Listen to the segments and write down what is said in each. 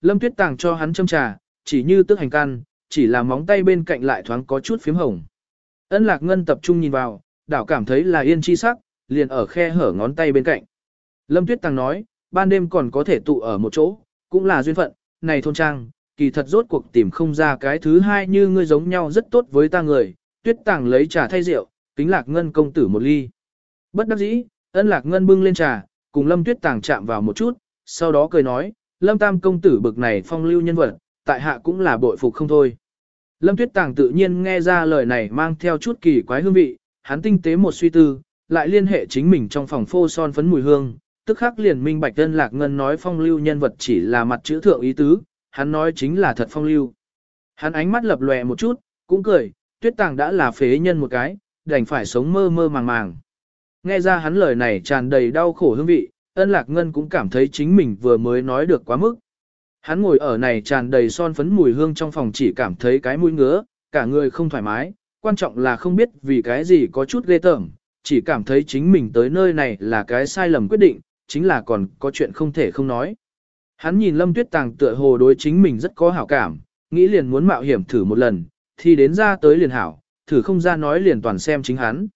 Lâm Tuyết Tàng cho hắn châm trà, chỉ như tức hành can, chỉ là móng tay bên cạnh lại thoáng có chút phím hồng. Ân Lạc Ngân tập trung nhìn vào, đảo cảm thấy là yên chi sắc, liền ở khe hở ngón tay bên cạnh. Lâm Tuyết Tàng nói, ban đêm còn có thể tụ ở một chỗ, cũng là duyên phận, này thôn trang, kỳ thật rốt cuộc tìm không ra cái thứ hai như ngươi giống nhau rất tốt với ta người, Tuyết Tàng lấy trà thay rượu, kính Lạc Ngân công tử một ly. Bất đắc dĩ, ân Lạc Ngân bưng lên trà, cùng Lâm Tuyết Tàng chạm vào một chút, sau đó cười nói, Lâm Tam công tử bực này phong lưu nhân vật, tại hạ cũng là bội phục không thôi. Lâm Tuyết Tàng tự nhiên nghe ra lời này mang theo chút kỳ quái hương vị, hắn tinh tế một suy tư, lại liên hệ chính mình trong phòng phô son phấn mùi hương, tức khắc liền minh bạch tân lạc ngân nói phong lưu nhân vật chỉ là mặt chữ thượng ý tứ, hắn nói chính là thật phong lưu. Hắn ánh mắt lập lòe một chút, cũng cười, tuyết tàng đã là phế nhân một cái, đành phải sống mơ mơ màng màng. Nghe ra hắn lời này tràn đầy đau khổ hương vị, ân lạc ngân cũng cảm thấy chính mình vừa mới nói được quá mức. Hắn ngồi ở này tràn đầy son phấn mùi hương trong phòng chỉ cảm thấy cái mũi ngứa, cả người không thoải mái, quan trọng là không biết vì cái gì có chút ghê tởm, chỉ cảm thấy chính mình tới nơi này là cái sai lầm quyết định, chính là còn có chuyện không thể không nói. Hắn nhìn Lâm Tuyết Tàng tựa hồ đối chính mình rất có hảo cảm, nghĩ liền muốn mạo hiểm thử một lần, thì đến ra tới liền hảo, thử không ra nói liền toàn xem chính hắn.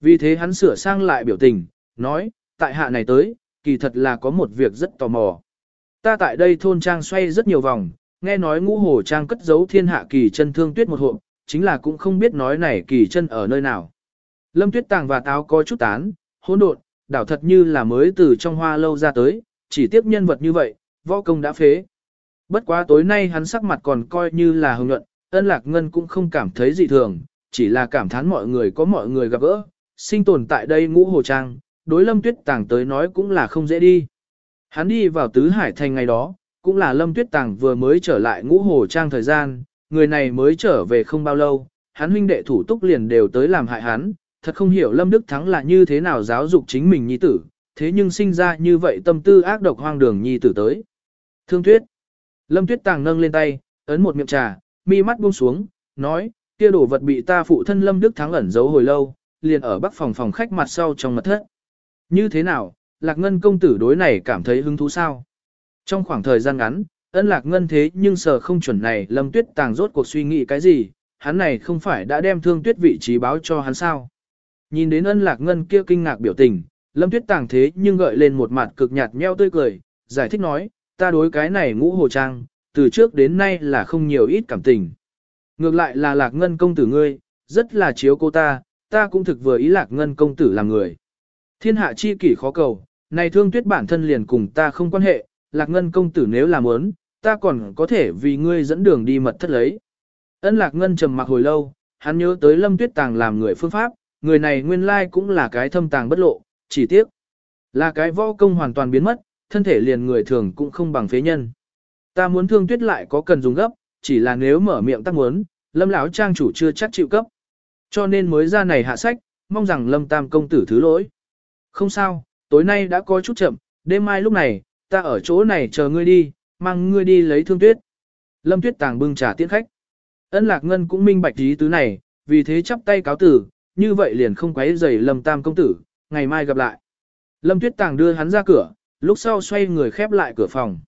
Vì thế hắn sửa sang lại biểu tình, nói, tại hạ này tới, kỳ thật là có một việc rất tò mò. Ta tại đây thôn trang xoay rất nhiều vòng, nghe nói ngũ hồ trang cất giấu thiên hạ kỳ chân thương tuyết một hộp, chính là cũng không biết nói này kỳ chân ở nơi nào. Lâm tuyết tàng và táo có chút tán, hỗn độn, đảo thật như là mới từ trong hoa lâu ra tới, chỉ tiếp nhân vật như vậy, võ công đã phế. Bất quá tối nay hắn sắc mặt còn coi như là hồng nhuận, ân lạc ngân cũng không cảm thấy gì thường, chỉ là cảm thán mọi người có mọi người gặp gỡ, sinh tồn tại đây ngũ hồ trang, đối lâm tuyết tàng tới nói cũng là không dễ đi. Hắn đi vào tứ hải thành ngày đó, cũng là lâm tuyết tàng vừa mới trở lại ngũ hồ trang thời gian, người này mới trở về không bao lâu, hắn huynh đệ thủ túc liền đều tới làm hại hắn, thật không hiểu Lâm Đức Thắng là như thế nào giáo dục chính mình nhi tử, thế nhưng sinh ra như vậy tâm tư ác độc hoang đường nhi tử tới. Thương Tuyết. Lâm Tuyết Tàng nâng lên tay, ấn một miệng trà, mi mắt buông xuống, nói, kia đồ vật bị ta phụ thân Lâm Đức Thắng ẩn giấu hồi lâu, liền ở bắc phòng phòng khách mặt sau trong mật thất. Như thế nào, Lạc Ngân công tử đối này cảm thấy hứng thú sao? Trong khoảng thời gian ngắn, ân Lạc Ngân thế nhưng sờ không chuẩn này Lâm Tuyết Tàng rốt cuộc suy nghĩ cái gì, hắn này không phải đã đem thương tuyết vị trí báo cho hắn sao? Nhìn đến ân lạc ngân kia kinh ngạc biểu tình, lâm tuyết tàng thế nhưng gợi lên một mặt cực nhạt nheo tươi cười, giải thích nói, ta đối cái này ngũ hồ trang, từ trước đến nay là không nhiều ít cảm tình. Ngược lại là lạc ngân công tử ngươi, rất là chiếu cô ta, ta cũng thực vừa ý lạc ngân công tử làm người. Thiên hạ chi kỷ khó cầu, này thương tuyết bản thân liền cùng ta không quan hệ, lạc ngân công tử nếu làm ớn, ta còn có thể vì ngươi dẫn đường đi mật thất lấy. Ân lạc ngân trầm mặc hồi lâu, hắn nhớ tới lâm tuyết tàng làm người phương pháp, người này nguyên lai cũng là cái thâm tàng bất lộ, chỉ tiếc là cái võ công hoàn toàn biến mất, thân thể liền người thường cũng không bằng phế nhân. Ta muốn thương tuyết lại có cần dùng gấp, chỉ là nếu mở miệng tác muốn, lâm lão trang chủ chưa chắc chịu cấp. Cho nên mới ra này hạ sách, mong rằng lâm tam công tử thứ lỗi. Không sao, tối nay đã có chút chậm, đêm mai lúc này, ta ở chỗ này chờ ngươi đi, mang ngươi đi lấy thương tuyết. Lâm tuyết tàng bưng trà tiễn khách. Ân lạc ngân cũng minh bạch ý tứ này, vì thế chắp tay cáo tử, như vậy liền không quấy rầy Lâm Tam công tử, ngày mai gặp lại. Lâm Tuyết Tàng đưa hắn ra cửa, lúc sau xoay người khép lại cửa phòng.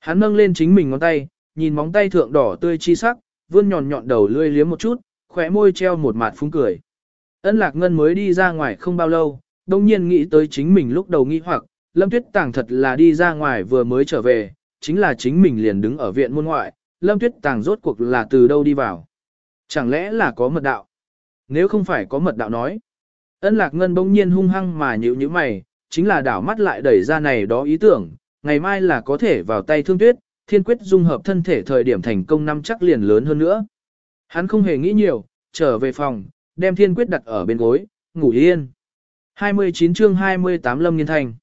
Hắn nâng lên chính mình ngón tay, nhìn móng tay thượng đỏ tươi chi sắc, vươn nhọn nhọn đầu lươi liếm một chút, khóe môi treo một mạt phúng cười. Ân Lạc Ngân mới đi ra ngoài không bao lâu, đông nhiên nghĩ tới chính mình lúc đầu nghĩ hoặc, Lâm Tuyết Tàng thật là đi ra ngoài vừa mới trở về, chính là chính mình liền đứng ở viện môn ngoại, Lâm Tuyết Tàng rốt cuộc là từ đâu đi vào. Chẳng lẽ là có mật đạo? Nếu không phải có mật đạo nói. Ân lạc ngân bỗng nhiên hung hăng mà nhíu như mày, chính là đảo mắt lại đẩy ra này đó ý tưởng, ngày mai là có thể vào tay thương tuyết, thiên quyết dung hợp thân thể thời điểm thành công năm chắc liền lớn hơn nữa. Hắn không hề nghĩ nhiều, trở về phòng, đem thiên quyết đặt ở bên gối, ngủ yên. 29 chương 28 Lâm Nghiên Thành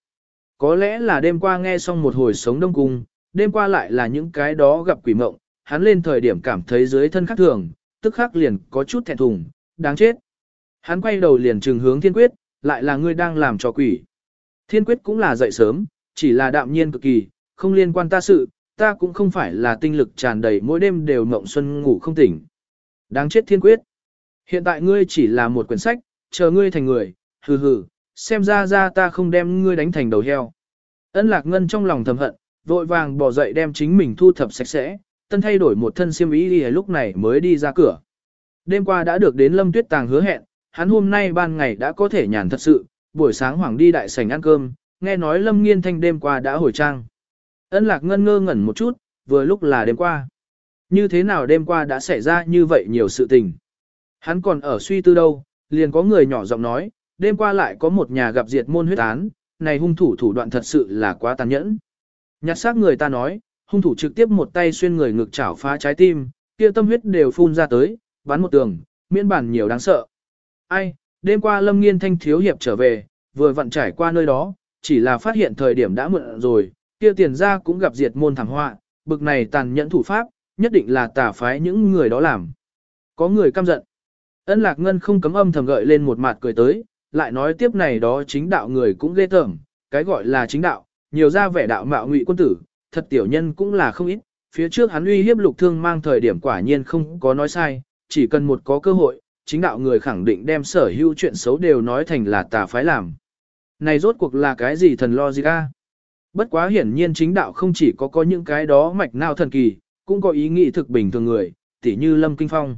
Có lẽ là đêm qua nghe xong một hồi sống đông cung, đêm qua lại là những cái đó gặp quỷ mộng, hắn lên thời điểm cảm thấy dưới thân khắc thường, tức khắc liền có chút thẹn thùng, đáng chết. Hắn quay đầu liền trừng hướng thiên quyết, lại là ngươi đang làm trò quỷ. Thiên quyết cũng là dậy sớm, chỉ là đạm nhiên cực kỳ, không liên quan ta sự, ta cũng không phải là tinh lực tràn đầy mỗi đêm đều mộng xuân ngủ không tỉnh. Đáng chết thiên quyết. Hiện tại ngươi chỉ là một quyển sách, chờ ngươi thành người, hừ hừ, xem ra ra ta không đem ngươi đánh thành đầu heo. Ân lạc ngân trong lòng thầm hận, vội vàng bỏ dậy đem chính mình thu thập sạch sẽ, tân thay đổi một thân xiêm y lúc này mới đi ra cửa. Đêm qua đã được đến Lâm Tuyết Tàng hứa hẹn, hắn hôm nay ban ngày đã có thể nhàn thật sự, buổi sáng hoàng đi đại sảnh ăn cơm, nghe nói Lâm Nghiên Thanh đêm qua đã hồi trang. Ân Lạc Ngân ngơ ngẩn một chút, vừa lúc là đêm qua. Như thế nào đêm qua đã xảy ra như vậy nhiều sự tình. Hắn còn ở suy tư đâu, liền có người nhỏ giọng nói, đêm qua lại có một nhà gặp diệt môn huyết án, này hung thủ thủ đoạn thật sự là quá tàn nhẫn. Nhặt xác người ta nói, hung thủ trực tiếp một tay xuyên người ngực chảo phá trái tim, kia tâm huyết đều phun ra tới, bắn một tường, miễn bản nhiều đáng sợ. Ai, đêm qua Lâm Nghiên Thanh thiếu hiệp trở về, vừa vặn trải qua nơi đó, chỉ là phát hiện thời điểm đã muộn rồi, kia tiền ra cũng gặp diệt môn thảm họa, bực này tàn nhẫn thủ pháp, nhất định là tà phái những người đó làm. Có người căm giận. Ân Lạc Ngân không cấm âm thầm gợi lên một mặt cười tới, lại nói tiếp này đó chính đạo người cũng ghê tởm, cái gọi là chính đạo, nhiều ra vẻ đạo mạo ngụy quân tử, thật tiểu nhân cũng là không ít, phía trước hắn uy hiếp lục thương mang thời điểm quả nhiên không có nói sai, chỉ cần một có cơ hội, chính đạo người khẳng định đem sở hữu chuyện xấu đều nói thành là tà phái làm. Này rốt cuộc là cái gì thần lo gì ca? Bất quá hiển nhiên chính đạo không chỉ có có những cái đó mạch nào thần kỳ, cũng có ý nghĩ thực bình thường người, tỉ như Lâm Kinh Phong.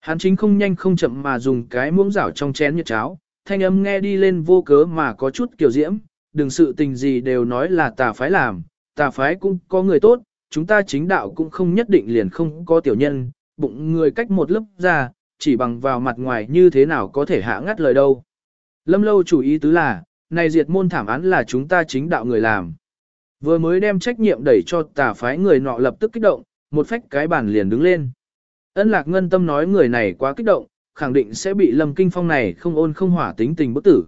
Hắn chính không nhanh không chậm mà dùng cái muỗng rảo trong chén như cháo, thanh âm nghe đi lên vô cớ mà có chút kiểu diễm, đừng sự tình gì đều nói là tà phái làm, tà phái cũng có người tốt, chúng ta chính đạo cũng không nhất định liền không có tiểu nhân, bụng người cách một lớp ra, chỉ bằng vào mặt ngoài như thế nào có thể hạ ngắt lời đâu. Lâm lâu chủ ý tứ là, này diệt môn thảm án là chúng ta chính đạo người làm. Vừa mới đem trách nhiệm đẩy cho tà phái người nọ lập tức kích động, một phách cái bản liền đứng lên. Ân lạc ngân tâm nói người này quá kích động, khẳng định sẽ bị Lâm Kinh Phong này không ôn không hỏa tính tình bức tử.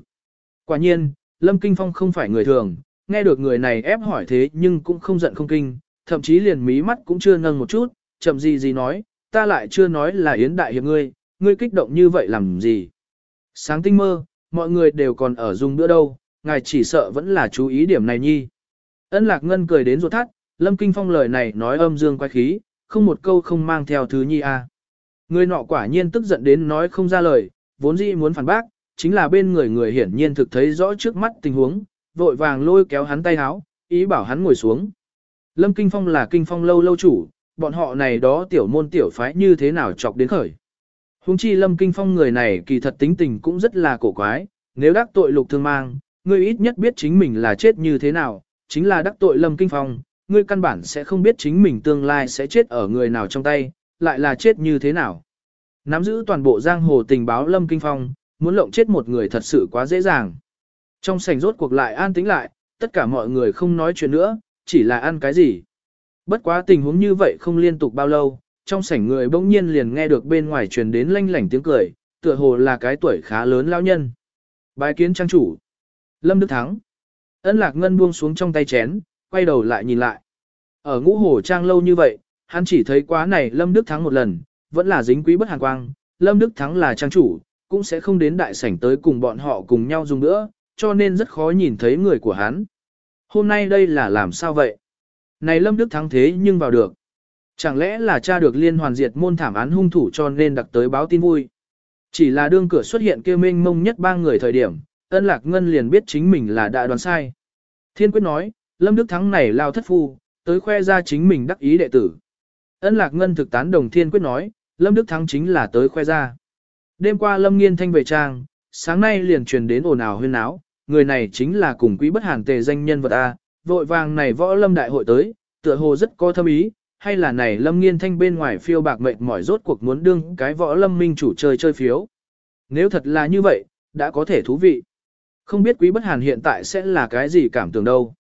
Quả nhiên, Lâm Kinh Phong không phải người thường, nghe được người này ép hỏi thế nhưng cũng không giận không kinh, thậm chí liền mí mắt cũng chưa nâng một chút, chậm gì gì nói, ta lại chưa nói là Yến Đại Hiệp ngươi, ngươi kích động như vậy làm gì. Sáng tinh mơ, mọi người đều còn ở dùng bữa đâu, ngài chỉ sợ vẫn là chú ý điểm này nhi. Ân Lạc Ngân cười đến ruột thắt, Lâm Kinh Phong lời này nói âm dương quay khí, không một câu không mang theo thứ nhi a. Người nọ quả nhiên tức giận đến nói không ra lời, vốn dĩ muốn phản bác, chính là bên người người hiển nhiên thực thấy rõ trước mắt tình huống, vội vàng lôi kéo hắn tay háo, ý bảo hắn ngồi xuống. Lâm Kinh Phong là Kinh Phong lâu lâu chủ, bọn họ này đó tiểu môn tiểu phái như thế nào chọc đến khởi. Hùng chi Lâm Kinh Phong người này kỳ thật tính tình cũng rất là cổ quái, nếu đắc tội lục thương mang, ngươi ít nhất biết chính mình là chết như thế nào, chính là đắc tội Lâm Kinh Phong, ngươi căn bản sẽ không biết chính mình tương lai sẽ chết ở người nào trong tay, lại là chết như thế nào. Nắm giữ toàn bộ giang hồ tình báo Lâm Kinh Phong, muốn lộng chết một người thật sự quá dễ dàng. Trong sảnh rốt cuộc lại an tĩnh lại, tất cả mọi người không nói chuyện nữa, chỉ là ăn cái gì. Bất quá tình huống như vậy không liên tục bao lâu, trong sảnh người bỗng nhiên liền nghe được bên ngoài truyền đến lanh lảnh tiếng cười, tựa hồ là cái tuổi khá lớn lão nhân. Bài kiến trang chủ. Lâm Đức Thắng. Ân Lạc Ngân buông xuống trong tay chén, quay đầu lại nhìn lại. Ở ngũ hồ trang lâu như vậy, hắn chỉ thấy quá này Lâm Đức Thắng một lần, vẫn là dính quý bất hàn quang, Lâm Đức Thắng là trang chủ, cũng sẽ không đến đại sảnh tới cùng bọn họ cùng nhau dùng nữa, cho nên rất khó nhìn thấy người của hắn. Hôm nay đây là làm sao vậy? Này Lâm Đức Thắng thế nhưng vào được. Chẳng lẽ là cha được liên hoàn diệt môn thảm án hung thủ cho nên đặc tới báo tin vui. Chỉ là đương cửa xuất hiện kêu mênh mông nhất ba người thời điểm, ân lạc ngân liền biết chính mình là đã đoán sai. Thiên quyết nói, Lâm Đức Thắng này lao thất phu, tới khoe ra chính mình đắc ý đệ tử. Ân lạc ngân thực tán đồng thiên quyết nói, Lâm Đức Thắng chính là tới khoe ra. Đêm qua Lâm Nghiên Thanh về trang, sáng nay liền truyền đến ồn ào huyên náo, người này chính là cùng quý bất hàn tề danh nhân vật A, vội vàng này võ lâm đại hội tới, tựa hồ rất có thâm ý, hay là này Lâm Nghiên Thanh bên ngoài phiêu bạc mệt mỏi rốt cuộc muốn đương cái võ lâm minh chủ chơi chơi phiếu. Nếu thật là như vậy, đã có thể thú vị. Không biết quý bất hàn hiện tại sẽ là cái gì cảm tưởng đâu.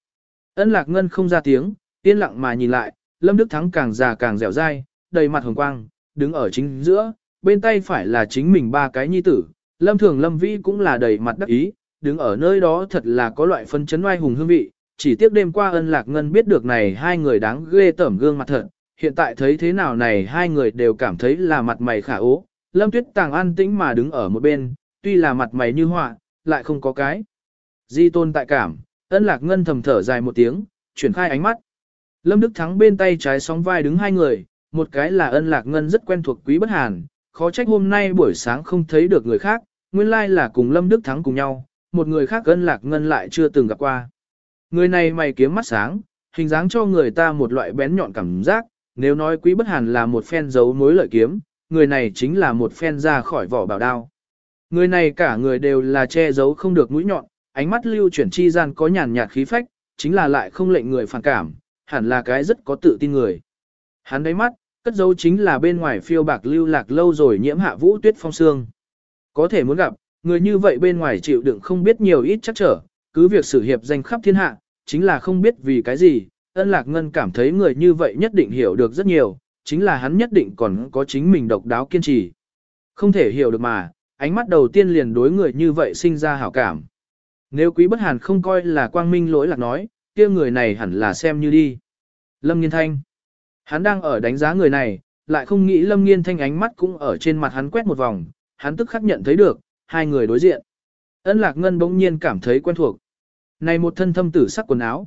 Ân lạc ngân không ra tiếng, yên lặng mà nhìn lại, Lâm Đức Thắng càng già càng dẻo dai, đầy mặt hồng quang, đứng ở chính giữa, bên tay phải là chính mình ba cái nhi tử, Lâm Thường Lâm Vĩ cũng là đầy mặt đắc ý, đứng ở nơi đó thật là có loại phân chấn oai hùng hương vị, chỉ tiếc đêm qua ân lạc ngân biết được này hai người đáng ghê tởm gương mặt thật, hiện tại thấy thế nào này hai người đều cảm thấy là mặt mày khả ố, Lâm Tuyết Tàng an tĩnh mà đứng ở một bên, tuy là mặt mày như họa, lại không có cái. Di tôn tại cảm, ân lạc ngân thầm thở dài một tiếng, chuyển khai ánh mắt. Lâm Đức Thắng bên tay trái sóng vai đứng hai người, một cái là ân lạc ngân rất quen thuộc quý bất hàn, khó trách hôm nay buổi sáng không thấy được người khác, nguyên lai là cùng Lâm Đức Thắng cùng nhau, một người khác ân lạc ngân lại chưa từng gặp qua. Người này mày kiếm mắt sáng, Hình dáng cho người ta một loại bén nhọn cảm giác, nếu nói quý bất hàn là một phen giấu mối lợi kiếm, người này chính là một phen ra khỏi vỏ bảo đao. Người này cả người đều là che giấu không được mũi nhọn, ánh mắt lưu chuyển chi gian có nhàn nhạt khí phách, chính là lại không lệnh người phản cảm, hẳn là cái rất có tự tin người. Hắn đáy mắt, cất dấu chính là bên ngoài phiêu bạc lưu lạc lâu rồi nhiễm hạ vũ tuyết phong sương. Có thể muốn gặp, người như vậy bên ngoài chịu đựng không biết nhiều ít chắc trở, cứ việc sử hiệp danh khắp thiên hạ, chính là không biết vì cái gì, ân lạc ngân cảm thấy người như vậy nhất định hiểu được rất nhiều, chính là hắn nhất định còn có chính mình độc đáo kiên trì. Không thể hiểu được mà, ánh mắt đầu tiên liền đối người như vậy sinh ra hảo cảm. Nếu quý bất hàn không coi là quang minh lỗi lạc nói, kia người này hẳn là xem như đi. Lâm Nghiên Thanh. Hắn đang ở đánh giá người này, lại không nghĩ Lâm Nghiên Thanh ánh mắt cũng ở trên mặt hắn quét một vòng, hắn tức khắc nhận thấy được, hai người đối diện. Ân Lạc Ngân bỗng nhiên cảm thấy quen thuộc. Này một thân thâm tử sắc quần áo.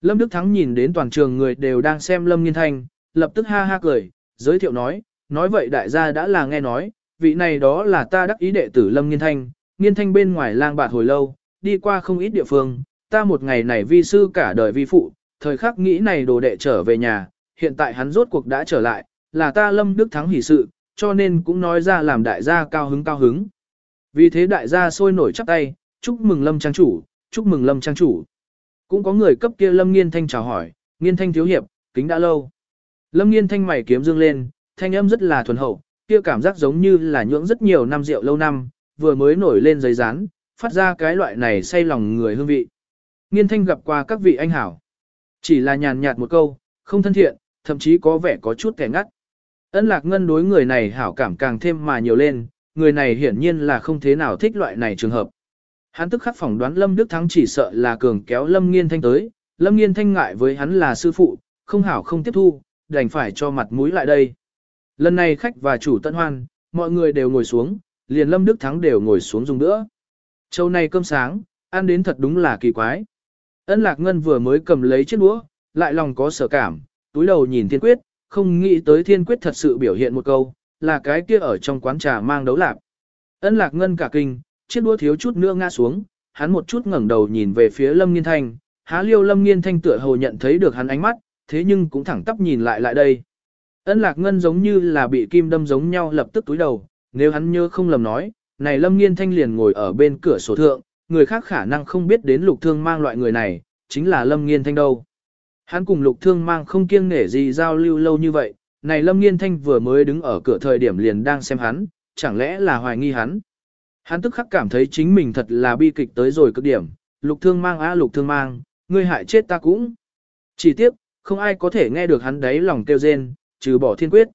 Lâm Đức Thắng nhìn đến toàn trường người đều đang xem Lâm Nghiên Thanh, lập tức ha ha cười, giới thiệu nói, nói vậy đại gia đã là nghe nói, vị này đó là ta đắc ý đệ tử Lâm Nghiên Thanh, Nghiên Thanh bên ngoài lang bạt hồi lâu, đi qua không ít địa phương, ta một ngày này vi sư cả đời vi phụ, thời khắc nghĩ này đồ đệ trở về nhà, hiện tại hắn rốt cuộc đã trở lại, là ta Lâm Đức Thắng hỷ sự, cho nên cũng nói ra làm đại gia cao hứng cao hứng. Vì thế đại gia sôi nổi chắp tay, chúc mừng Lâm Trang Chủ, chúc mừng Lâm Trang Chủ. Cũng có người cấp kia Lâm Nghiên Thanh chào hỏi, Nghiên Thanh thiếu hiệp, kính đã lâu. Lâm Nghiên Thanh mày kiếm dương lên, thanh âm rất là thuần hậu, kia cảm giác giống như là nhưỡng rất nhiều năm rượu lâu năm, vừa mới nổi lên giấy rán, phát ra cái loại này say lòng người hương vị. Nghiên Thanh gặp qua các vị anh hảo. Chỉ là nhàn nhạt một câu, không thân thiện, thậm chí có vẻ có chút kẻ ngắt. Ân lạc ngân đối người này hảo cảm càng thêm mà nhiều lên, người này hiển nhiên là không thế nào thích loại này trường hợp. Hắn tức khắc phỏng đoán Lâm Đức Thắng chỉ sợ là cường kéo Lâm Nghiên Thanh tới, Lâm Nghiên Thanh ngại với hắn là sư phụ, không hảo không tiếp thu, đành phải cho mặt mũi lại đây. Lần này khách và chủ tận hoan, mọi người đều ngồi xuống, liền Lâm Đức Thắng đều ngồi xuống dùng nữa. Châu này cơm sáng, ăn đến thật đúng là kỳ quái. Ân Lạc Ngân vừa mới cầm lấy chiếc đũa, lại lòng có sở cảm, túi đầu nhìn Thiên Quyết, không nghĩ tới Thiên Quyết thật sự biểu hiện một câu, là cái kia ở trong quán trà mang đấu lạc. Ân Lạc Ngân cả kinh, chiếc đũa thiếu chút nữa ngã xuống, hắn một chút ngẩng đầu nhìn về phía Lâm Nghiên Thanh, há liêu Lâm Nghiên Thanh tựa hồ nhận thấy được hắn ánh mắt, thế nhưng cũng thẳng tắp nhìn lại lại đây. Ân Lạc Ngân giống như là bị kim đâm giống nhau lập tức túi đầu, nếu hắn nhớ không lầm nói, này Lâm Nghiên Thanh liền ngồi ở bên cửa sổ thượng, người khác khả năng không biết đến lục thương mang loại người này, chính là Lâm Nghiên Thanh đâu. Hắn cùng lục thương mang không kiêng nể gì giao lưu lâu như vậy, này Lâm Nghiên Thanh vừa mới đứng ở cửa thời điểm liền đang xem hắn, chẳng lẽ là hoài nghi hắn. Hắn tức khắc cảm thấy chính mình thật là bi kịch tới rồi cực điểm, lục thương mang á lục thương mang, ngươi hại chết ta cũng. Chỉ tiếc, không ai có thể nghe được hắn đấy lòng kêu rên, trừ bỏ thiên quyết.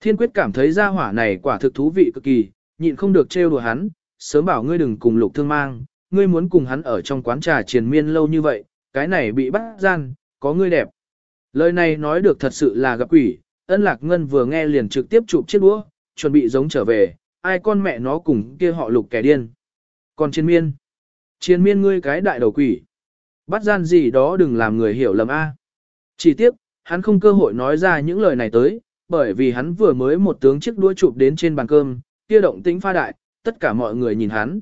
Thiên quyết cảm thấy gia hỏa này quả thực thú vị cực kỳ, nhịn không được trêu đùa hắn, sớm bảo ngươi đừng cùng lục thương mang, ngươi muốn cùng hắn ở trong quán trà triền miên lâu như vậy, cái này bị bắt gian, có ngươi đẹp. Lời này nói được thật sự là gặp quỷ, ân lạc ngân vừa nghe liền trực tiếp chụp chiếc đũa, chuẩn bị giống trở về, ai con mẹ nó cùng kia họ lục kẻ điên. Còn Triền miên, Triền miên ngươi cái đại đầu quỷ. Bắt gian gì đó đừng làm người hiểu lầm a. Chỉ tiếc, hắn không cơ hội nói ra những lời này tới, bởi vì hắn vừa mới một tướng chiếc đũa chụp đến trên bàn cơm, kia động tĩnh pha đại, tất cả mọi người nhìn hắn.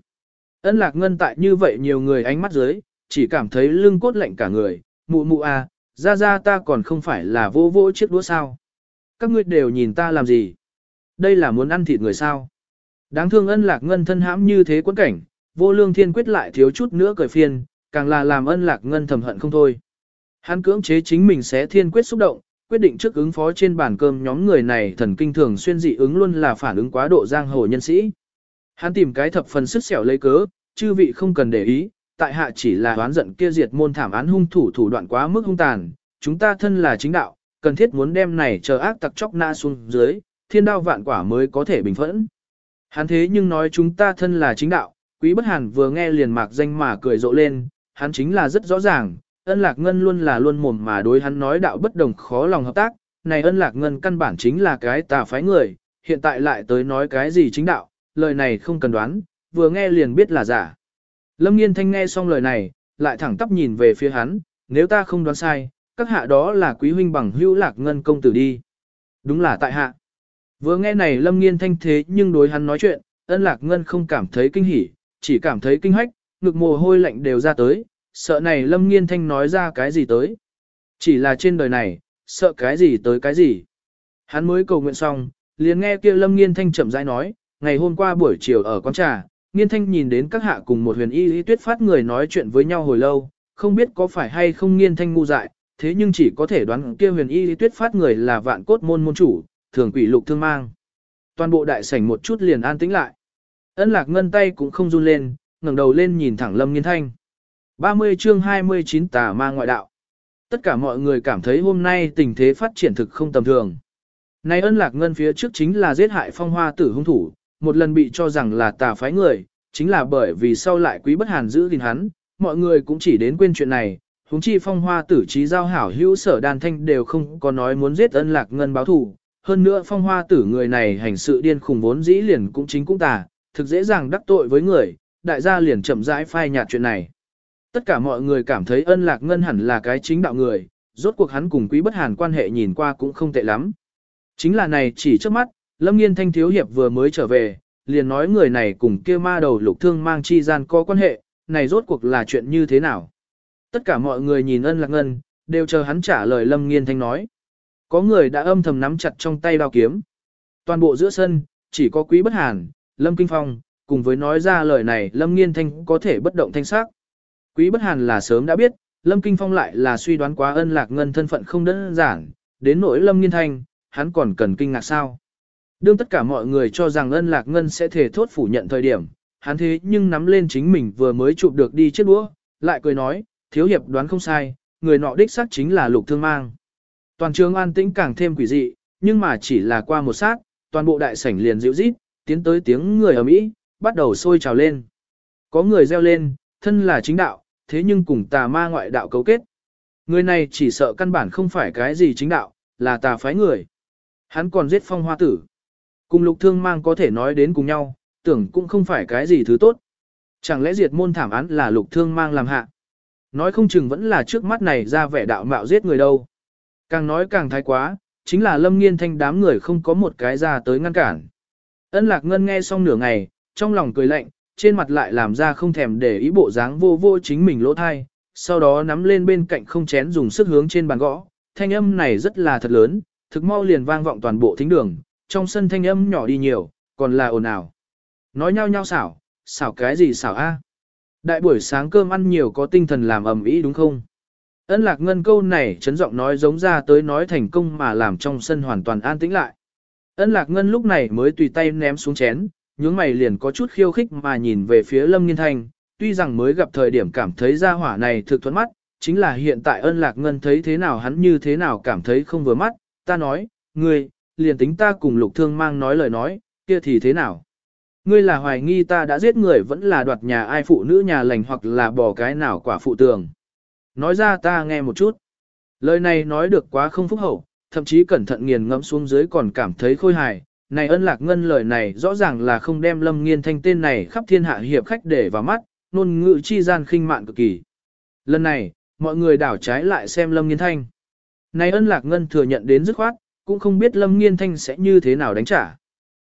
Ân lạc ngân tại như vậy nhiều người ánh mắt dưới, chỉ cảm thấy lưng cốt lạnh cả người, mụ mụ à, ra ra ta còn không phải là vô vô chiếc đũa sao. Các ngươi đều nhìn ta làm gì? Đây là muốn ăn thịt người sao? Đáng thương ân lạc ngân thân hãm như thế quẫn cảnh, vô lương thiên quyết lại thiếu chút nữa cởi phiền, càng là làm ân lạc ngân thầm hận không thôi. Hắn cưỡng chế chính mình sẽ thiên quyết xúc động, quyết định trước ứng phó trên bàn cơm nhóm người này thần kinh thường xuyên dị ứng luôn là phản ứng quá độ giang hồ nhân sĩ. Hắn tìm cái thập phần sức xẻo lấy cớ, chư vị không cần để ý, tại hạ chỉ là đoán giận kia diệt môn thảm án hung thủ thủ đoạn quá mức hung tàn, chúng ta thân là chính đạo, cần thiết muốn đem này chờ ác tặc chóc na xuống dưới, thiên đao vạn quả mới có thể bình phẫn. Hắn thế nhưng nói chúng ta thân là chính đạo, quý bất hàn vừa nghe liền mạc danh mà cười rộ lên, hắn chính là rất rõ ràng, ân lạc ngân luôn là luôn mồm mà đối hắn nói đạo bất đồng khó lòng hợp tác, này ân lạc ngân căn bản chính là cái tà phái người, hiện tại lại tới nói cái gì chính đạo, lời này không cần đoán, vừa nghe liền biết là giả. Lâm nghiên thanh nghe xong lời này, lại thẳng tắp nhìn về phía hắn, nếu ta không đoán sai, các hạ đó là quý huynh bằng hữu lạc ngân công tử đi. Đúng là tại hạ. Vừa nghe này lâm nghiên thanh thế nhưng đối hắn nói chuyện, ân lạc ngân không cảm thấy kinh hỉ, chỉ cảm thấy kinh hách, ngực mồ hôi lạnh đều ra tới, sợ này lâm nghiên thanh nói ra cái gì tới. Chỉ là trên đời này, sợ cái gì tới cái gì. Hắn mới cầu nguyện xong, liền nghe kia Lâm Nghiên Thanh chậm rãi nói, ngày hôm qua buổi chiều ở quán trà, Nghiên Thanh nhìn đến các hạ cùng một huyền y lý tuyết phát người nói chuyện với nhau hồi lâu, không biết có phải hay không Nghiên Thanh ngu dại, thế nhưng chỉ có thể đoán kia huyền y lý tuyết phát người là vạn cốt môn môn chủ, thường quỷ lục thương mang. Toàn bộ đại sảnh một chút liền an tĩnh lại. Ân lạc ngân tay cũng không run lên, ngẩng đầu lên nhìn thẳng Lâm Nghiên Thanh. 30 chương 29 tà ma ngoại đạo. Tất cả mọi người cảm thấy hôm nay tình thế phát triển thực không tầm thường. Này ân lạc ngân phía trước chính là giết hại phong hoa tử hung thủ, một lần bị cho rằng là tà phái người, chính là bởi vì sau lại quý bất hàn giữ gìn hắn, mọi người cũng chỉ đến quên chuyện này, huống chi phong hoa tử trí giao hảo hữu sở đàn thanh đều không có nói muốn giết ân lạc ngân báo thù. Hơn nữa phong hoa tử người này hành sự điên khùng vốn dĩ liền cũng chính cũng tà, thực dễ dàng đắc tội với người, đại gia liền chậm rãi phai nhạt chuyện này. Tất cả mọi người cảm thấy ân lạc ngân hẳn là cái chính đạo người, rốt cuộc hắn cùng quý bất hàn quan hệ nhìn qua cũng không tệ lắm. Chính là này chỉ trước mắt, Lâm Nghiên Thanh Thiếu Hiệp vừa mới trở về, liền nói người này cùng kia ma đầu lục thương mang chi gian có quan hệ, này rốt cuộc là chuyện như thế nào. Tất cả mọi người nhìn ân lạc ngân, đều chờ hắn trả lời Lâm Nghiên Thanh nói. Có người đã âm thầm nắm chặt trong tay đao kiếm. Toàn bộ giữa sân, chỉ có quý bất hàn, Lâm Kinh Phong, cùng với nói ra lời này Lâm Nghiên Thanh có thể bất động thanh sắc. Quý bất hàn là sớm đã biết, Lâm Kinh Phong lại là suy đoán quá ân lạc ngân thân phận không đơn giản, đến nỗi Lâm Nghiên Thanh, hắn còn cần kinh ngạc sao. Đương tất cả mọi người cho rằng ân lạc ngân sẽ thể thốt phủ nhận thời điểm, hắn thế nhưng nắm lên chính mình vừa mới chụp được đi chiếc đũa, lại cười nói, thiếu hiệp đoán không sai, người nọ đích xác chính là lục thương mang. Toàn trường an tĩnh càng thêm quỷ dị, nhưng mà chỉ là qua một sát, toàn bộ đại sảnh liền dịu rít, tiến tới tiếng người ở Mỹ, bắt đầu sôi trào lên. Có người reo lên, thân là chính đạo, thế nhưng cùng tà ma ngoại đạo cấu kết. Người này chỉ sợ căn bản không phải cái gì chính đạo, là tà phái người. Hắn còn giết phong hoa tử. Cùng lục thương mang có thể nói đến cùng nhau, tưởng cũng không phải cái gì thứ tốt. Chẳng lẽ diệt môn thảm án là lục thương mang làm hạ. Nói không chừng vẫn là trước mắt này ra vẻ đạo mạo giết người đâu. Càng nói càng thái quá, chính là lâm nghiên thanh đám người không có một cái ra tới ngăn cản. Ân lạc ngân nghe xong nửa ngày, trong lòng cười lạnh, trên mặt lại làm ra không thèm để ý bộ dáng vô vô chính mình lỗ thai, sau đó nắm lên bên cạnh không chén dùng sức hướng trên bàn gõ, thanh âm này rất là thật lớn, thực mau liền vang vọng toàn bộ thính đường, trong sân thanh âm nhỏ đi nhiều, còn là ồn ào. Nói nhau nhau xảo, xảo cái gì xảo a? Đại buổi sáng cơm ăn nhiều có tinh thần làm ầm ĩ đúng không? Ân lạc ngân câu này chấn giọng nói giống ra tới nói thành công mà làm trong sân hoàn toàn an tĩnh lại. Ân lạc ngân lúc này mới tùy tay ném xuống chén, nhướng mày liền có chút khiêu khích mà nhìn về phía lâm nghiên thanh, tuy rằng mới gặp thời điểm cảm thấy ra hỏa này thực thuẫn mắt, chính là hiện tại ân lạc ngân thấy thế nào hắn như thế nào cảm thấy không vừa mắt, ta nói, ngươi, liền tính ta cùng lục thương mang nói lời nói, kia thì thế nào? Ngươi là hoài nghi ta đã giết người vẫn là đoạt nhà ai phụ nữ nhà lành hoặc là bỏ cái nào quả phụ tường. Nói ra ta nghe một chút. Lời này nói được quá không phúc hậu, thậm chí cẩn thận nghiền ngẫm xuống dưới còn cảm thấy khôi hài. Này ân lạc ngân lời này rõ ràng là không đem lâm nghiên thanh tên này khắp thiên hạ hiệp khách để vào mắt, nôn ngữ chi gian khinh mạn cực kỳ. Lần này, mọi người đảo trái lại xem lâm nghiên thanh. Này ân lạc ngân thừa nhận đến dứt khoát, cũng không biết lâm nghiên thanh sẽ như thế nào đánh trả.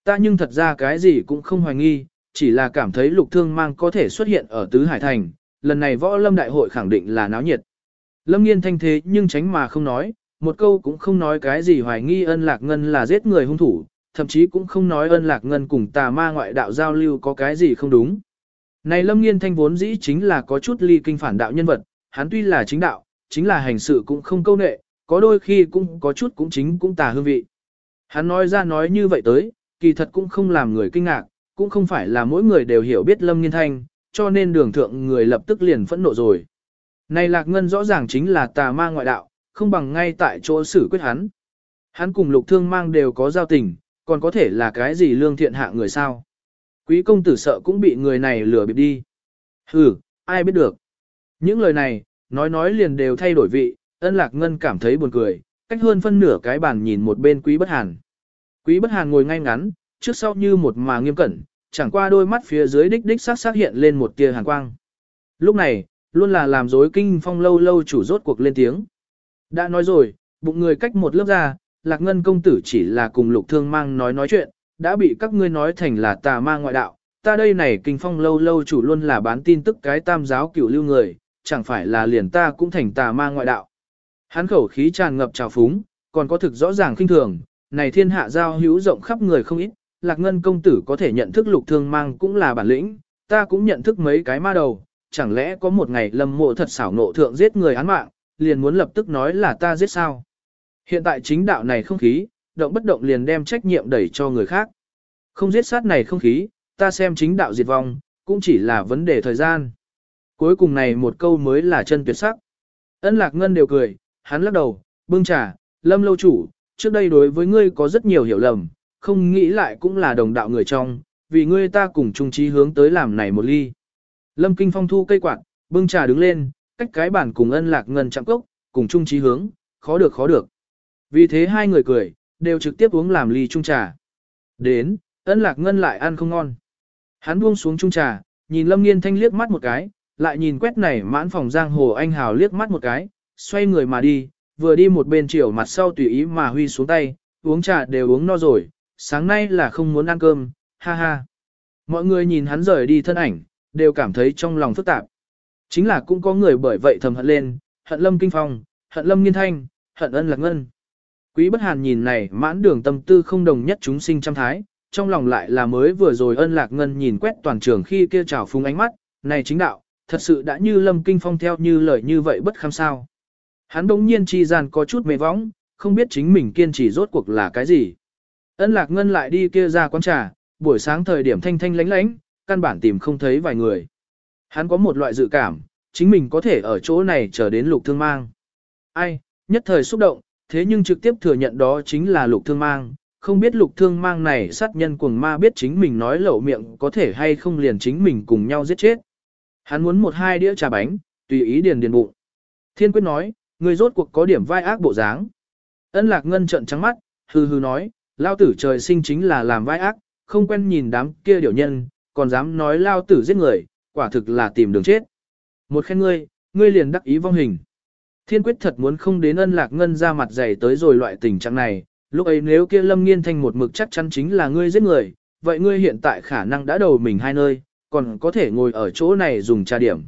Ta nhưng thật ra cái gì cũng không hoài nghi, chỉ là cảm thấy lục thương mang có thể xuất hiện ở Tứ Hải Thành, lần này võ lâm đại hội khẳng định là náo nhiệt. Lâm nghiên thanh thế nhưng tránh mà không nói, một câu cũng không nói cái gì hoài nghi ân lạc ngân là giết người hung thủ, thậm chí cũng không nói ân lạc ngân cùng tà ma ngoại đạo giao lưu có cái gì không đúng. Này lâm nghiên thanh vốn dĩ chính là có chút ly kinh phản đạo nhân vật, hắn tuy là chính đạo, chính là hành sự cũng không câu nệ, có đôi khi cũng có chút cũng chính cũng tà hương vị. Hắn nói ra nói như vậy tới, kỳ thật cũng không làm người kinh ngạc, cũng không phải là mỗi người đều hiểu biết lâm nghiên thanh, cho nên đường thượng người lập tức liền phẫn nộ rồi. Này lạc ngân rõ ràng chính là tà ma ngoại đạo, không bằng ngay tại chỗ xử quyết hắn. Hắn cùng lục thương mang đều có giao tình, còn có thể là cái gì lương thiện hạ người sao. Quý công tử sợ cũng bị người này lừa bịp đi. Hừ, ai biết được. Những lời này, nói nói liền đều thay đổi vị, ân lạc ngân cảm thấy buồn cười, cách hơn phân nửa cái bàn nhìn một bên quý bất hàn. Quý bất hàn ngồi ngay ngắn, trước sau như một mà nghiêm cẩn, chẳng qua đôi mắt phía dưới đích đích sắc sắc hiện lên một tia hàn quang. Lúc này, luôn là làm dối kinh phong lâu lâu chủ rốt cuộc lên tiếng. Đã nói rồi, bụng người cách một lớp ra, lạc ngân công tử chỉ là cùng lục thương mang nói nói chuyện, đã bị các ngươi nói thành là tà ma ngoại đạo. Ta đây này kinh phong lâu lâu chủ luôn là bán tin tức cái tam giáo cửu lưu người, chẳng phải là liền ta cũng thành tà ma ngoại đạo. Hắn khẩu khí tràn ngập trào phúng, còn có thực rõ ràng khinh thường, này thiên hạ giao hữu rộng khắp người không ít, lạc ngân công tử có thể nhận thức lục thương mang cũng là bản lĩnh, ta cũng nhận thức mấy cái ma đầu, chẳng lẽ có một ngày lâm mộ thật xảo nộ thượng giết người án mạng, liền muốn lập tức nói là ta giết sao. Hiện tại chính đạo này không khí, động bất động liền đem trách nhiệm đẩy cho người khác. Không giết sát này không khí, ta xem chính đạo diệt vong, cũng chỉ là vấn đề thời gian. Cuối cùng này một câu mới là chân tuyệt sắc. Ân lạc ngân đều cười, hắn lắc đầu, bưng trà, lâm lâu chủ, trước đây đối với ngươi có rất nhiều hiểu lầm, không nghĩ lại cũng là đồng đạo người trong, vì ngươi ta cùng chung trí hướng tới làm này một ly. Lâm Kinh Phong thu cây quạt, bưng trà đứng lên, cách cái bản cùng ân lạc ngân chạm cốc, cùng chung trí hướng, khó được khó được. Vì thế hai người cười, đều trực tiếp uống làm ly chung trà. Đến, ân lạc ngân lại ăn không ngon. Hắn buông xuống chung trà, nhìn Lâm Nghiên Thanh liếc mắt một cái, lại nhìn quét này mãn phòng giang hồ anh hào liếc mắt một cái, xoay người mà đi, vừa đi một bên chiều mặt sau tùy ý mà huy xuống tay, uống trà đều uống no rồi, sáng nay là không muốn ăn cơm, ha ha. Mọi người nhìn hắn rời đi thân ảnh, đều cảm thấy trong lòng phức tạp. Chính là cũng có người bởi vậy thầm hận lên, hận lâm kinh phong, hận lâm nghiên thanh, hận ân lạc ngân. Quý bất hàn nhìn này mãn đường tâm tư không đồng nhất chúng sinh trăm thái, trong lòng lại là mới vừa rồi ân lạc ngân nhìn quét toàn trường khi kia trào phúng ánh mắt, này chính đạo, thật sự đã như lâm kinh phong theo như lời như vậy bất kham sao. Hắn đống nhiên chi gian có chút mê võng, không biết chính mình kiên trì rốt cuộc là cái gì. Ân lạc ngân lại đi kia ra quán trà, buổi sáng thời điểm thanh thanh lánh lánh, căn bản tìm không thấy vài người. Hắn có một loại dự cảm, chính mình có thể ở chỗ này chờ đến lục thương mang. Ai, nhất thời xúc động, thế nhưng trực tiếp thừa nhận đó chính là lục thương mang, không biết lục thương mang này sát nhân cuồng ma biết chính mình nói lẩu miệng có thể hay không liền chính mình cùng nhau giết chết. Hắn muốn một hai đĩa trà bánh, tùy ý điền điền bụng. Thiên quyết nói, Ngươi rốt cuộc có điểm vai ác bộ dáng. Ân lạc ngân trợn trắng mắt, hừ hừ nói, lao tử trời sinh chính là làm vai ác, không quen nhìn đám kia điều nhân, còn dám nói lao tử giết người, quả thực là tìm đường chết. Một khen ngươi, ngươi liền đắc ý vong hình. Thiên quyết thật muốn không đến ân lạc ngân ra mặt dày tới rồi loại tình trạng này, lúc ấy nếu kia lâm nghiên thành một mực chắc chắn chính là ngươi giết người, vậy ngươi hiện tại khả năng đã đầu mình hai nơi, còn có thể ngồi ở chỗ này dùng trà điểm.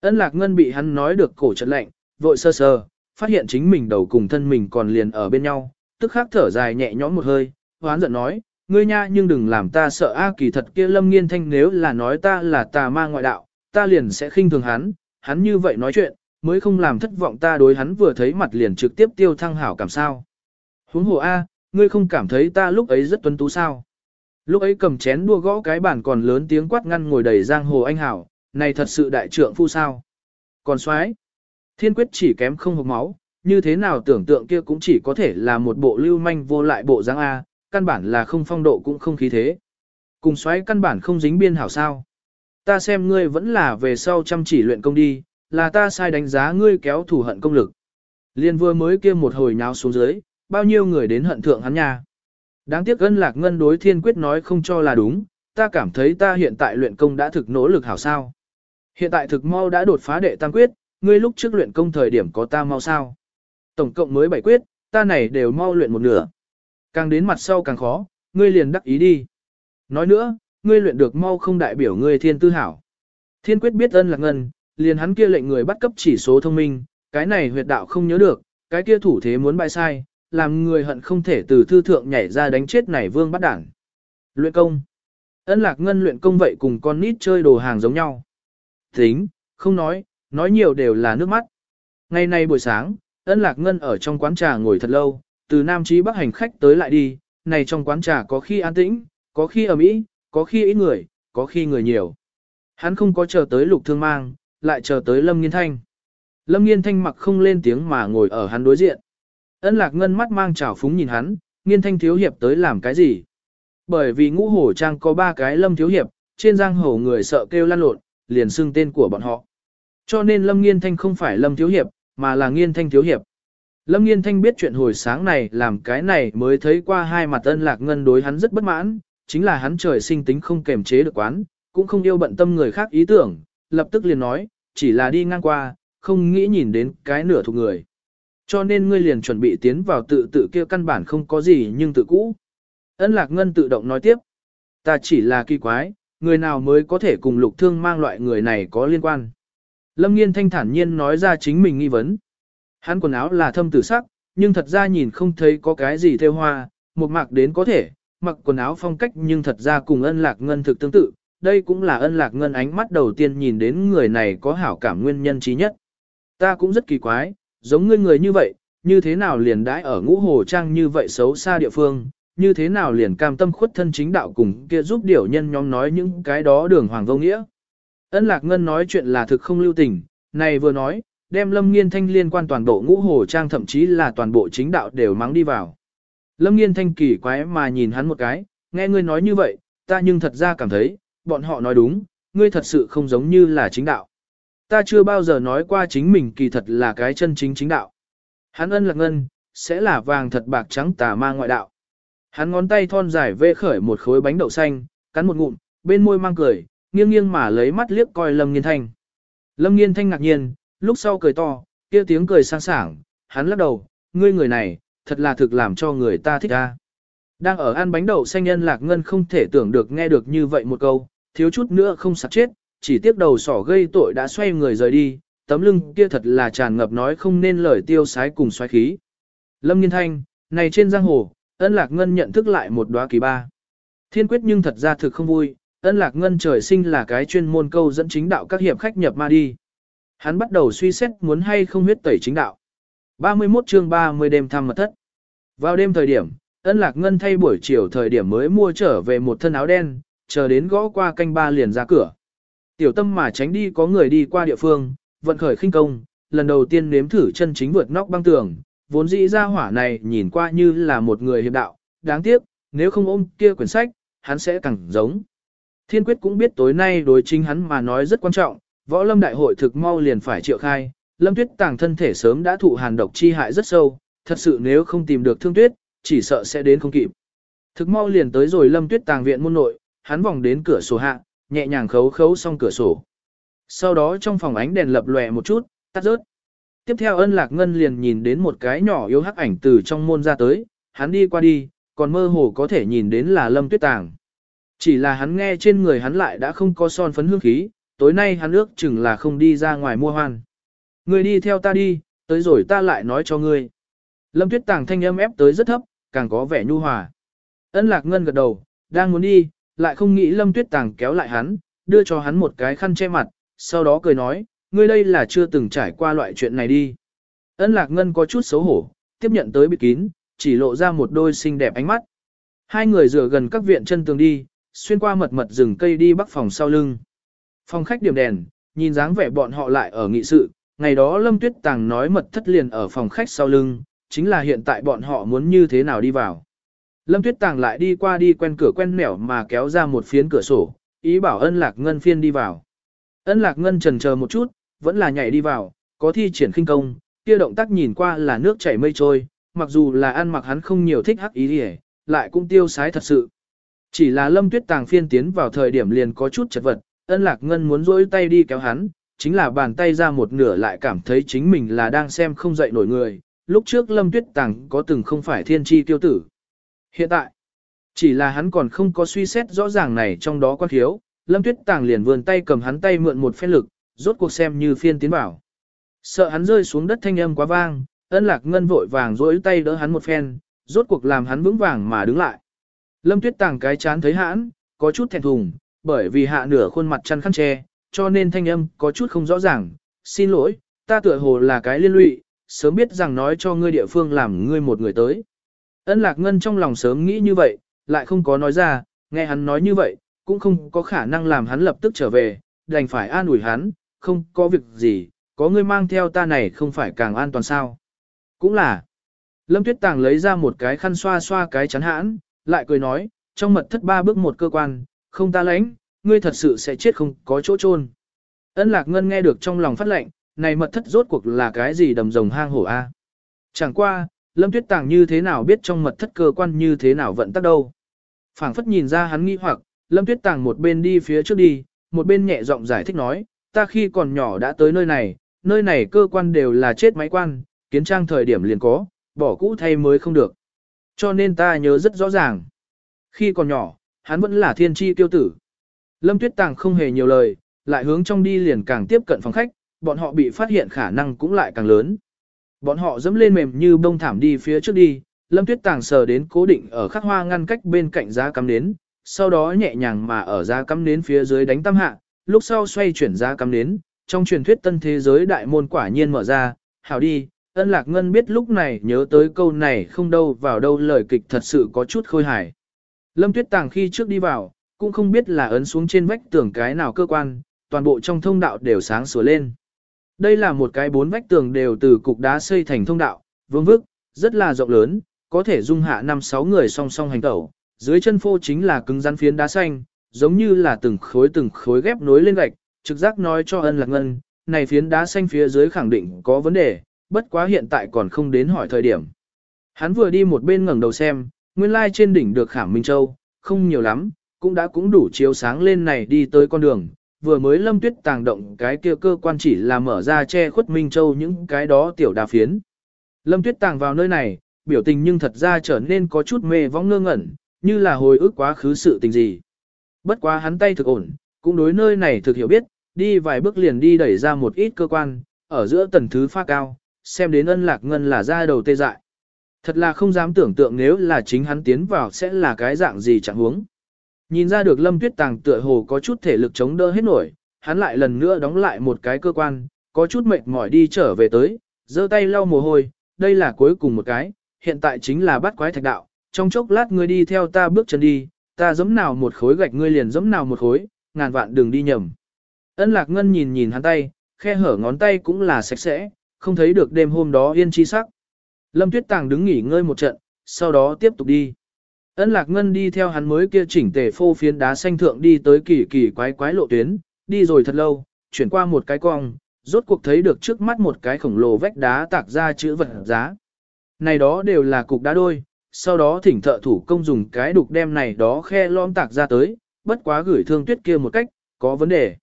Ân lạc ngân bị hắn nói được cổ chật lạnh, vội sơ sơ, phát hiện chính mình đầu cùng thân mình còn liền ở bên nhau, tức khắc thở dài nhẹ nhõm một hơi, hoán giận nói, ngươi nha nhưng đừng làm ta sợ a kỳ thật kia lâm nghiên thanh nếu là nói ta là tà ma ngoại đạo, ta liền sẽ khinh thường hắn, hắn như vậy nói chuyện, mới không làm thất vọng ta đối hắn vừa thấy mặt liền trực tiếp tiêu thăng hảo cảm sao. Huống hồ a, ngươi không cảm thấy ta lúc ấy rất tuấn tú sao. Lúc ấy cầm chén đua gõ cái bàn còn lớn tiếng quát ngăn ngồi đầy giang hồ anh hảo, này thật sự đại trượng phu sao. Còn xoái, thiên quyết chỉ kém không hộp máu, như thế nào tưởng tượng kia cũng chỉ có thể là một bộ lưu manh vô lại bộ dáng A, căn bản là không phong độ cũng không khí thế. Cùng xoáy căn bản không dính biên hảo sao. Ta xem ngươi vẫn là về sau chăm chỉ luyện công đi, là ta sai đánh giá ngươi kéo thủ hận công lực. Liên vừa mới kia một hồi nháo xuống dưới, bao nhiêu người đến hận thượng hắn nha. Đáng tiếc ân lạc ngân đối thiên quyết nói không cho là đúng, ta cảm thấy ta hiện tại luyện công đã thực nỗ lực hảo sao. Hiện tại thực mau đã đột phá đệ tam quyết, ngươi lúc trước luyện công thời điểm có ta mau sao. Tổng cộng mới bảy quyết, ta này đều mau luyện một nửa. Càng đến mặt sau càng khó, ngươi liền đắc ý đi. Nói nữa, ngươi luyện được mau không đại biểu ngươi thiên tư hảo. Thiên quyết biết ân lạc ngân, liền hắn kia lệnh người bắt cấp chỉ số thông minh, cái này huyệt đạo không nhớ được, cái kia thủ thế muốn bại sai, làm người hận không thể từ thư thượng nhảy ra đánh chết này vương bắt đảng. Luyện công. Ân lạc ngân luyện công vậy cùng con nít chơi đồ hàng giống nhau. Tính, không nói, nói nhiều đều là nước mắt. Ngày nay buổi sáng, ân lạc ngân ở trong quán trà ngồi thật lâu, từ Nam Chí Bắc hành khách tới lại đi, này trong quán trà có khi an tĩnh, có khi ầm ĩ, có khi ít người, có khi người nhiều. Hắn không có chờ tới lục thương mang, lại chờ tới Lâm Nghiên Thanh. Lâm Nghiên Thanh mặc không lên tiếng mà ngồi ở hắn đối diện. Ân lạc ngân mắt mang trào phúng nhìn hắn, Nghiên Thanh thiếu hiệp tới làm cái gì? Bởi vì ngũ hổ trang có ba cái Lâm thiếu hiệp, trên giang hồ người sợ kêu lan lộn, liền xưng tên của bọn họ. Cho nên Lâm Nghiên Thanh không phải Lâm thiếu hiệp, mà là Nghiên Thanh thiếu hiệp. Lâm Nghiên Thanh biết chuyện hồi sáng này làm cái này mới thấy qua hai mặt ân lạc ngân đối hắn rất bất mãn, chính là hắn trời sinh tính không kềm chế được quán, cũng không yêu bận tâm người khác ý tưởng, lập tức liền nói, chỉ là đi ngang qua, không nghĩ nhìn đến cái nửa thuộc người. Cho nên ngươi liền chuẩn bị tiến vào tự tự kia căn bản không có gì nhưng tự cũ. Ân lạc ngân tự động nói tiếp, ta chỉ là kỳ quái, người nào mới có thể cùng lục thương mang loại người này có liên quan. Lâm Nghiên Thanh thản nhiên nói ra chính mình nghi vấn. Hắn quần áo là thâm tử sắc, nhưng thật ra nhìn không thấy có cái gì theo hoa, một mặc đến có thể, mặc quần áo phong cách nhưng thật ra cùng ân lạc ngân thực tương tự, đây cũng là ân lạc ngân ánh mắt đầu tiên nhìn đến người này có hảo cảm nguyên nhân trí nhất. Ta cũng rất kỳ quái, giống ngươi người như vậy, như thế nào liền đãi ở ngũ hồ trang như vậy xấu xa địa phương, như thế nào liền cam tâm khuất thân chính đạo cùng kia giúp điểu nhân nhóm nói những cái đó đường hoàng vô nghĩa. Ân lạc ngân nói chuyện là thực không lưu tình, này vừa nói, đem lâm nghiên thanh liên quan toàn bộ ngũ hồ trang thậm chí là toàn bộ chính đạo đều mắng đi vào. Lâm nghiên thanh kỳ quái mà nhìn hắn một cái, nghe ngươi nói như vậy, ta nhưng thật ra cảm thấy, bọn họ nói đúng, ngươi thật sự không giống như là chính đạo. Ta chưa bao giờ nói qua chính mình kỳ thật là cái chân chính chính đạo. Hắn ân lạc ngân, sẽ là vàng thật bạc trắng tà ma ngoại đạo. Hắn ngón tay thon dài vê khởi một khối bánh đậu xanh, cắn một ngụm, bên môi mang cười, nghiêng nghiêng mà lấy mắt liếc coi Lâm Nghiên Thanh. Lâm Nghiên Thanh ngạc nhiên, lúc sau cười to, kia tiếng cười sang sảng, hắn lắc đầu, ngươi người này, thật là thực làm cho người ta thích ta. Đang ở ăn bánh đậu xanh nhân lạc ngân không thể tưởng được nghe được như vậy một câu, thiếu chút nữa không sắp chết, chỉ tiếc đầu sỏ gây tội đã xoay người rời đi, tấm lưng kia thật là tràn ngập nói không nên lời tiêu sái cùng xoáy khí. Lâm Nghiên Thanh, này trên giang hồ, ân lạc ngân nhận thức lại một đóa kỳ ba. Thiên quyết nhưng thật ra thực không vui, ân lạc ngân trời sinh là cái chuyên môn câu dẫn chính đạo các hiệp khách nhập ma đi. Hắn bắt đầu suy xét muốn hay không huyết tẩy chính đạo. 31 chương 30 đêm thăm mật thất. Vào đêm thời điểm, ân lạc ngân thay buổi chiều thời điểm mới mua trở về một thân áo đen, chờ đến gõ qua canh ba liền ra cửa. Tiểu tâm mà tránh đi có người đi qua địa phương, vận khởi khinh công, lần đầu tiên nếm thử chân chính vượt nóc băng tường, vốn dĩ ra hỏa này nhìn qua như là một người hiệp đạo, đáng tiếc, nếu không ôm kia quyển sách, hắn sẽ càng giống. Thiên quyết cũng biết tối nay đối chính hắn mà nói rất quan trọng, võ lâm đại hội thực mau liền phải triệu khai, lâm tuyết tàng thân thể sớm đã thụ hàn độc chi hại rất sâu, thật sự nếu không tìm được thương tuyết, chỉ sợ sẽ đến không kịp. Thực mau liền tới rồi lâm tuyết tàng viện môn nội, hắn vòng đến cửa sổ hạ, nhẹ nhàng khấu khấu xong cửa sổ. Sau đó trong phòng ánh đèn lập lòe một chút, tắt rớt. Tiếp theo ân lạc ngân liền nhìn đến một cái nhỏ yếu hắc ảnh từ trong môn ra tới, hắn đi qua đi, còn mơ hồ có thể nhìn đến là lâm tuyết tàng. Chỉ là hắn nghe trên người hắn lại đã không có son phấn hương khí, tối nay hắn ước chừng là không đi ra ngoài mua hoan. Người đi theo ta đi, tới rồi ta lại nói cho ngươi. Lâm tuyết tàng thanh âm ép tới rất thấp, càng có vẻ nhu hòa. Ân lạc ngân gật đầu, đang muốn đi, lại không nghĩ lâm tuyết tàng kéo lại hắn, đưa cho hắn một cái khăn che mặt, sau đó cười nói, ngươi đây là chưa từng trải qua loại chuyện này đi. Ân lạc ngân có chút xấu hổ, tiếp nhận tới bịt kín, chỉ lộ ra một đôi xinh đẹp ánh mắt. Hai người rửa gần các viện chân tường đi, xuyên qua mật mật rừng cây đi bắc phòng sau lưng. Phòng khách điểm đèn, nhìn dáng vẻ bọn họ lại ở nghị sự, ngày đó Lâm Tuyết Tàng nói mật thất liền ở phòng khách sau lưng, chính là hiện tại bọn họ muốn như thế nào đi vào. Lâm Tuyết Tàng lại đi qua đi quen cửa quen mẻo mà kéo ra một phiến cửa sổ, ý bảo ân lạc ngân phiên đi vào. Ân lạc ngân trần chờ một chút, vẫn là nhảy đi vào, có thi triển khinh công, kia động tác nhìn qua là nước chảy mây trôi, mặc dù là ăn mặc hắn không nhiều thích hắc ý hề, lại cũng tiêu sái thật sự. Chỉ là lâm tuyết tàng phiên tiến vào thời điểm liền có chút chật vật, ân lạc ngân muốn rỗi tay đi kéo hắn, chính là bàn tay ra một nửa lại cảm thấy chính mình là đang xem không dậy nổi người. Lúc trước lâm tuyết tàng có từng không phải thiên tri tiêu tử. Hiện tại, chỉ là hắn còn không có suy xét rõ ràng này trong đó quan thiếu, lâm tuyết tàng liền vươn tay cầm hắn tay mượn một phen lực, rốt cuộc xem như phiên tiến bảo. Sợ hắn rơi xuống đất thanh âm quá vang, ân lạc ngân vội vàng rỗi tay đỡ hắn một phen, rốt cuộc làm hắn vững vàng mà đứng lại. Lâm tuyết tàng cái chán thấy hãn, có chút thẹn thùng, bởi vì hạ nửa khuôn mặt chăn khăn che, cho nên thanh âm có chút không rõ ràng. Xin lỗi, ta tựa hồ là cái liên lụy, sớm biết rằng nói cho ngươi địa phương làm ngươi một người tới. Ân lạc ngân trong lòng sớm nghĩ như vậy, lại không có nói ra, nghe hắn nói như vậy, cũng không có khả năng làm hắn lập tức trở về, đành phải an ủi hắn, không có việc gì, có ngươi mang theo ta này không phải càng an toàn sao. Cũng là, Lâm Tuyết Tàng lấy ra một cái khăn xoa xoa cái chắn hãn, lại cười nói, trong mật thất ba bước một cơ quan, không ta lãnh, ngươi thật sự sẽ chết không có chỗ chôn. Ân Lạc Ngân nghe được trong lòng phát lệnh, này mật thất rốt cuộc là cái gì đầm rồng hang hổ a? Chẳng qua, Lâm Tuyết Tàng như thế nào biết trong mật thất cơ quan như thế nào vận tắc đâu. phảng phất nhìn ra hắn nghi hoặc, Lâm Tuyết Tàng một bên đi phía trước đi, một bên nhẹ giọng giải thích nói, ta khi còn nhỏ đã tới nơi này, nơi này cơ quan đều là chết máy quan, kiến trang thời điểm liền có, bỏ cũ thay mới không được. Cho nên ta nhớ rất rõ ràng. Khi còn nhỏ, hắn vẫn là thiên tri tiêu tử. Lâm Tuyết Tàng không hề nhiều lời, lại hướng trong đi liền càng tiếp cận phòng khách, bọn họ bị phát hiện khả năng cũng lại càng lớn. Bọn họ dẫm lên mềm như bông thảm đi phía trước đi, Lâm Tuyết Tàng sờ đến cố định ở khắc hoa ngăn cách bên cạnh giá cắm nến, sau đó nhẹ nhàng mà ở giá cắm nến phía dưới đánh tam hạ, lúc sau xoay chuyển giá cắm nến, trong truyền thuyết tân thế giới đại môn quả nhiên mở ra, hảo đi, ân lạc ngân biết lúc này nhớ tới câu này không đâu vào đâu lời kịch thật sự có chút khôi hài. Lâm Tuyết Tàng khi trước đi vào, cũng không biết là ấn xuống trên vách tường cái nào cơ quan, toàn bộ trong thông đạo đều sáng sủa lên. Đây là một cái bốn vách tường đều từ cục đá xây thành thông đạo, vương vức, rất là rộng lớn, có thể dung hạ năm sáu người song song hành tẩu. Dưới chân phô chính là cứng rắn phiến đá xanh, giống như là từng khối từng khối ghép nối lên gạch, trực giác nói cho ân lạc ngân, này phiến đá xanh phía dưới khẳng định có vấn đề, bất quá hiện tại còn không đến hỏi thời điểm. Hắn vừa đi một bên ngẩng đầu xem, nguyên lai trên đỉnh được khảm Minh Châu, không nhiều lắm, cũng đã cũng đủ chiếu sáng lên này đi tới con đường. Vừa mới lâm tuyết tàng động cái kia cơ quan chỉ là mở ra che khuất Minh Châu những cái đó tiểu đà phiến. Lâm tuyết tàng vào nơi này, biểu tình nhưng thật ra trở nên có chút mê vong ngơ ngẩn, như là hồi ức quá khứ sự tình gì. Bất quá hắn tay thực ổn, cũng đối nơi này thực hiểu biết, đi vài bước liền đi đẩy ra một ít cơ quan, ở giữa tầng thứ pha cao, xem đến ân lạc ngân là ra đầu tê dại. Thật là không dám tưởng tượng nếu là chính hắn tiến vào sẽ là cái dạng gì chẳng huống. Nhìn ra được lâm tuyết tàng tựa hồ có chút thể lực chống đỡ hết nổi, hắn lại lần nữa đóng lại một cái cơ quan, có chút mệt mỏi đi trở về tới, giơ tay lau mồ hôi, đây là cuối cùng một cái, hiện tại chính là bắt quái thạch đạo, trong chốc lát ngươi đi theo ta bước chân đi, ta giẫm nào một khối gạch ngươi liền giẫm nào một khối, ngàn vạn đừng đi nhầm. Ân lạc ngân nhìn nhìn hắn tay, khe hở ngón tay cũng là sạch sẽ, không thấy được đêm hôm đó yên chi sắc. Lâm Tuyết Tàng đứng nghỉ ngơi một trận, sau đó tiếp tục đi. Ân Lạc Ngân đi theo hắn mới kia chỉnh tề phô phiến đá xanh thượng đi tới kỳ kỳ quái quái lộ tuyến, đi rồi thật lâu, chuyển qua một cái cong, rốt cuộc thấy được trước mắt một cái khổng lồ vách đá tạc ra chữ vật giá. Này đó đều là cục đá đôi, sau đó thỉnh thợ thủ công dùng cái đục đem này đó khe lõm tạc ra tới, bất quá gửi thương tuyết kia một cách, có vấn đề.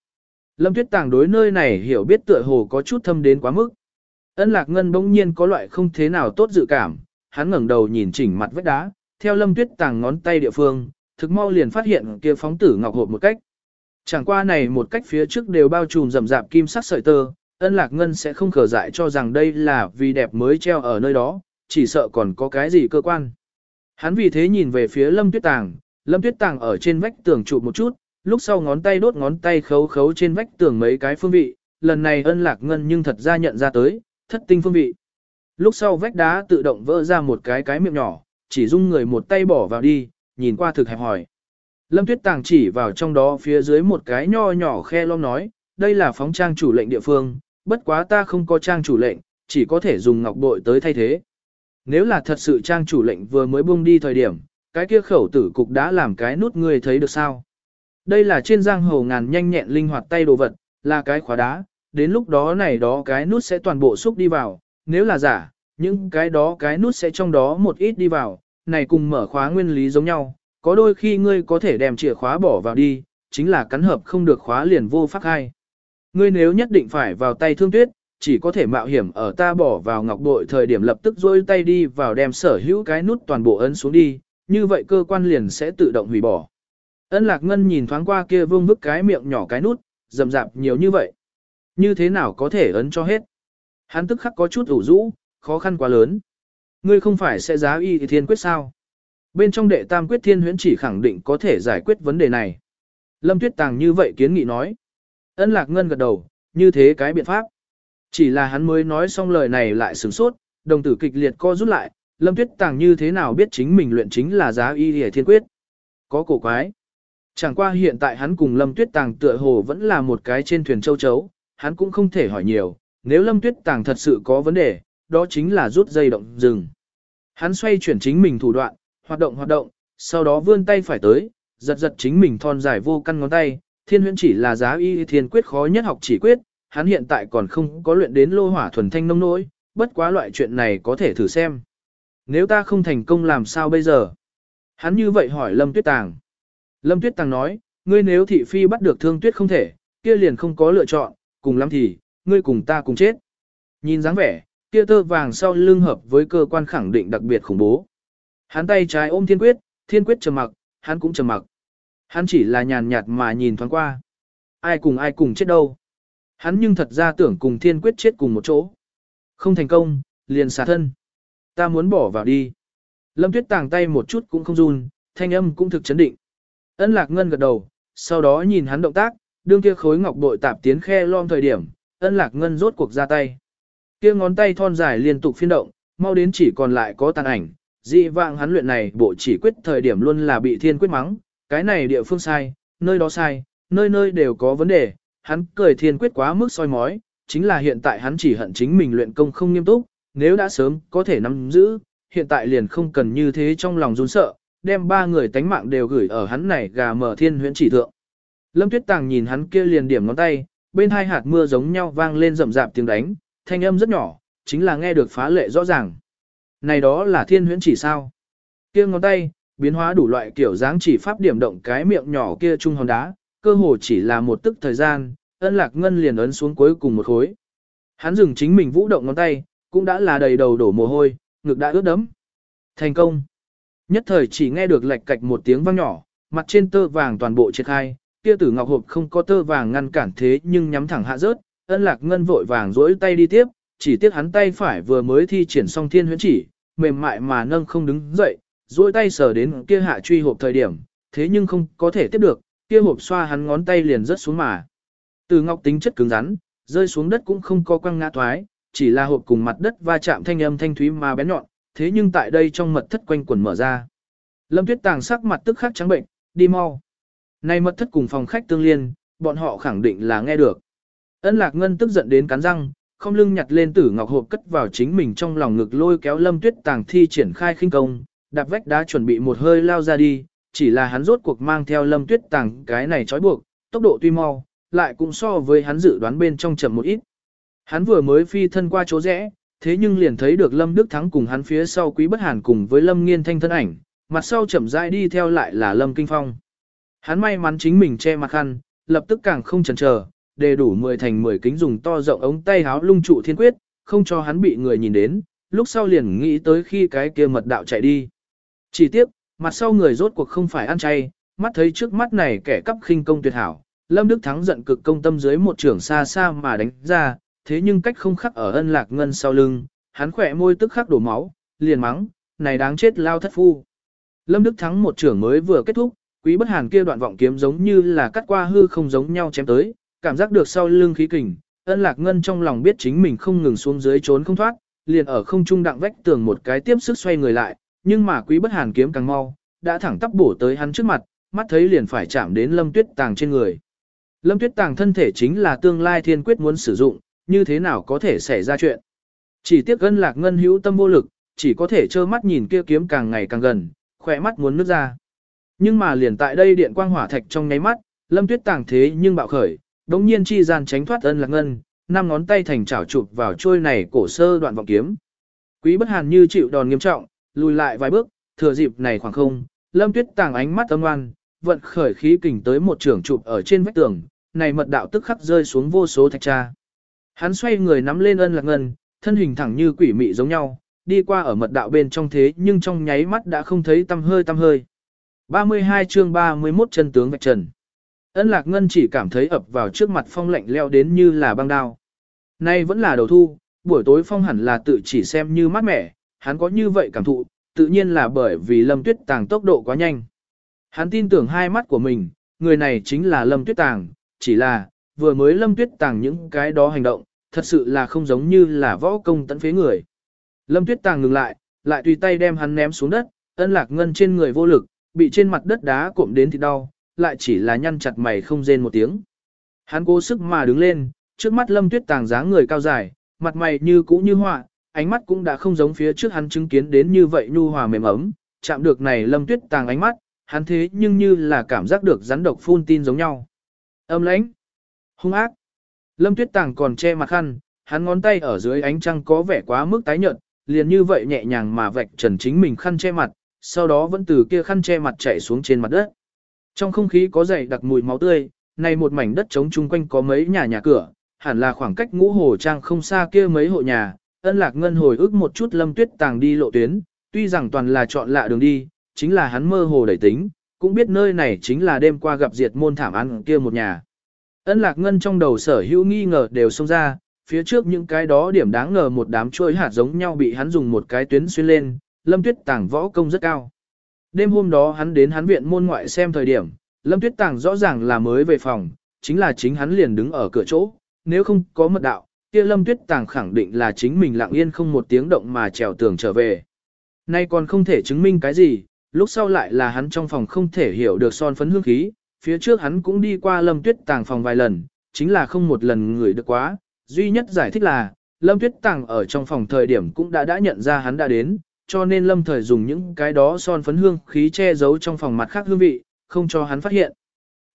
Lâm Tuyết Tàng đối nơi này hiểu biết tựa hồ có chút thâm đến quá mức. Ân Lạc Ngân bỗng nhiên có loại không thế nào tốt dự cảm, hắn ngẩng đầu nhìn chỉnh mặt vách đá, theo Lâm Tuyết Tàng ngón tay địa phương, thực mau liền phát hiện kia phóng tử ngọc hộp một cách. Chẳng qua này một cách phía trước đều bao trùm rậm rạp kim sắc sợi tơ, Ân Lạc Ngân sẽ không khờ dại cho rằng đây là vì đẹp mới treo ở nơi đó, chỉ sợ còn có cái gì cơ quan. Hắn vì thế nhìn về phía Lâm Tuyết Tàng, Lâm Tuyết Tàng ở trên vách tường trụ một chút, lúc sau ngón tay đốt ngón tay khấu khấu trên vách tường mấy cái phương vị, lần này ân lạc ngân nhưng thật ra nhận ra tới, thất tinh phương vị. Lúc sau vách đá tự động vỡ ra một cái cái miệng nhỏ, chỉ dung người một tay bỏ vào đi, nhìn qua thực hẹp hỏi. Lâm Tuyết Tàng chỉ vào trong đó phía dưới một cái nho nhỏ khe lom nói, đây là phóng trang chủ lệnh địa phương, bất quá ta không có trang chủ lệnh, chỉ có thể dùng ngọc bội tới thay thế. Nếu là thật sự trang chủ lệnh vừa mới buông đi thời điểm, cái kia khẩu tử cục đã làm cái nút người thấy được sao. Đây là trên giang hồ ngàn nhanh nhẹn linh hoạt tay đồ vật, là cái khóa đá, đến lúc đó này đó cái nút sẽ toàn bộ xúc đi vào, nếu là giả, những cái đó cái nút sẽ trong đó một ít đi vào, này cùng mở khóa nguyên lý giống nhau, có đôi khi ngươi có thể đem chìa khóa bỏ vào đi, chính là cắn hợp không được khóa liền vô pháp hay Ngươi nếu nhất định phải vào tay thương tuyết, chỉ có thể mạo hiểm ở ta bỏ vào ngọc bội thời điểm lập tức rôi tay đi vào đem sở hữu cái nút toàn bộ ấn xuống đi, như vậy cơ quan liền sẽ tự động hủy bỏ. Ân lạc ngân nhìn thoáng qua kia vương vức cái miệng nhỏ cái nút, rầm rạp nhiều như vậy. Như thế nào có thể ấn cho hết? Hắn tức khắc có chút ủ rũ, khó khăn quá lớn. Ngươi không phải sẽ giá y thiên quyết sao? Bên trong đệ tam quyết thiên huyễn chỉ khẳng định có thể giải quyết vấn đề này. Lâm Tuyết Tàng như vậy kiến nghị nói. Ân Lạc Ngân gật đầu, như thế cái biện pháp. Chỉ là hắn mới nói xong lời này lại sửng sốt, đồng tử kịch liệt co rút lại, Lâm Tuyết Tàng như thế nào biết chính mình luyện chính là giá y hề thiên quyết. Có cổ quái. Chẳng qua hiện tại hắn cùng Lâm Tuyết Tàng tựa hồ vẫn là một cái trên thuyền châu chấu, hắn cũng không thể hỏi nhiều, nếu Lâm Tuyết Tàng thật sự có vấn đề, đó chính là rút dây động rừng. Hắn xoay chuyển chính mình thủ đoạn, hoạt động hoạt động, sau đó vươn tay phải tới, giật giật chính mình thon dài vô căn ngón tay, thiên huyễn chỉ là giá y thiên quyết khó nhất học chỉ quyết, hắn hiện tại còn không có luyện đến lô hỏa thuần thanh nông nỗi, bất quá loại chuyện này có thể thử xem. Nếu ta không thành công làm sao bây giờ? Hắn như vậy hỏi Lâm Tuyết Tàng. Lâm Tuyết Tàng nói, ngươi nếu thị phi bắt được thương tuyết không thể, kia liền không có lựa chọn, cùng lắm thì, ngươi cùng ta cùng chết. Nhìn dáng vẻ, kia tơ vàng sau lưng hợp với cơ quan khẳng định đặc biệt khủng bố. Hắn tay trái ôm thiên quyết, thiên quyết trầm mặc, hắn cũng trầm mặc. Hắn chỉ là nhàn nhạt mà nhìn thoáng qua. Ai cùng ai cùng chết đâu. Hắn nhưng thật ra tưởng cùng thiên quyết chết cùng một chỗ. Không thành công, liền xả thân. Ta muốn bỏ vào đi. Lâm Tuyết tàng tay một chút cũng không run, thanh âm cũng thực chấn định. Ân Lạc Ngân gật đầu, sau đó nhìn hắn động tác, đương kia khối ngọc bội tạp tiến khe lom thời điểm, Ân Lạc Ngân rốt cuộc ra tay. Kia ngón tay thon dài liên tục phiên động, mau đến chỉ còn lại có tàn ảnh. Dị vạng hắn luyện này bộ chỉ quyết thời điểm luôn là bị thiên quyết mắng, cái này địa phương sai, nơi đó sai, nơi nơi đều có vấn đề, hắn cười thiên quyết quá mức soi mói, chính là hiện tại hắn chỉ hận chính mình luyện công không nghiêm túc, nếu đã sớm có thể nắm giữ, hiện tại liền không cần như thế trong lòng run sợ, đem ba người tánh mạng đều gửi ở hắn này gà mở thiên huyễn chỉ thượng. Lâm Tuyết Tàng nhìn hắn kia liền điểm ngón tay, bên hai hạt mưa giống nhau vang lên rậm rạp tiếng đánh, thanh âm rất nhỏ, chính là nghe được phá lệ rõ ràng. Này đó là thiên huyễn chỉ sao? Kia ngón tay, biến hóa đủ loại kiểu dáng chỉ pháp điểm động cái miệng nhỏ kia trung hòn đá, cơ hồ chỉ là một tức thời gian, ân lạc ngân liền ấn xuống cuối cùng một khối. Hắn dừng chính mình vũ động ngón tay, cũng đã là đầy đầu đổ mồ hôi, ngực đã ướt đẫm. Thành công. Nhất thời chỉ nghe được lạch cạch một tiếng vang nhỏ, mặt trên tơ vàng toàn bộ triệt khai, kia tử ngọc hộp không có tơ vàng ngăn cản thế nhưng nhắm thẳng hạ rớt, ân lạc ngân vội vàng rỗi tay đi tiếp, chỉ tiếc hắn tay phải vừa mới thi triển xong thiên huyễn chỉ, mềm mại mà nâng không đứng dậy, rỗi tay sờ đến kia hạ truy hộp thời điểm, thế nhưng không có thể tiếp được, kia hộp xoa hắn ngón tay liền rớt xuống mà. Từ ngọc tính chất cứng rắn, rơi xuống đất cũng không có quăng ngã thoái, chỉ là hộp cùng mặt đất va chạm thanh âm thanh thúy mà bén nhọn, thế nhưng tại đây trong mật thất quanh quần mở ra. Lâm Tuyết Tàng sắc mặt tức khắc trắng bệnh, đi mau. Nay mật thất cùng phòng khách tương liên, bọn họ khẳng định là nghe được. Ân Lạc Ngân tức giận đến cắn răng, không lưng nhặt lên tử ngọc hộp cất vào chính mình trong lòng ngực lôi kéo Lâm Tuyết Tàng thi triển khai khinh công, đạp vách đá chuẩn bị một hơi lao ra đi, chỉ là hắn rốt cuộc mang theo Lâm Tuyết Tàng cái này trói buộc, tốc độ tuy mau, lại cũng so với hắn dự đoán bên trong chậm một ít. Hắn vừa mới phi thân qua chỗ rẽ, thế nhưng liền thấy được Lâm Đức Thắng cùng hắn phía sau Quý Bất Hàn cùng với Lâm Nghiên Thanh thân ảnh, mặt sau chậm rãi đi theo lại là Lâm Kinh Phong. Hắn may mắn chính mình che mặt khăn, lập tức càng không chần chờ, đề đủ 10 thành 10 kính dùng to rộng ống tay háo lung trụ thiên quyết, không cho hắn bị người nhìn đến, lúc sau liền nghĩ tới khi cái kia mật đạo chạy đi. Chỉ tiếp, mặt sau người rốt cuộc không phải ăn chay, mắt thấy trước mắt này kẻ cắp khinh công tuyệt hảo, Lâm Đức Thắng giận cực công tâm dưới một trưởng xa xa mà đánh ra, thế nhưng cách không khắc ở ân lạc ngân sau lưng, hắn khỏe môi tức khắc đổ máu, liền mắng, này đáng chết lao thất phu. Lâm Đức Thắng một trưởng mới vừa kết thúc, quý bất hàn kia đoạn vọng kiếm giống như là cắt qua hư không giống nhau chém tới, cảm giác được sau lưng khí kình, ân lạc ngân trong lòng biết chính mình không ngừng xuống dưới trốn không thoát, liền ở không trung đặng vách tường một cái tiếp sức xoay người lại, nhưng mà quý bất hàn kiếm càng mau, đã thẳng tắp bổ tới hắn trước mặt, mắt thấy liền phải chạm đến lâm tuyết tàng trên người. Lâm tuyết tàng thân thể chính là tương lai thiên quyết muốn sử dụng, như thế nào có thể xảy ra chuyện. Chỉ tiếc Ân lạc ngân hữu tâm vô lực, chỉ có thể trơ mắt nhìn kia kiếm càng ngày càng gần, khỏe mắt muốn nước ra. Nhưng mà liền tại đây điện quang hỏa thạch trong nháy mắt, lâm tuyết tàng thế nhưng bạo khởi, đống nhiên chi gian tránh thoát ân lạc ngân, năm ngón tay thành chảo chụp vào trôi này cổ sơ đoạn vọng kiếm. Quý bất hàn như chịu đòn nghiêm trọng, lùi lại vài bước, thừa dịp này khoảng không, lâm tuyết tàng ánh mắt âm ngoan, vận khởi khí kình tới một trường chụp ở trên vách tường, này mật đạo tức khắc rơi xuống vô số thạch tra. Hắn xoay người nắm lên ân lạc ngân, thân hình thẳng như quỷ mị giống nhau, đi qua ở mật đạo bên trong thế nhưng trong nháy mắt đã không thấy tâm hơi tâm hơi. 32 chương 31 chân tướng vạch trần. Ân lạc ngân chỉ cảm thấy ập vào trước mặt phong lạnh leo đến như là băng đao. Nay vẫn là đầu thu, buổi tối phong hẳn là tự chỉ xem như mát mẻ, hắn có như vậy cảm thụ, tự nhiên là bởi vì lâm tuyết tàng tốc độ quá nhanh. Hắn tin tưởng hai mắt của mình, người này chính là lâm tuyết tàng, chỉ là, vừa mới lâm tuyết tàng những cái đó hành động, thật sự là không giống như là võ công tận phế người. Lâm tuyết tàng ngừng lại, lại tùy tay đem hắn ném xuống đất, ân lạc ngân trên người vô lực, bị trên mặt đất đá cuộm đến thì đau, lại chỉ là nhăn chặt mày không rên một tiếng. Hắn cố sức mà đứng lên, trước mắt lâm tuyết tàng dáng người cao dài, mặt mày như cũ như họa, ánh mắt cũng đã không giống phía trước hắn chứng kiến đến như vậy nhu hòa mềm ấm, chạm được này lâm tuyết tàng ánh mắt, hắn thế nhưng như là cảm giác được rắn độc phun tin giống nhau. Âm lãnh, hung ác. Lâm tuyết tàng còn che mặt khăn, hắn ngón tay ở dưới ánh trăng có vẻ quá mức tái nhợt, liền như vậy nhẹ nhàng mà vạch trần chính mình khăn che mặt, sau đó vẫn từ kia khăn che mặt chảy xuống trên mặt đất. Trong không khí có dày đặc mùi máu tươi, này một mảnh đất trống chung quanh có mấy nhà nhà cửa, hẳn là khoảng cách ngũ hồ trang không xa kia mấy hộ nhà, ân lạc ngân hồi ức một chút lâm tuyết tàng đi lộ tuyến, tuy rằng toàn là chọn lạ đường đi, chính là hắn mơ hồ đẩy tính, cũng biết nơi này chính là đêm qua gặp diệt môn thảm ăn kia một nhà. Ân lạc ngân trong đầu sở hữu nghi ngờ đều xông ra, phía trước những cái đó điểm đáng ngờ một đám chuỗi hạt giống nhau bị hắn dùng một cái tuyến xuyên lên, Lâm Tuyết Tàng võ công rất cao. Đêm hôm đó hắn đến hắn viện môn ngoại xem thời điểm, Lâm Tuyết Tàng rõ ràng là mới về phòng, chính là chính hắn liền đứng ở cửa chỗ, nếu không có mật đạo, kia Lâm Tuyết Tàng khẳng định là chính mình lặng yên không một tiếng động mà trèo tường trở về. Nay còn không thể chứng minh cái gì, lúc sau lại là hắn trong phòng không thể hiểu được son phấn hương khí, phía trước hắn cũng đi qua Lâm Tuyết Tàng phòng vài lần, chính là không một lần người được quá, duy nhất giải thích là, Lâm Tuyết Tàng ở trong phòng thời điểm cũng đã đã nhận ra hắn đã đến, cho nên Lâm Thời dùng những cái đó son phấn hương khí che giấu trong phòng mặt khác hương vị, không cho hắn phát hiện.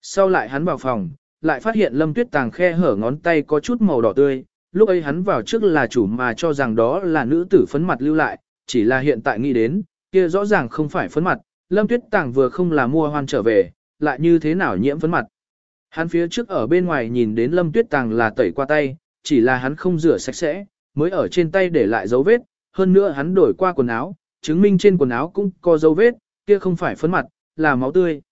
Sau lại hắn vào phòng, lại phát hiện Lâm Tuyết Tàng khe hở ngón tay có chút màu đỏ tươi, lúc ấy hắn vào trước là chủ mà cho rằng đó là nữ tử phấn mặt lưu lại, chỉ là hiện tại nghĩ đến, kia rõ ràng không phải phấn mặt, Lâm Tuyết Tàng vừa không là mua hoan trở về, lại như thế nào nhiễm phấn mặt. Hắn phía trước ở bên ngoài nhìn đến Lâm Tuyết Tàng là tẩy qua tay, chỉ là hắn không rửa sạch sẽ, mới ở trên tay để lại dấu vết, hơn nữa hắn đổi qua quần áo, chứng minh trên quần áo cũng có dấu vết, kia không phải phấn mặt, là máu tươi.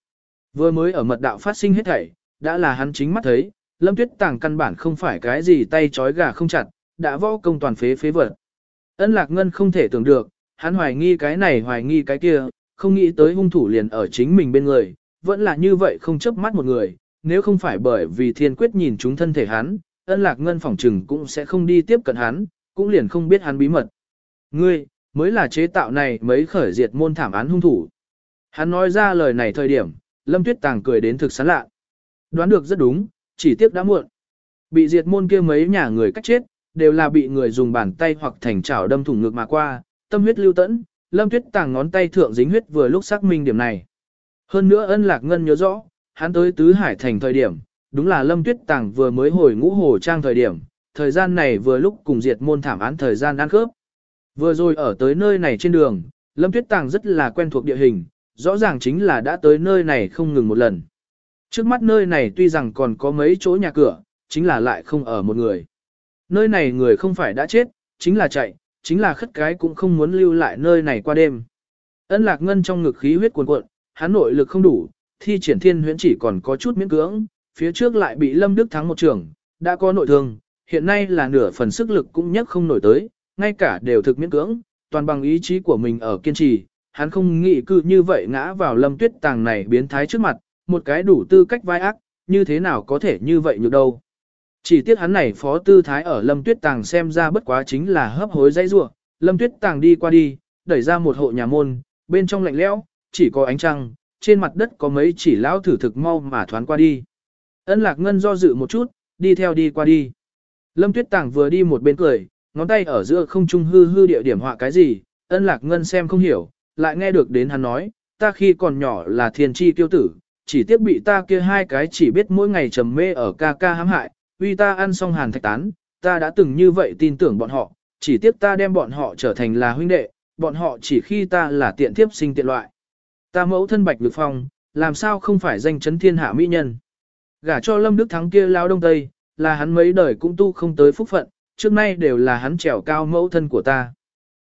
Vừa mới ở mật đạo phát sinh hết thảy, đã là hắn chính mắt thấy, Lâm Tuyết Tàng căn bản không phải cái gì tay trói gà không chặt, đã võ công toàn phế phế vật. Ân Lạc Ngân không thể tưởng được, hắn hoài nghi cái này hoài nghi cái kia, không nghĩ tới hung thủ liền ở chính mình bên người, vẫn là như vậy không chớp mắt một người, nếu không phải bởi vì thiên quyết nhìn chúng thân thể hắn, ân lạc ngân phỏng trừng cũng sẽ không đi tiếp cận hắn, cũng liền không biết hắn bí mật. Ngươi, mới là chế tạo này mấy khởi diệt môn thảm án hung thủ. Hắn nói ra lời này thời điểm, Lâm Tuyết Tàng cười đến thực sán lạ. Đoán được rất đúng, chỉ tiếc đã muộn. Bị diệt môn kia mấy nhà người cách chết, đều là bị người dùng bàn tay hoặc thành chảo đâm thủng ngực mà qua, tâm huyết lưu tẫn, Lâm Tuyết Tàng ngón tay thượng dính huyết vừa lúc xác minh điểm này. Hơn nữa ân lạc ngân nhớ rõ, hắn tới Tứ Hải thành thời điểm, đúng là Lâm Tuyết Tàng vừa mới hồi ngũ hồ trang thời điểm, thời gian này vừa lúc cùng diệt môn thảm án thời gian ăn khớp. Vừa rồi ở tới nơi này trên đường, Lâm Tuyết Tàng rất là quen thuộc địa hình, rõ ràng chính là đã tới nơi này không ngừng một lần. Trước mắt nơi này tuy rằng còn có mấy chỗ nhà cửa, chính là lại không ở một người. Nơi này người không phải đã chết, chính là chạy, chính là khất cái cũng không muốn lưu lại nơi này qua đêm. Ân lạc ngân trong ngực khí huyết cuồn cuộn, hắn nội lực không đủ, thi triển thiên huyễn chỉ còn có chút miễn cưỡng, phía trước lại bị Lâm Đức thắng một trường, đã có nội thương, hiện nay là nửa phần sức lực cũng nhất không nổi tới, ngay cả đều thực miễn cưỡng, toàn bằng ý chí của mình ở kiên trì, hắn không nghĩ cứ như vậy ngã vào Lâm Tuyết Tàng này biến thái trước mặt, một cái đủ tư cách vai ác, như thế nào có thể như vậy nhược đâu. Chỉ tiếc hắn này phó tư thái ở Lâm Tuyết Tàng xem ra bất quá chính là hấp hối dây rua, Lâm Tuyết Tàng đi qua đi, đẩy ra một hộ nhà môn, bên trong lạnh lẽo, chỉ có ánh trăng, trên mặt đất có mấy chỉ lão thử thực mau mà thoáng qua đi. Ân Lạc Ngân do dự một chút, đi theo đi qua đi. Lâm Tuyết Tàng vừa đi một bên cười, ngón tay ở giữa không trung hư hư địa điểm họa cái gì, Ân Lạc Ngân xem không hiểu, lại nghe được đến hắn nói, ta khi còn nhỏ là thiên chi tiêu tử, chỉ tiếc bị ta kia hai cái chỉ biết mỗi ngày trầm mê ở ca ca hãm hại, vì ta ăn xong hàn thạch tán, ta đã từng như vậy tin tưởng bọn họ, chỉ tiếc ta đem bọn họ trở thành là huynh đệ, bọn họ chỉ khi ta là tiện thiếp sinh tiện loại. Ta mẫu thân bạch lực phong, làm sao không phải danh chấn thiên hạ mỹ nhân. Gả cho Lâm Đức Thắng kia lao đông tây, là hắn mấy đời cũng tu không tới phúc phận, trước nay đều là hắn trèo cao mẫu thân của ta.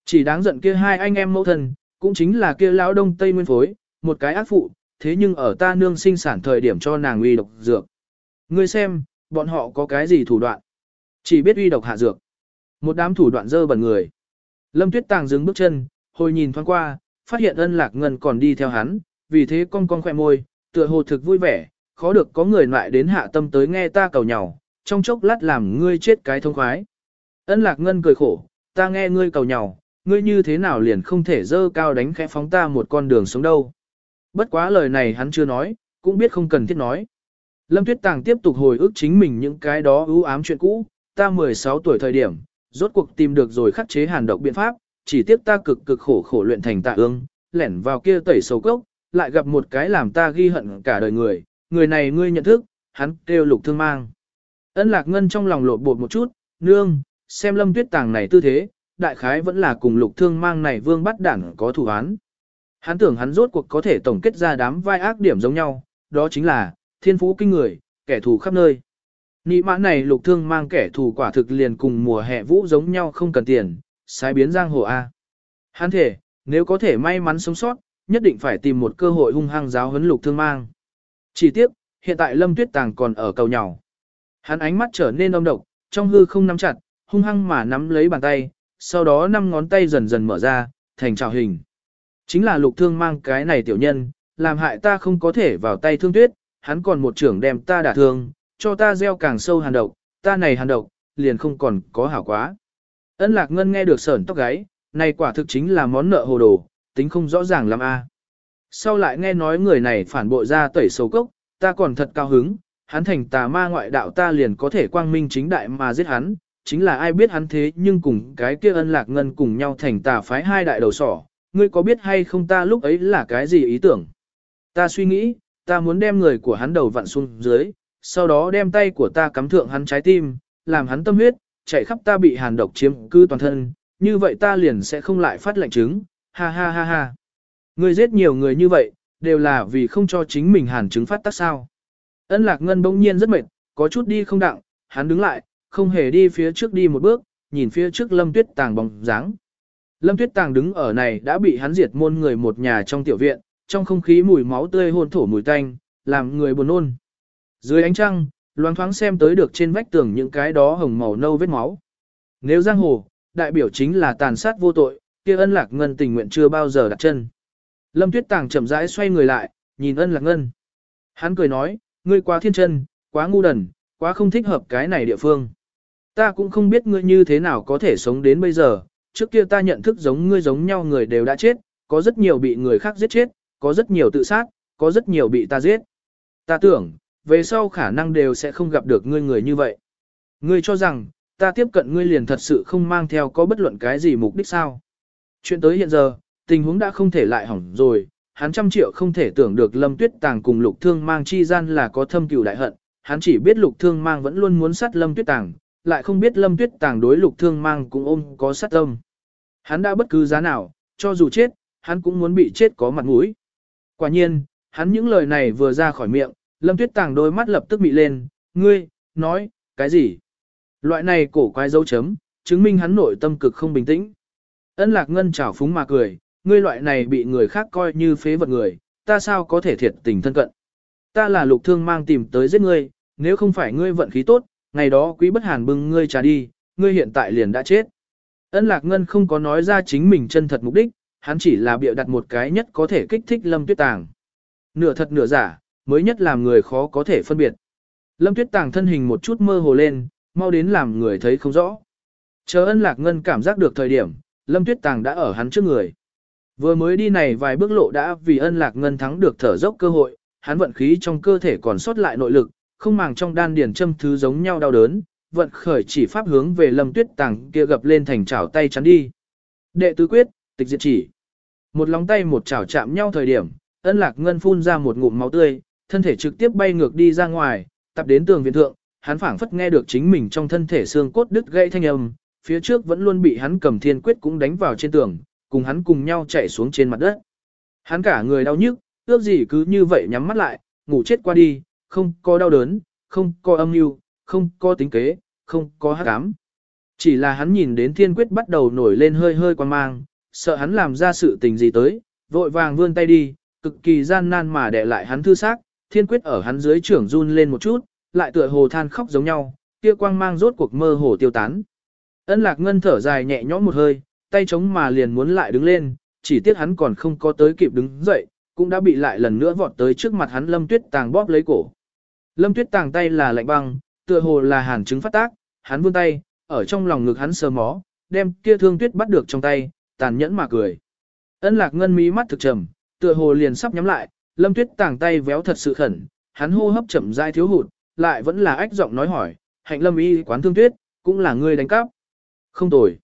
Chỉ đáng giận kia hai anh em mẫu thân, cũng chính là kia lão đông tây nguyên phối, một cái ác phụ, thế nhưng ở ta nương sinh sản thời điểm cho nàng uy độc dược. Ngươi xem, bọn họ có cái gì thủ đoạn? Chỉ biết uy độc hạ dược. Một đám thủ đoạn dơ bẩn người. Lâm Tuyết Tàng dừng bước chân, hồi nhìn thoáng qua, phát hiện ân lạc ngân còn đi theo hắn, vì thế con con khỏe môi, tựa hồ thực vui vẻ, khó được có người lại đến hạ tâm tới nghe ta cầu nhau, trong chốc lát làm ngươi chết cái thông khoái. Ân lạc ngân cười khổ, ta nghe ngươi cầu nhau, ngươi như thế nào liền không thể dơ cao đánh khẽ phóng ta một con đường sống đâu. Bất quá lời này hắn chưa nói, cũng biết không cần thiết nói. Lâm Tuyết Tàng tiếp tục hồi ức chính mình những cái đó ưu ám chuyện cũ, ta 16 tuổi thời điểm, rốt cuộc tìm được rồi khắc chế hàn độc biện pháp, chỉ tiếc ta cực cực khổ khổ luyện thành tạ ương, lẻn vào kia tẩy sầu cốc, lại gặp một cái làm ta ghi hận cả đời người, người này ngươi nhận thức, hắn kêu lục thương mang. Ân lạc ngân trong lòng lột bột một chút, nương, xem lâm tuyết tàng này tư thế, đại khái vẫn là cùng lục thương mang này vương bắt đảng có thủ án. Hắn tưởng hắn rốt cuộc có thể tổng kết ra đám vai ác điểm giống nhau, đó chính là, thiên phú kinh người, kẻ thù khắp nơi. Nị mã này lục thương mang kẻ thù quả thực liền cùng mùa hè vũ giống nhau không cần tiền, sai biến giang hồ A. Hắn thể, nếu có thể may mắn sống sót, nhất định phải tìm một cơ hội hung hăng giáo huấn lục thương mang. Chỉ tiếc, hiện tại Lâm Tuyết Tàng còn ở cầu nhỏ. Hắn ánh mắt trở nên âm độc, trong hư không nắm chặt, hung hăng mà nắm lấy bàn tay, sau đó năm ngón tay dần dần mở ra, thành trào hình. Chính là lục thương mang cái này tiểu nhân, làm hại ta không có thể vào tay thương tuyết, hắn còn một trưởng đem ta đả thương, cho ta gieo càng sâu hàn độc, ta này hàn độc, liền không còn có hảo quá. Ân lạc ngân nghe được sởn tóc gáy, này quả thực chính là món nợ hồ đồ, tính không rõ ràng lắm a. À. Sau lại nghe nói người này phản bội ra tẩy sầu cốc, ta còn thật cao hứng, hắn thành tà ma ngoại đạo ta liền có thể quang minh chính đại mà giết hắn, chính là ai biết hắn thế nhưng cùng cái kia ân lạc ngân cùng nhau thành tà phái hai đại đầu sỏ, ngươi có biết hay không ta lúc ấy là cái gì ý tưởng? Ta suy nghĩ, ta muốn đem người của hắn đầu vặn xuống dưới, sau đó đem tay của ta cắm thượng hắn trái tim, làm hắn tâm huyết, chạy khắp ta bị hàn độc chiếm cư toàn thân, như vậy ta liền sẽ không lại phát lệnh chứng, ha ha ha ha. Ngươi giết nhiều người như vậy, đều là vì không cho chính mình hàn chứng phát tác sao. Ân lạc ngân bỗng nhiên rất mệt, có chút đi không đặng, hắn đứng lại, không hề đi phía trước đi một bước, nhìn phía trước lâm tuyết tàng bóng dáng. Lâm tuyết tàng đứng ở này đã bị hắn diệt môn người một nhà trong tiểu viện, trong không khí mùi máu tươi hôn thổ mùi tanh, làm người buồn nôn. Dưới ánh trăng, loáng thoáng xem tới được trên vách tường những cái đó hồng màu nâu vết máu. Nếu giang hồ, đại biểu chính là tàn sát vô tội, kia ân lạc ngân tình nguyện chưa bao giờ đặt chân. Lâm tuyết tàng chậm rãi xoay người lại, nhìn ân lạc ngân. Hắn cười nói, ngươi quá thiên chân, quá ngu đần, quá không thích hợp cái này địa phương. Ta cũng không biết ngươi như thế nào có thể sống đến bây giờ, trước kia ta nhận thức giống ngươi giống nhau người đều đã chết, có rất nhiều bị người khác giết chết, có rất nhiều tự sát, có rất nhiều bị ta giết. Ta tưởng, về sau khả năng đều sẽ không gặp được ngươi người như vậy. Ngươi cho rằng, ta tiếp cận ngươi liền thật sự không mang theo có bất luận cái gì mục đích sao. Chuyện tới hiện giờ, tình huống đã không thể lại hỏng rồi, hắn trăm triệu không thể tưởng được Lâm Tuyết Tàng cùng Lục Thương Mang chi gian là có thâm cừu đại hận, hắn chỉ biết Lục Thương Mang vẫn luôn muốn sát Lâm Tuyết Tàng, lại không biết Lâm Tuyết Tàng đối Lục Thương Mang cũng ôm có sát tâm. Hắn đã bất cứ giá nào, cho dù chết, hắn cũng muốn bị chết có mặt mũi. Quả nhiên, hắn những lời này vừa ra khỏi miệng, Lâm Tuyết Tàng đôi mắt lập tức bị lên, ngươi, nói, cái gì? Loại này cổ quái dấu chấm, chứng minh hắn nội tâm cực không bình tĩnh. Ân Lạc Ngân chảo phúng mà cười, ngươi loại này bị người khác coi như phế vật người, ta sao có thể thiệt tình thân cận. Ta là lục thương mang tìm tới giết ngươi, nếu không phải ngươi vận khí tốt, ngày đó quý bất hàn bưng ngươi trả đi, ngươi hiện tại liền đã chết. Ân Lạc Ngân không có nói ra chính mình chân thật mục đích, hắn chỉ là bịa đặt một cái nhất có thể kích thích Lâm Tuyết Tàng. Nửa thật nửa giả, mới nhất làm người khó có thể phân biệt. Lâm Tuyết Tàng thân hình một chút mơ hồ lên, mau đến làm người thấy không rõ. Chờ ân lạc ngân cảm giác được thời điểm, Lâm Tuyết Tàng đã ở hắn trước người. Vừa mới đi này vài bước lộ đã vì ân lạc ngân thắng được thở dốc cơ hội, hắn vận khí trong cơ thể còn sót lại nội lực, không màng trong đan điền châm thứ giống nhau đau đớn, vận khởi chỉ pháp hướng về Lâm Tuyết Tàng kia gập lên thành chảo tay chắn đi. Đệ tứ quyết, tịch diệt chỉ. Một lòng tay một chảo chạm nhau thời điểm, ân lạc ngân phun ra một ngụm máu tươi, thân thể trực tiếp bay ngược đi ra ngoài, tập đến tường viện thượng, hắn phảng phất nghe được chính mình trong thân thể xương cốt đứt gãy thanh âm, phía trước vẫn luôn bị hắn cầm thiên quyết cũng đánh vào trên tường, cùng hắn cùng nhau chạy xuống trên mặt đất. Hắn cả người đau nhức, ước gì cứ như vậy nhắm mắt lại, ngủ chết qua đi, không có đau đớn, không có âm mưu, không có tính kế, không có hắc ám. Chỉ là hắn nhìn đến thiên quyết bắt đầu nổi lên hơi hơi quan mang, sợ hắn làm ra sự tình gì tới, vội vàng vươn tay đi, cực kỳ gian nan mà để lại hắn thư xác, thiên quyết ở hắn dưới trưởng run lên một chút, lại tựa hồ than khóc giống nhau, kia quang mang rốt cuộc mơ hồ tiêu tán. Ân lạc ngân thở dài nhẹ nhõm một hơi, tay chống mà liền muốn lại đứng lên, chỉ tiếc hắn còn không có tới kịp đứng dậy, cũng đã bị lại lần nữa vọt tới trước mặt hắn lâm tuyết tàng bóp lấy cổ. Lâm tuyết tàng tay là lạnh băng, tựa hồ là hàn chứng phát tác, hắn vươn tay, ở trong lòng ngực hắn sờ mó, đem kia thương tuyết bắt được trong tay, tàn nhẫn mà cười. Ân lạc ngân mí mắt thực trầm, tựa hồ liền sắp nhắm lại, lâm tuyết tàng tay véo thật sự khẩn, hắn hô hấp chậm rãi thiếu hụt, lại vẫn là ách giọng nói hỏi, hạnh lâm y quán thương tuyết, cũng là ngươi đánh cắp. Không tồi.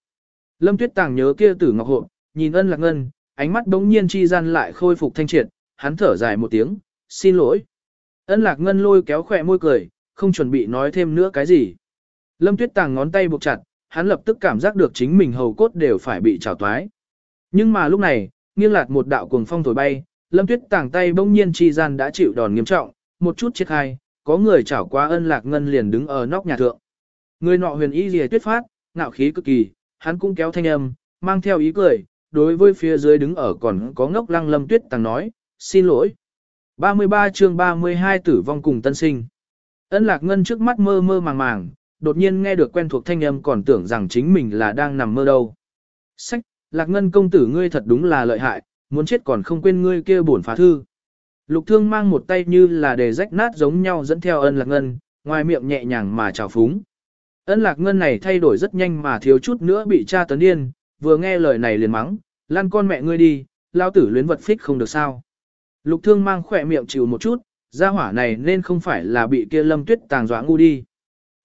Lâm tuyết tàng nhớ kia tử ngọc hộ, nhìn ân lạc ngân, ánh mắt bỗng nhiên chi gian lại khôi phục thanh triệt, hắn thở dài một tiếng, xin lỗi. Ân lạc ngân lôi kéo khỏe môi cười, không chuẩn bị nói thêm nữa cái gì. Lâm tuyết tàng ngón tay buộc chặt, hắn lập tức cảm giác được chính mình hầu cốt đều phải bị trào toái. Nhưng mà lúc này, nghiêng lạt một đạo cuồng phong thổi bay, lâm tuyết tàng tay bỗng nhiên chi gian đã chịu đòn nghiêm trọng, một chút chết hai, có người chảo qua ân lạc ngân liền đứng ở nóc nhà thượng. Người nọ huyền y lìa tuyết phát, ngạo khí cực kỳ, hắn cũng kéo thanh âm, mang theo ý cười, đối với phía dưới đứng ở còn có ngốc lăng lâm tuyết tàng nói, xin lỗi. 33 chương 32 tử vong cùng tân sinh. Ân lạc ngân trước mắt mơ mơ màng màng, đột nhiên nghe được quen thuộc thanh âm còn tưởng rằng chính mình là đang nằm mơ đâu. Sách, Lạc Ngân công tử ngươi thật đúng là lợi hại, muốn chết còn không quên ngươi kia bổn phá thư. Lục thương mang một tay như là để rách nát giống nhau dẫn theo ân Lạc Ngân, ngoài miệng nhẹ nhàng mà trào phúng. Ân Lạc Ngân này thay đổi rất nhanh mà thiếu chút nữa bị cha tấn điên, vừa nghe lời này liền mắng, lan con mẹ ngươi đi, lao tử luyến vật phích không được sao. Lục thương mang khỏe miệng chịu một chút, gia hỏa này nên không phải là bị kia lâm tuyết tàng dọa ngu đi.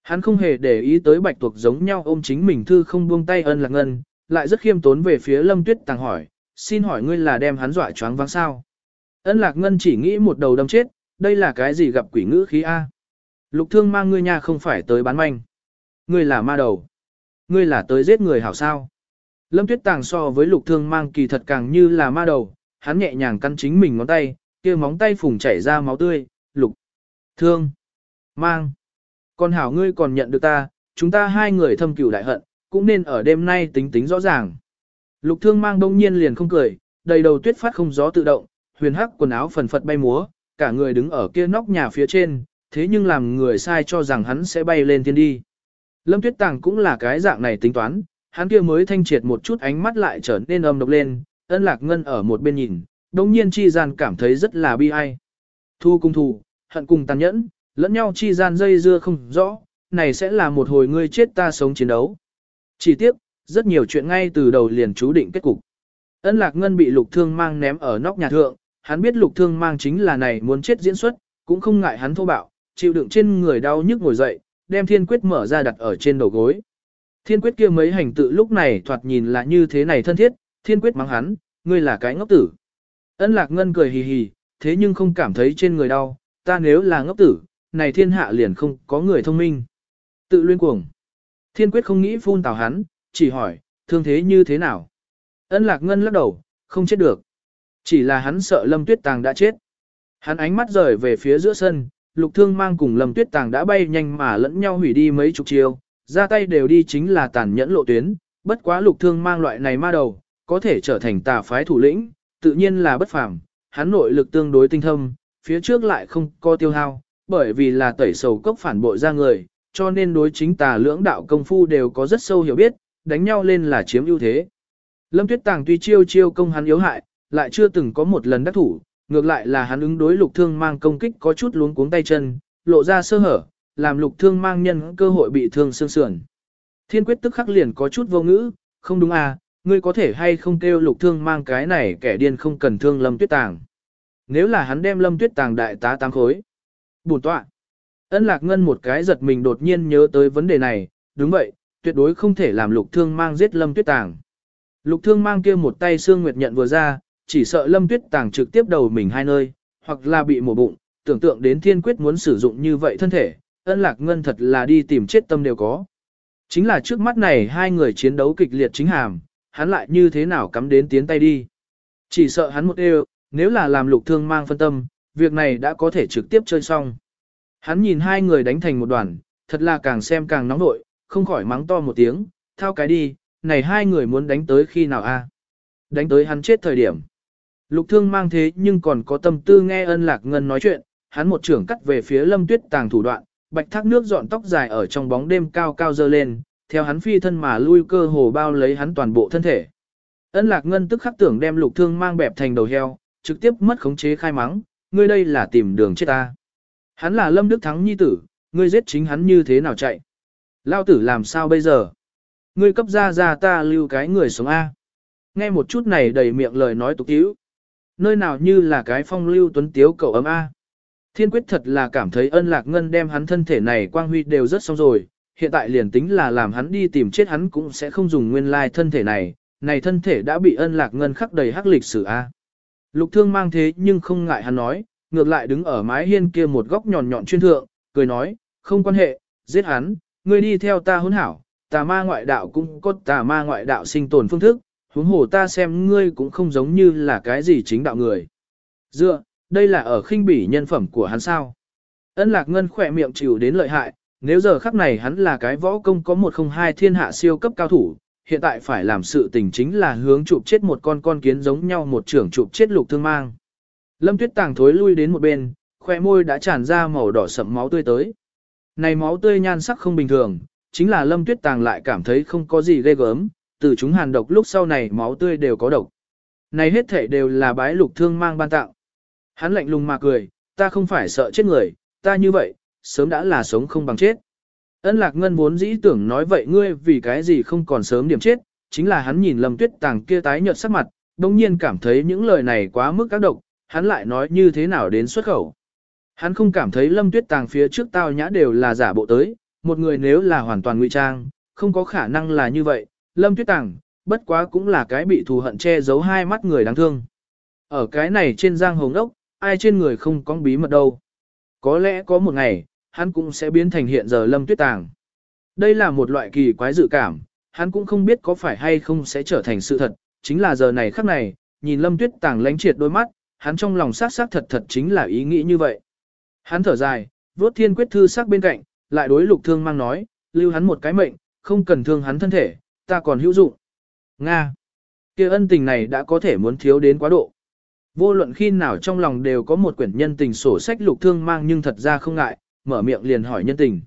Hắn không hề để ý tới bạch tuộc giống nhau ôm chính mình thư không buông tay ân lạc ngân, lại rất khiêm tốn về phía lâm tuyết tàng hỏi, xin hỏi ngươi là đem hắn dọa choáng váng sao. Ân lạc ngân chỉ nghĩ một đầu đâm chết, đây là cái gì gặp quỷ ngữ khí A. Lục thương mang ngươi nhà không phải tới bán manh. Ngươi là ma đầu. Ngươi là tới giết người hảo sao. Lâm tuyết tàng so với lục thương mang kỳ thật càng như là ma đầu, hắn nhẹ nhàng căn chính mình ngón tay, kia móng tay phùng chảy ra máu tươi, lục, thương, mang. con hảo ngươi còn nhận được ta, chúng ta hai người thâm cửu đại hận, cũng nên ở đêm nay tính tính rõ ràng. Lục thương mang đông nhiên liền không cười, đầy đầu tuyết phát không gió tự động, huyền hắc quần áo phần phật bay múa, cả người đứng ở kia nóc nhà phía trên, thế nhưng làm người sai cho rằng hắn sẽ bay lên thiên đi. Lâm tuyết tàng cũng là cái dạng này tính toán, hắn kia mới thanh triệt một chút ánh mắt lại trở nên âm độc lên, ân lạc ngân ở một bên nhìn, đồng nhiên chi gian cảm thấy rất là bi ai. Thu cung thù, hận cùng tàn nhẫn, lẫn nhau chi gian dây dưa không rõ, này sẽ là một hồi ngươi chết ta sống chiến đấu. Chỉ tiếp, rất nhiều chuyện ngay từ đầu liền chú định kết cục. Ân lạc ngân bị lục thương mang ném ở nóc nhà thượng, hắn biết lục thương mang chính là này muốn chết diễn xuất, cũng không ngại hắn thô bạo, chịu đựng trên người đau nhức ngồi dậy, đem thiên quyết mở ra đặt ở trên đầu gối. Thiên quyết kia mấy hành tự lúc này thoạt nhìn là như thế này thân thiết, thiên quyết mắng hắn, ngươi là cái ngốc tử. Ân lạc ngân cười hì hì, thế nhưng không cảm thấy trên người đau, ta nếu là ngốc tử, này thiên hạ liền không có người thông minh. Tự luyên cuồng. Thiên quyết không nghĩ phun tào hắn, chỉ hỏi, thương thế như thế nào? Ân lạc ngân lắc đầu, không chết được. Chỉ là hắn sợ lâm tuyết tàng đã chết. Hắn ánh mắt rời về phía giữa sân, lục thương mang cùng lâm tuyết tàng đã bay nhanh mà lẫn nhau hủy đi mấy chục chiều, ra tay đều đi chính là tàn nhẫn lộ tuyến, bất quá lục thương mang loại này ma đầu, có thể trở thành tà phái thủ lĩnh, tự nhiên là bất phàm, hắn nội lực tương đối tinh thâm, phía trước lại không có tiêu hao, bởi vì là tẩy sầu cốc phản bội ra người, cho nên đối chính tà lưỡng đạo công phu đều có rất sâu hiểu biết, đánh nhau lên là chiếm ưu thế. Lâm Tuyết Tàng tuy chiêu chiêu công hắn yếu hại, lại chưa từng có một lần đắc thủ, ngược lại là hắn ứng đối lục thương mang công kích có chút luống cuống tay chân, lộ ra sơ hở, làm lục thương mang nhân cơ hội bị thương xương sườn. Thiên quyết tức khắc liền có chút vô ngữ, không đúng à, ngươi có thể hay không kêu lục thương mang cái này kẻ điên không cần thương lâm tuyết tàng. Nếu là hắn đem lâm tuyết tàng đại tá tám khối. Bùn tọa. Ân lạc ngân một cái giật mình đột nhiên nhớ tới vấn đề này, đúng vậy, tuyệt đối không thể làm lục thương mang giết lâm tuyết tàng. Lục thương mang kia một tay xương nguyệt nhận vừa ra, chỉ sợ lâm tuyết tàng trực tiếp đầu mình hai nơi, hoặc là bị mổ bụng, tưởng tượng đến thiên quyết muốn sử dụng như vậy thân thể, ân lạc ngân thật là đi tìm chết tâm đều có. Chính là trước mắt này hai người chiến đấu kịch liệt chính hàm, hắn lại như thế nào cắm đến tiến tay đi. Chỉ sợ hắn một đều, nếu là làm lục thương mang phân tâm, việc này đã có thể trực tiếp chơi xong. Hắn nhìn hai người đánh thành một đoàn, thật là càng xem càng nóng nội, không khỏi mắng to một tiếng, thao cái đi, này hai người muốn đánh tới khi nào a? À? Đánh tới hắn chết thời điểm. Lục thương mang thế nhưng còn có tâm tư nghe ân lạc ngân nói chuyện, hắn một trưởng cắt về phía lâm tuyết tàng thủ đoạn, bạch thác nước dọn tóc dài ở trong bóng đêm cao cao dơ lên, theo hắn phi thân mà lui cơ hồ bao lấy hắn toàn bộ thân thể. Ân lạc ngân tức khắc tưởng đem lục thương mang bẹp thành đầu heo, trực tiếp mất khống chế khai mắng, ngươi đây là tìm đường chết ta. Hắn là lâm đức thắng nhi tử, ngươi giết chính hắn như thế nào chạy. Lao tử làm sao bây giờ? Ngươi cấp ra ra ta lưu cái người sống A. Nghe một chút này đầy miệng lời nói tục tiếu. Nơi nào như là cái phong lưu tuấn tiếu cậu ấm A. Thiên quyết thật là cảm thấy ân lạc ngân đem hắn thân thể này quang huy đều rất xong rồi, hiện tại liền tính là làm hắn đi tìm chết hắn cũng sẽ không dùng nguyên lai thân thể này, này thân thể đã bị ân lạc ngân khắc đầy hắc lịch sử A. Lục thương mang thế nhưng không ngại hắn nói, ngược lại đứng ở mái hiên kia một góc nhọn nhọn chuyên thượng, cười nói, không quan hệ, giết hắn, ngươi đi theo ta hỗn hảo, tà ma ngoại đạo cũng có tà ma ngoại đạo sinh tồn phương thức, huống hồ ta xem ngươi cũng không giống như là cái gì chính đạo người. Dựa, đây là ở khinh bỉ nhân phẩm của hắn sao. Ân lạc ngân khỏe miệng chịu đến lợi hại, nếu giờ khắc này hắn là cái võ công có một không hai thiên hạ siêu cấp cao thủ, hiện tại phải làm sự tình chính là hướng chụp chết một con con kiến giống nhau một trưởng chụp chết lục thương mang. Lâm tuyết tàng thối lui đến một bên, khoe môi đã tràn ra màu đỏ sậm máu tươi tới. Này máu tươi nhan sắc không bình thường, chính là lâm tuyết tàng lại cảm thấy không có gì ghê gớm, từ chúng hàn độc lúc sau này máu tươi đều có độc. Này hết thể đều là bái lục thương mang ban tặng. Hắn lạnh lùng mà cười, ta không phải sợ chết người, ta như vậy, sớm đã là sống không bằng chết. Ân lạc ngân vốn dĩ tưởng nói vậy ngươi vì cái gì không còn sớm điểm chết, chính là hắn nhìn lâm tuyết tàng kia tái nhợt sắc mặt, đồng nhiên cảm thấy những lời này quá mức các độc, hắn lại nói như thế nào đến xuất khẩu. Hắn không cảm thấy lâm tuyết tàng phía trước tao nhã đều là giả bộ tới, một người nếu là hoàn toàn ngụy trang, không có khả năng là như vậy, lâm tuyết tàng, bất quá cũng là cái bị thù hận che giấu hai mắt người đáng thương. Ở cái này trên giang hồng ốc, ai trên người không có bí mật đâu. Có lẽ có một ngày, hắn cũng sẽ biến thành hiện giờ lâm tuyết tàng. Đây là một loại kỳ quái dự cảm, hắn cũng không biết có phải hay không sẽ trở thành sự thật, chính là giờ này khắc này, nhìn lâm tuyết tàng lánh triệt đôi mắt, hắn trong lòng sát sát thật thật chính là ý nghĩ như vậy. Hắn thở dài, vuốt thiên quyết thư sắc bên cạnh, lại đối lục thương mang nói, lưu hắn một cái mệnh, không cần thương hắn thân thể, ta còn hữu dụng. Nga. kia ân tình này đã có thể muốn thiếu đến quá độ. Vô luận khi nào trong lòng đều có một quyển nhân tình sổ sách lục thương mang nhưng thật ra không ngại, mở miệng liền hỏi nhân tình.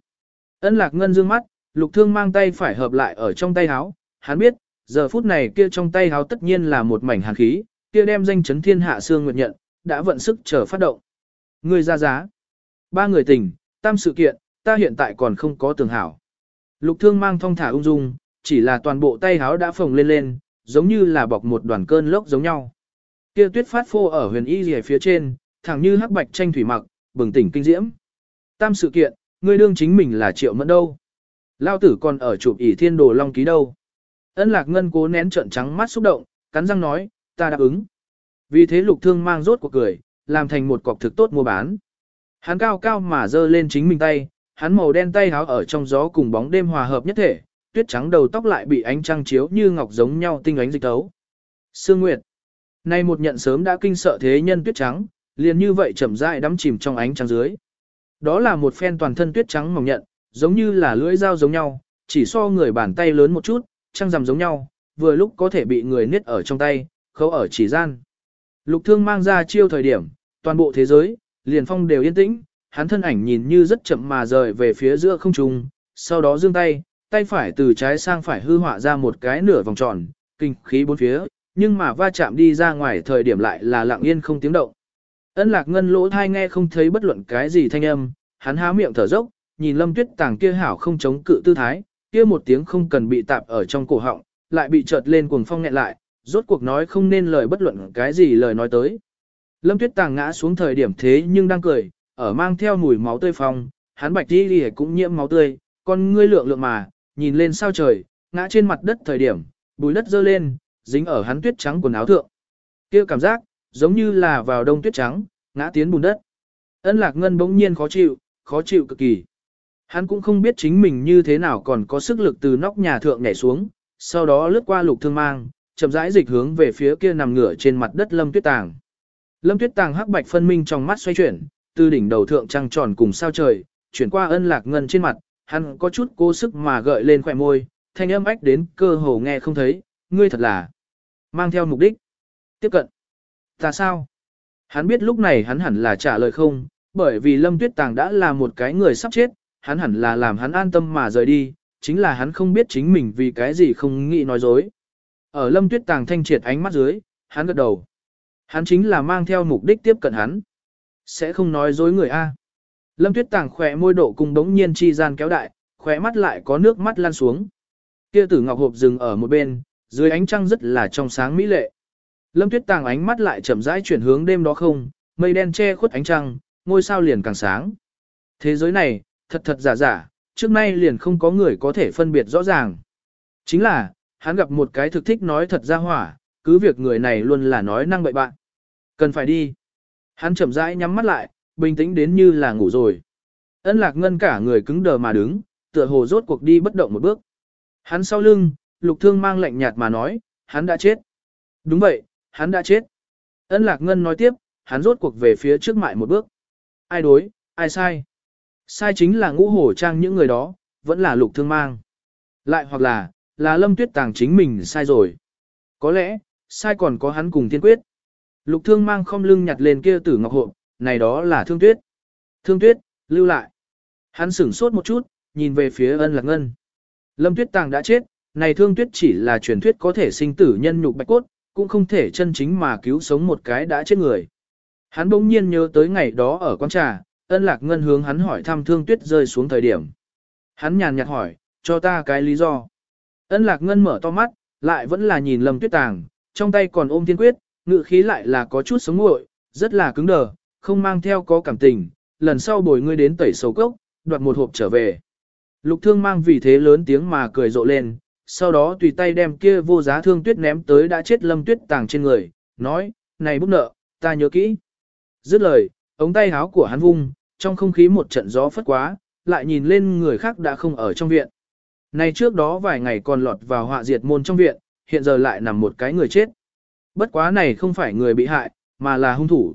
Ân lạc ngân dương mắt, lục thương mang tay phải hợp lại ở trong tay háo, hắn biết, giờ phút này kia trong tay háo tất nhiên là một mảnh hàn khí, kia đem danh chấn thiên hạ xương nguyệt nhận, đã vận sức chờ phát động. Người ra giá. Ba người tình, tam sự kiện, ta hiện tại còn không có tường hảo. Lục thương mang thong thả ung dung, chỉ là toàn bộ tay háo đã phồng lên lên, giống như là bọc một đoàn cơn lốc giống nhau. Kia tuyết phát phô ở huyền y rìa phía trên, thẳng như hắc bạch tranh thủy mặc, bừng tỉnh kinh diễm. Tam sự kiện, ngươi đương chính mình là triệu mẫn đâu. Lao tử còn ở chụp ỷ thiên đồ long ký đâu. Ân lạc ngân cố nén trận trắng mắt xúc động, cắn răng nói, ta đáp ứng. Vì thế lục thương mang rốt cuộc cười, làm thành một cọc thực tốt mua bán. Hắn cao cao mà dơ lên chính mình tay, hắn màu đen tay háo ở trong gió cùng bóng đêm hòa hợp nhất thể, tuyết trắng đầu tóc lại bị ánh trăng chiếu như ngọc giống nhau tinh ánh dịch tấu. Sương Nguyệt. Nay một nhận sớm đã kinh sợ thế nhân tuyết trắng, liền như vậy chậm rãi đắm chìm trong ánh trăng dưới. Đó là một phen toàn thân tuyết trắng mỏng nhận, giống như là lưỡi dao giống nhau, chỉ so người bàn tay lớn một chút, trăng rằm giống nhau, vừa lúc có thể bị người niết ở trong tay, khâu ở chỉ gian. Lục thương mang ra chiêu thời điểm, toàn bộ thế giới, liền phong đều yên tĩnh, hắn thân ảnh nhìn như rất chậm mà rời về phía giữa không trung, sau đó giương tay, tay phải từ trái sang phải hư họa ra một cái nửa vòng tròn, kinh khí bốn phía, nhưng mà va chạm đi ra ngoài thời điểm lại là lặng yên không tiếng động. Ân lạc ngân lỗ thai nghe không thấy bất luận cái gì thanh âm, hắn há miệng thở dốc, nhìn lâm tuyết tàng kia hảo không chống cự tư thái, kia một tiếng không cần bị tạp ở trong cổ họng, lại bị chợt lên cuồng phong nghẹn lại, rốt cuộc nói không nên lời bất luận cái gì lời nói tới. Lâm tuyết tàng ngã xuống thời điểm thế nhưng đang cười, ở mang theo mùi máu tươi phong, hắn bạch đi đi cũng nhiễm máu tươi, con ngươi lượng lượng mà, nhìn lên sao trời, ngã trên mặt đất thời điểm, bùi đất dơ lên, dính ở hắn tuyết trắng quần áo thượng. kia cảm giác, giống như là vào đông tuyết trắng, ngã tiến bùn đất. Ân lạc ngân bỗng nhiên khó chịu, khó chịu cực kỳ. Hắn cũng không biết chính mình như thế nào còn có sức lực từ nóc nhà thượng nhảy xuống, sau đó lướt qua lục thương mang, chậm rãi dịch hướng về phía kia nằm ngửa trên mặt đất lâm tuyết tàng. Lâm tuyết tàng hắc bạch phân minh trong mắt xoay chuyển, từ đỉnh đầu thượng trăng tròn cùng sao trời, chuyển qua ân lạc ngân trên mặt, hắn có chút cố sức mà gợi lên khỏe môi, thanh âm ách đến cơ hồ nghe không thấy, ngươi thật là mang theo mục đích. Tiếp cận. Ta sao? Hắn biết lúc này hắn hẳn là trả lời không, bởi vì Lâm Tuyết Tàng đã là một cái người sắp chết, hắn hẳn là làm hắn an tâm mà rời đi, chính là hắn không biết chính mình vì cái gì không nghĩ nói dối. Ở Lâm Tuyết Tàng thanh triệt ánh mắt dưới, hắn gật đầu. Hắn chính là mang theo mục đích tiếp cận hắn. Sẽ không nói dối người A. Lâm Tuyết Tàng khỏe môi độ cùng đống nhiên chi gian kéo đại, khỏe mắt lại có nước mắt lan xuống. Kia tử ngọc hộp dừng ở một bên, dưới ánh trăng rất là trong sáng mỹ lệ. Lâm Tuyết Tàng ánh mắt lại chậm rãi chuyển hướng đêm đó không, mây đen che khuất ánh trăng, ngôi sao liền càng sáng. Thế giới này, thật thật giả giả, trước nay liền không có người có thể phân biệt rõ ràng. Chính là, hắn gặp một cái thực thích nói thật ra hỏa, cứ việc người này luôn là nói năng bậy bạn. Cần phải đi. Hắn chậm rãi nhắm mắt lại, bình tĩnh đến như là ngủ rồi. Ân lạc ngân cả người cứng đờ mà đứng, tựa hồ rốt cuộc đi bất động một bước. Hắn sau lưng, lục thương mang lạnh nhạt mà nói, hắn đã chết. Đúng vậy, hắn đã chết. Ân lạc ngân nói tiếp, hắn rốt cuộc về phía trước mại một bước. Ai đối, ai sai? Sai chính là ngũ hổ trang những người đó, vẫn là lục thương mang. Lại hoặc là, là lâm tuyết tàng chính mình sai rồi. Có lẽ, sai còn có hắn cùng tiên quyết. Lục thương mang không lưng nhặt lên kia tử ngọc hộ, này đó là thương tuyết. Thương tuyết, lưu lại. Hắn sửng sốt một chút, nhìn về phía ân lạc ngân. Lâm tuyết tàng đã chết, này thương tuyết chỉ là truyền thuyết có thể sinh tử nhân nhục bạch cốt, cũng không thể chân chính mà cứu sống một cái đã chết người. Hắn bỗng nhiên nhớ tới ngày đó ở quán trà, ân lạc ngân hướng hắn hỏi thăm thương tuyết rơi xuống thời điểm. Hắn nhàn nhạt hỏi, cho ta cái lý do. Ân lạc ngân mở to mắt, lại vẫn là nhìn lầm tuyết tàng, trong tay còn ôm thiên quyết, ngự khí lại là có chút sống nguội, rất là cứng đờ, không mang theo có cảm tình, lần sau bồi ngươi đến tẩy sầu cốc, đoạt một hộp trở về. Lục thương mang vì thế lớn tiếng mà cười rộ lên, sau đó tùy tay đem kia vô giá thương tuyết ném tới đã chết lâm tuyết tàng trên người, nói, này bút nợ, ta nhớ kỹ. Dứt lời, ống tay háo của hắn vung, trong không khí một trận gió phất quá, lại nhìn lên người khác đã không ở trong viện. Này trước đó vài ngày còn lọt vào họa diệt môn trong viện, hiện giờ lại nằm một cái người chết. Bất quá này không phải người bị hại, mà là hung thủ.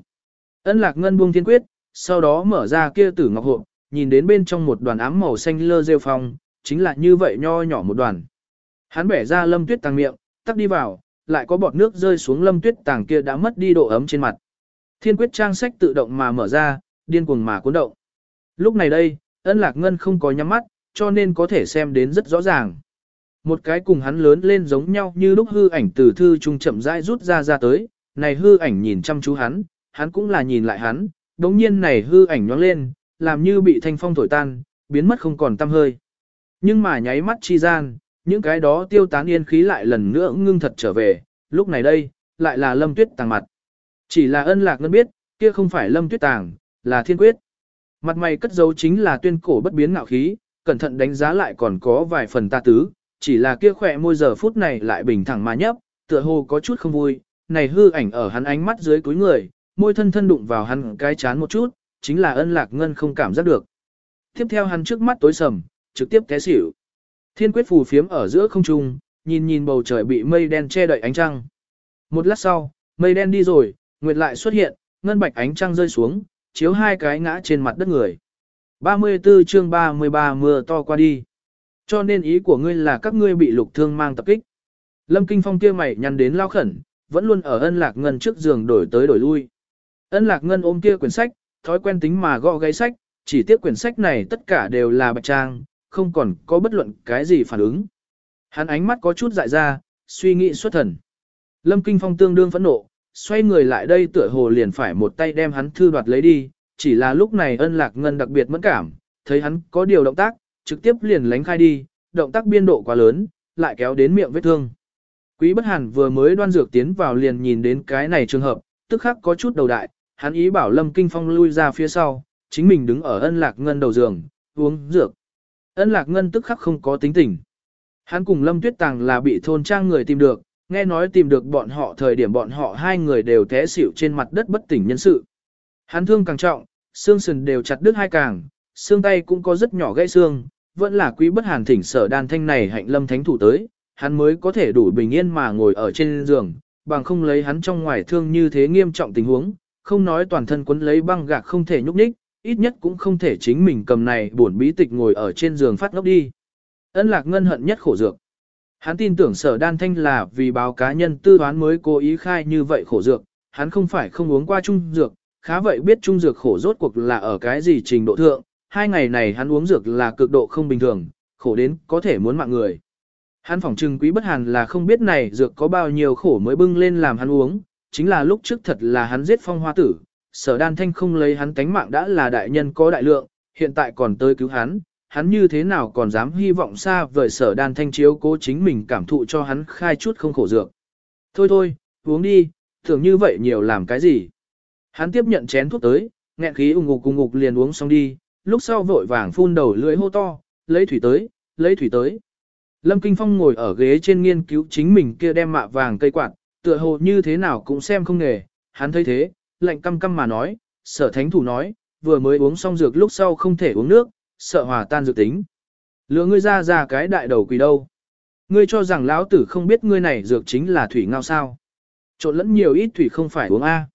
Ân lạc ngân buông thiên quyết, sau đó mở ra kia tử ngọc hộp, nhìn đến bên trong một đoàn ám màu xanh lơ rêu phong, chính là như vậy nho nhỏ một đoàn. Hắn bẻ ra lâm tuyết tàng miệng, tắt đi vào, lại có bọt nước rơi xuống lâm tuyết tàng kia đã mất đi độ ấm trên mặt. Thiên quyết trang sách tự động mà mở ra, điên cuồng mà cuốn động. Lúc này đây, ân lạc ngân không có nhắm mắt, cho nên có thể xem đến rất rõ ràng. Một cái cùng hắn lớn lên giống nhau như lúc hư ảnh từ thư trung chậm rãi rút ra ra tới, này hư ảnh nhìn chăm chú hắn, hắn cũng là nhìn lại hắn, đống nhiên này hư ảnh nhoáng lên, làm như bị thanh phong thổi tan, biến mất không còn tăm hơi. Nhưng mà nháy mắt chi gian, những cái đó tiêu tán yên khí lại lần nữa ngưng thật trở về, lúc này đây, lại là lâm tuyết tàng mặt. Chỉ là ân lạc ngân biết, kia không phải lâm tuyết tàng, là thiên quyết. Mặt mày cất dấu chính là tuyên cổ bất biến ngạo khí, cẩn thận đánh giá lại còn có vài phần ta tứ, chỉ là kia khỏe môi giờ phút này lại bình thẳng mà nhấp, tựa hồ có chút không vui, này hư ảnh ở hắn ánh mắt dưới cuối người, môi thân thân đụng vào hắn cái chán một chút, chính là ân lạc ngân không cảm giác được. Tiếp theo hắn trước mắt tối sầm, trực tiếp té xỉu. Thiên quyết phù phiếm ở giữa không trung, nhìn nhìn bầu trời bị mây đen che đậy ánh trăng. Một lát sau, mây đen đi rồi, nguyệt lại xuất hiện, ngân bạch ánh trăng rơi xuống, chiếu hai cái ngã trên mặt đất người. 34 chương 33 mưa to qua đi. Cho nên ý của ngươi là các ngươi bị lục thương mang tập kích. Lâm Kinh Phong kia mày nhăn đến lao khẩn, vẫn luôn ở ân lạc ngân trước giường đổi tới đổi lui. Ân lạc ngân ôm kia quyển sách, thói quen tính mà gõ gáy sách, chỉ tiếc quyển sách này tất cả đều là bạch trang, không còn có bất luận cái gì phản ứng. Hắn ánh mắt có chút dại ra, suy nghĩ xuất thần. Lâm Kinh Phong tương đương phẫn nộ, xoay người lại đây tựa hồ liền phải một tay đem hắn thư đoạt lấy đi, chỉ là lúc này ân lạc ngân đặc biệt mẫn cảm, thấy hắn có điều động tác, trực tiếp liền lánh khai đi, động tác biên độ quá lớn, lại kéo đến miệng vết thương. Quý bất hàn vừa mới đoan dược tiến vào liền nhìn đến cái này trường hợp, tức khắc có chút đầu đại, hắn ý bảo Lâm Kinh Phong lui ra phía sau, chính mình đứng ở ân lạc ngân đầu giường, uống dược. Ân lạc ngân tức khắc không có tính tình. Hắn cùng Lâm Tuyết Tàng là bị thôn trang người tìm được, nghe nói tìm được bọn họ thời điểm bọn họ hai người đều té xỉu trên mặt đất bất tỉnh nhân sự. Hắn thương càng trọng, xương sườn đều chặt đứt hai càng, xương tay cũng có rất nhỏ gãy xương, vẫn là quý bất hàn thỉnh sở đan thanh này hạnh lâm thánh thủ tới, hắn mới có thể đủ bình yên mà ngồi ở trên giường, bằng không lấy hắn trong ngoài thương như thế nghiêm trọng tình huống, không nói toàn thân quấn lấy băng gạc không thể nhúc nhích, ít nhất cũng không thể chính mình cầm này buồn bí tịch ngồi ở trên giường phát ngốc đi. Ân lạc ngân hận nhất khổ dược. Hắn tin tưởng sở đan thanh là vì báo cá nhân tư toán mới cố ý khai như vậy khổ dược, hắn không phải không uống qua trung dược, khá vậy biết trung dược khổ rốt cuộc là ở cái gì trình độ thượng, hai ngày này hắn uống dược là cực độ không bình thường, khổ đến có thể muốn mạng người. Hắn phỏng trừng quý bất hàn là không biết này dược có bao nhiêu khổ mới bưng lên làm hắn uống, chính là lúc trước thật là hắn giết phong hoa tử, sở đan thanh không lấy hắn tánh mạng đã là đại nhân có đại lượng, hiện tại còn tới cứu hắn, hắn như thế nào còn dám hy vọng xa vời sở đan thanh chiếu cố chính mình cảm thụ cho hắn khai chút không khổ dược. Thôi thôi, uống đi, tưởng như vậy nhiều làm cái gì. Hắn tiếp nhận chén thuốc tới, nghẹn khí ung ngục ung ngục liền uống xong đi, lúc sau vội vàng phun đầu lưỡi hô to, lấy thủy tới, lấy thủy tới. Lâm Kinh Phong ngồi ở ghế trên nghiên cứu chính mình kia đem mạ vàng cây quạt, tựa hồ như thế nào cũng xem không nghề, hắn thấy thế, lạnh căm căm mà nói, sở thánh thủ nói, vừa mới uống xong dược lúc sau không thể uống nước, sợ hòa tan dược tính. Lựa ngươi ra ra cái đại đầu quỷ đâu. Ngươi cho rằng lão tử không biết ngươi này dược chính là thủy ngao sao. Trộn lẫn nhiều ít thủy không phải uống A.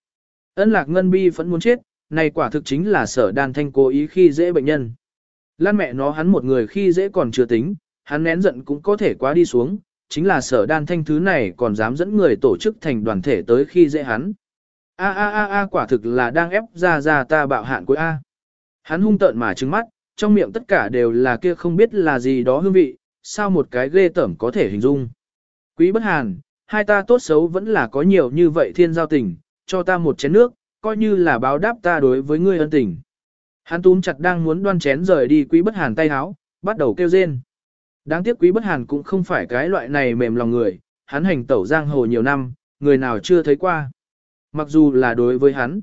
Ân lạc ngân bi vẫn muốn chết, này quả thực chính là sở đan thanh cố ý khi dễ bệnh nhân. Lan mẹ nó hắn một người khi dễ còn chưa tính, hắn nén giận cũng có thể quá đi xuống, chính là sở đan thanh thứ này còn dám dẫn người tổ chức thành đoàn thể tới khi dễ hắn. A a a a quả thực là đang ép ra ra ta bạo hạn cuối A. Hắn hung tợn mà trứng mắt, trong miệng tất cả đều là kia không biết là gì đó hương vị, sao một cái ghê tởm có thể hình dung. Quý bất hàn, hai ta tốt xấu vẫn là có nhiều như vậy thiên giao tình, cho ta một chén nước, coi như là báo đáp ta đối với ngươi ân tình. Hắn túm chặt đang muốn đoan chén rời đi quý bất hàn tay háo, bắt đầu kêu rên. Đáng tiếc quý bất hàn cũng không phải cái loại này mềm lòng người, hắn hành tẩu giang hồ nhiều năm, người nào chưa thấy qua. Mặc dù là đối với hắn,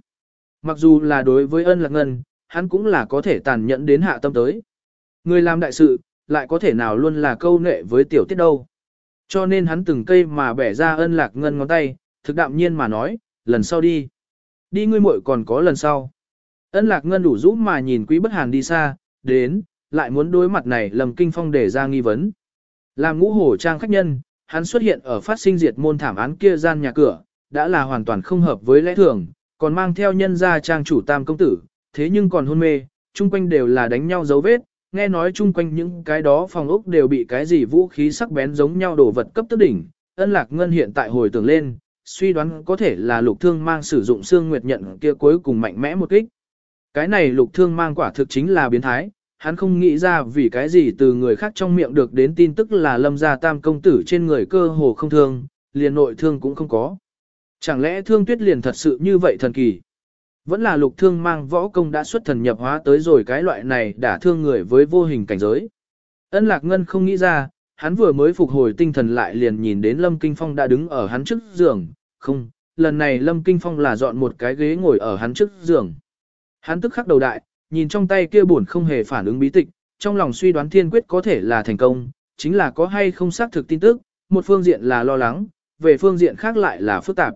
mặc dù là đối với ân lạc ngân, hắn cũng là có thể tàn nhẫn đến hạ tâm tới. Người làm đại sự, lại có thể nào luôn là câu nệ với tiểu tiết đâu. Cho nên hắn từng cây mà bẻ ra ân lạc ngân ngón tay, thực đạm nhiên mà nói, lần sau đi. Đi ngươi muội còn có lần sau. Ân lạc ngân đủ rũ mà nhìn quý bất hàn đi xa, đến, lại muốn đối mặt này lầm kinh phong để ra nghi vấn. Làm ngũ hổ trang khách nhân, hắn xuất hiện ở phát sinh diệt môn thảm án kia gian nhà cửa, đã là hoàn toàn không hợp với lẽ thường, còn mang theo nhân gia trang chủ tam công tử, thế nhưng còn hôn mê, chung quanh đều là đánh nhau dấu vết, nghe nói chung quanh những cái đó phòng ốc đều bị cái gì vũ khí sắc bén giống nhau đổ vật cấp tức đỉnh. Ân Lạc Ngân hiện tại hồi tưởng lên, suy đoán có thể là lục thương mang sử dụng xương nguyệt nhận kia cuối cùng mạnh mẽ một kích. Cái này lục thương mang quả thực chính là biến thái, hắn không nghĩ ra vì cái gì từ người khác trong miệng được đến tin tức là lâm gia tam công tử trên người cơ hồ không thương, liền nội thương cũng không có. Chẳng lẽ thương tuyết liền thật sự như vậy thần kỳ? Vẫn là lục thương mang võ công đã xuất thần nhập hóa tới rồi cái loại này đã thương người với vô hình cảnh giới. Ân lạc ngân không nghĩ ra, hắn vừa mới phục hồi tinh thần lại liền nhìn đến Lâm Kinh Phong đã đứng ở hắn trước giường, không, lần này Lâm Kinh Phong là dọn một cái ghế ngồi ở hắn trước giường. Hắn tức khắc đầu đại, nhìn trong tay kia buồn không hề phản ứng bí tịch, trong lòng suy đoán thiên quyết có thể là thành công, chính là có hay không xác thực tin tức, một phương diện là lo lắng, về phương diện khác lại là phức tạp.